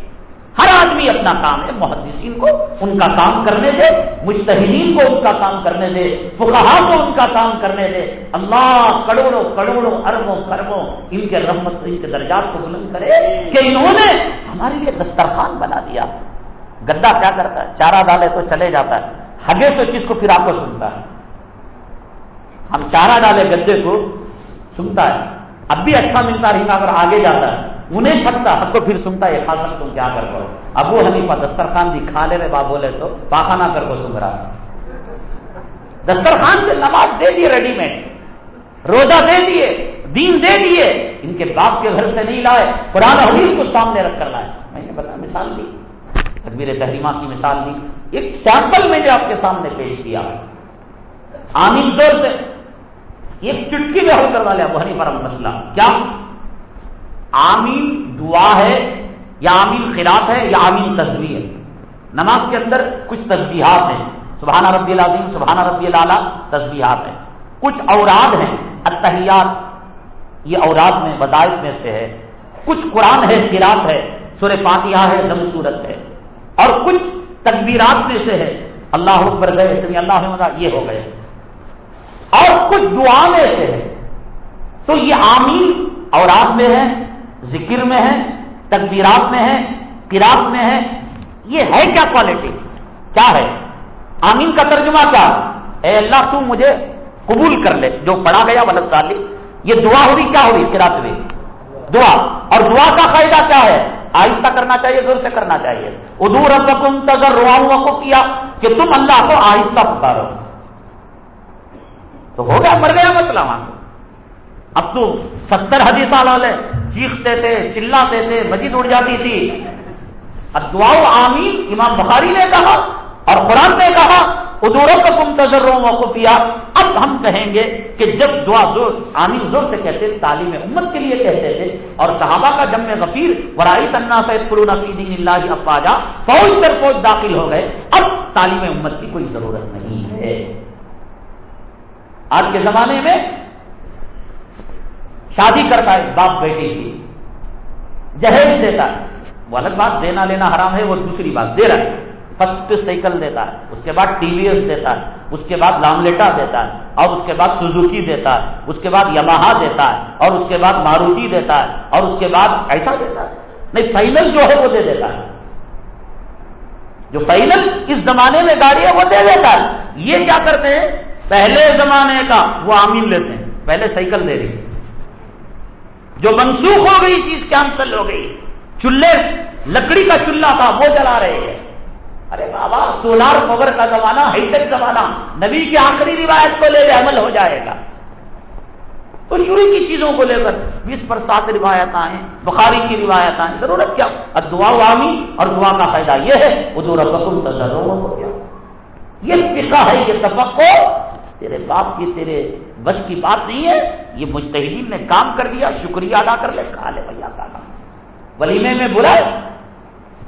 ہر آدمی اپنا کام ہے، محدثین کو ان کا کام کرنے دے مشتحدین کو ان کا کام کرنے دے فقہا کو ان کا کام کرنے دے۔ اللہ کروڑوں کروڑوں، اربوں کربوں ان کے رحمت، ان کے درجات کو بلند کرے کہ انہوں نے ہمارے لیے دسترخوان بنا دیا۔ گدا کیا کرتا ہے؟ چارہ ڈالے تو چلے جاتا ہے۔ ہگے سے چیز کو پھر آپ کو سنتا ہے۔ ہم چارہ ڈالے گدے کو سنتا ہے۔ اب بھی اچھا ملتا رہی اگر آگے جاتا ہے۔ انہیں چھکتا اب تو پھر سنتا ہے کھا سکتا ہوں کیا کر کرو اب وہ حنیفہ دسترخوان دی کھا لے رہے با بولے تو، پاخانہ کر کو سن رہا دسترخوان سے نماز دے دیے ریڈی میڈ روزہ دے دیے، دین دے دیے۔ ان کے باپ کے گھر سے نہیں لائے، قرآن حدیث کو سامنے رکھ کر لائے۔ میں نے بتا، مثال دی۔ تقبیر تحریمہ کی مثال دی۔ ایک سیمپل میں نے آپ کے سامنے پیش کیا۔ آمین زور سے ایک چٹکی میں حل کروا لیا وہی پر مسئلہ کیا؟ آمین دعا ہے یا آمین خلاف ہے یا آمین تصویر ہے؟ نماز کے اندر کچھ تصویحات ہیں۔ سبحانہ ربی العظیم سبحانہ ربی اللہ تصویحات ہیں۔ کچھ اوراد ہیں۔ اتحیات یہ اوراد میں بدائف میں سے ہے۔ کچھ قرآن ہے قرات ہے۔ سور فاتحہ ہے، دم صورت ہے۔ اور کچھ تکبیرات میں سے ہے۔ اللہ اکبر گئے، اس اللہ، یہ ہو گئے۔ اور کچھ دعا میں سے ہے۔ تو یہ آمین اوراد میں ہے، ذکر میں ہے، تکبیرات میں ہے قرات میں ہے، یہ ہے کیا کوالٹی کیا ہے؟ آمین کا ترجمہ کیا؟ اے اللہ، تو مجھے قبول کر لے۔ جو پڑھا گیا، ولد تعلی یہ دعا ہوئی، کیا ہوئی قرات ہوئی دعا۔ اور دعا کا فائدہ کیا ہے؟ آہستہ کرنا چاہیے، زور سے کرنا چاہیے۔ ادور ربکم تذر رواؤں کو کیا کہ تم اللہ کو آہستہ پکارو۔ تو ہو گیا مر گیا مسئلہ وہاں اب تو ستر حدیث والے چیختے تھے چلاتے تھے مسجد اڑ جاتی تھی۔ اب دعا آمین، امام بخاری نے کہا اور قرآن نے کہا ادوروں کا تم تجروں کو اب ہم کہیں گے کہ جب دعا زور، آمین زور سے کہتے، تعلیم امت کے لیے کہتے تھے اور صحابہ کا جم غفیر ورائی تنا سید فلون دین اللہ افواجا فوج پر فوج داخل ہو گئے۔ اب تعلیم امت کی کوئی ضرورت نہیں ہے۔ آج کے زمانے میں شادی کرتا ہے باپ بیٹی کی جہیز دیتا ہے وہ الگ بات دینا لینا حرام ہے وہ دوسری بات دے رہا ہے فرسٹ سائیکل دیتا ہے اس کے بعد ٹی وی ایس دیتا ہے اس کے بعد لاملیٹا دیتا ہے اور اس کے بعد سوزوکی دیتا ہے اس کے بعد یمہا دیتا ہے اور اس کے بعد ماروتی دیتا ہے اور اس کے بعد ایسا دیتا ہے نہیں فائنل جو ہے وہ دے دیتا ہے جو فائنل اس زمانے میں گاڑی ہے وہ دے دیتا ہے یہ کیا کرتے ہیں پہلے زمانے کا وہ آمین لیتے ہیں، پہلے سائیکل دے رہی۔ جو منسوخ ہو گئی، چیز کینسل ہو گئی۔ چولہے، لکڑی کا چولہا تھا، وہ جلا رہے ہیں۔ ارے بابا، سولار پاور کا زمانہ، ہائی ٹیک زمانہ۔ نبی کی آخری روایت کو لے لے عمل ہو جائے گا۔ تو شروع کی چیزوں کو لے کر بیس پر سات روایت آئیں، بخاری کی روایت آئیں۔ ضرورت کیا؟ اب دعا وامی اور دعا کا فائدہ یہ ہے۔ ادور رقم ہو گیا۔ یہ فقہ ہے، یہ تفقو تیرے باپ کی تیرے بس کی بات نہیں ہے، یہ مجتہدین نے کام کر دیا شکریہ ادا کر لے، کھا لے بھیا کا ولیمے میں برائے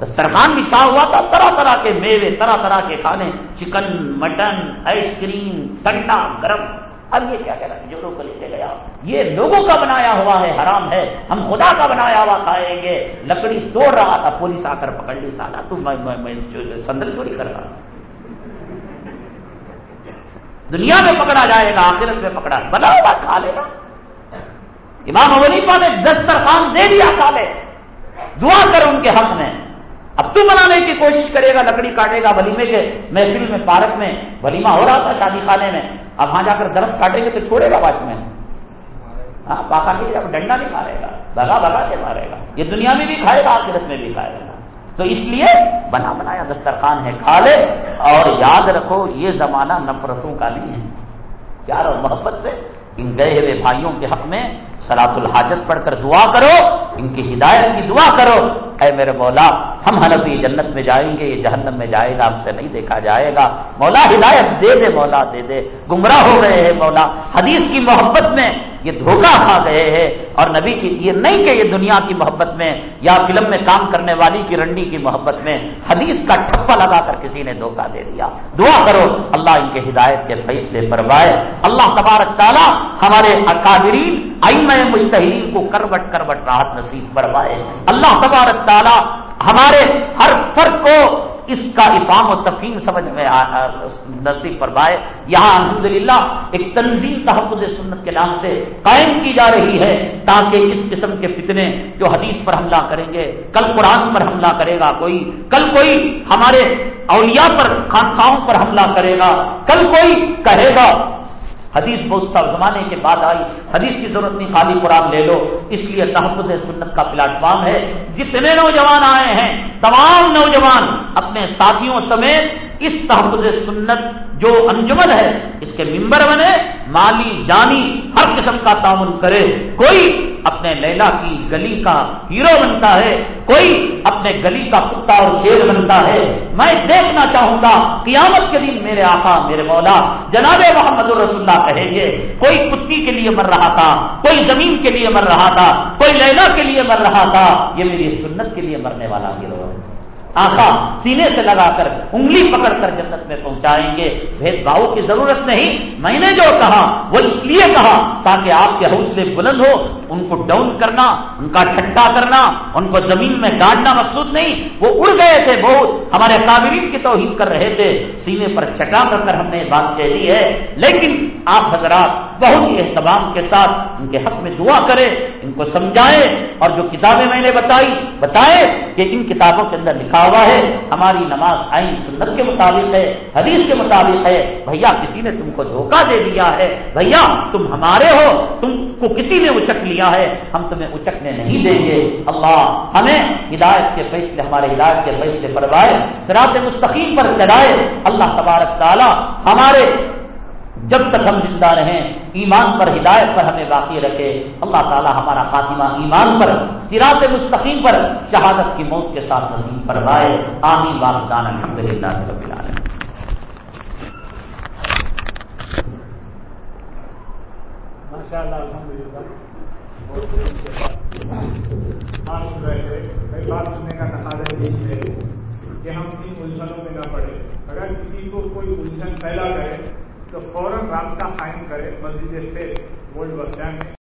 دسترخوان بچھا ہوا تھا، طرح طرح کے میوے، طرح طرح کے کھانے، چکن، مٹن، آئس کریم ٹھنڈا گرم۔ اب یہ کیا کہنا جوڑوں کو لے کے گیا۔ یہ لوگوں کا بنایا ہوا ہے، حرام ہے۔ ہم خدا کا بنایا ہوا کھائیں گے۔ لکڑی توڑ رہا تھا، پولیس آ کر پکڑ لی سالا تو سندر چوری کر رہا۔ دنیا میں پکڑا جائے گا، آخرت میں پکڑا۔ بنا ہوا کھا لے گا۔ امام ونیفا نے دسترخوان دے دیا کھا لے۔ دعا کر ان کے حق میں۔ اب تو بنانے کی کوشش کرے گا، لکڑی کاٹے گا، ولیمے کے محفل میں، پارک میں۔ ولیمہ ہو رہا تھا شادی خانے میں۔ اب وہاں جا کر درخت کاٹیں گے تو چھوڑے گا واچ میں۔ ہاں باقا کے اب ڈنڈا نہیں مارے گا بگا بگا کے مارے گا۔ یہ دنیا میں بھی کھائے گا، آخرت میں بھی کھائے گا۔ تو اس لیے بنا بنایا دسترخوان ہے، کھا لے اور یاد رکھو، یہ زمانہ نفرتوں کا نہیں ہے۔ پیار اور محبت سے ان گئے ہوئے بھائیوں کے حق میں سلاط الحاجت پڑھ کر دعا کرو، ان کی ہدایت کی دعا کرو۔ اے میرے مولا، ہم حنفی جنت میں جائیں گے یہ جہنم میں جائے گا، ہم سے نہیں دیکھا جائے گا۔ مولا، ہدایت دے دے، مولا، دے دے۔ گمراہ ہو گئے ہیں، مولا۔ حدیث کی محبت میں یہ دھوکہ کھا گئے ہیں اور نبی کی یہ نہیں کہ یہ دنیا کی محبت میں یا فلم میں کام کرنے والی کی رنڈی کی محبت میں حدیث کا ٹھپا لگا کر کسی نے دھوکہ دے دیا۔ دعا کرو، اللہ ان کے ہدایت کے فیصلے پروائے اللہ تبارک تعالیٰ ہمارے اکادرین آئی میں مشتحرین کو کروٹ کروٹ راحت نصیب پروائے اللہ تبارک تعالیٰ ہمارے ہر فرق کو اس کا افام و تفہیم سمجھ میں نصیب فرمائے۔ یہاں الحمدللہ ایک تنظیم تحفظ سنت کے نام سے قائم کی جا رہی ہے تاکہ اس قسم کے فتنے جو حدیث پر حملہ کریں گے، کل قرآن پر حملہ کرے گا کوئی، کل کوئی ہمارے اولیاء پر، خانقاہوں پر حملہ کرے گا، کل کوئی کہے گا حدیث بہت سا زمانے کے بعد آئی، حدیث کی ضرورت نہیں، خالی قرآن لے لو۔ اس لیے تحفظ سنت کا پلیٹ فارم ہے۔ جتنے نوجوان آئے ہیں، تمام نوجوان اپنے ساتھیوں سمیت اس تحفظ سنت جو انجمن ہے، اس کے ممبر بنے، مالی، جانی، ہر قسم کا تعاون کرے۔ کوئی اپنے لیلا کی گلی کا ہیرو بنتا ہے، کوئی اپنے گلی کا کتا اور شیر بنتا ہے۔ میں دیکھنا چاہوں گا، قیامت کے دن میرے آقا، میرے مولا، جناب محمد الرسول اللہ کہیں گے، کوئی کتی کے لیے مر رہا تھا، کوئی زمین کے لیے مر رہا تھا، کوئی لیلا کے لیے مر رہا تھا، یہ میری سنت کے لیے مرنے والا ہیرو ہے۔ آخا سینے سے لگا کر، انگلی پکڑ کر جنت میں پہنچائیں گے۔ بھید بھاؤ کی ضرورت نہیں، میں نے جو کہا، وہ اس لیے کہا، تاکہ آپ کے حوصلے بلند ہو ان کو ڈاؤن کرنا، ان کا ٹھٹا کرنا، ان کو زمین میں ڈانٹنا مقصود نہیں، وہ اڑ گئے تھے بہت۔ ہمارے قابلین کی توہین کر رہے تھے۔ سینے پر چٹا کر کر ہم نے بات کہہ دی ہے۔ لیکن آپ حضرات بہت ہی اہتمام کے ساتھ ان کے حق میں دعا کرے ان کو سمجھائے اور جو کتابیں میں نے بتائی بتائے کہ ان کتابوں کے اندر لکھا ہوا ہے، ہماری نماز آئین سنت کے مطابق ہے، حدیث کے مطابق ہے۔ بھیا، کسی نے تم کو دھوکہ دے دیا ہے، بھیا، تم ہمارے ہو، تم کو کسی نے اچک لیا ہے، ہم تمہیں اچکنے نہیں دیں گے۔ اللہ ہمیں ہدایت کے فیصلے، ہمارے ہدایت کے فیصلے پروائے سرات مستقیم پر چڑھائے۔ اللہ تبارک تعالیٰ ہمارے جب تک ہم زندہ رہیں، ایمان پر، ہدایت پر ہمیں باقی رکھے۔ اللہ تعالی ہمارا خاتمہ ایمان پر سراط مستقیم پر شہادت کی موت کے ساتھ نصیب پر آمین۔ واقدان الحمد للہ رب العالمین۔ ماشاء اللہ الحمد للہ بات سننے کا تقاضا یہی ہے کہ ہم ان الجھنوں میں نہ پڑے اگر کسی کو کوئی الجھن پھیلا کرے تو فوراً رابطہ قائم کرے مسجد سے گولڈ بس اسٹینڈ میں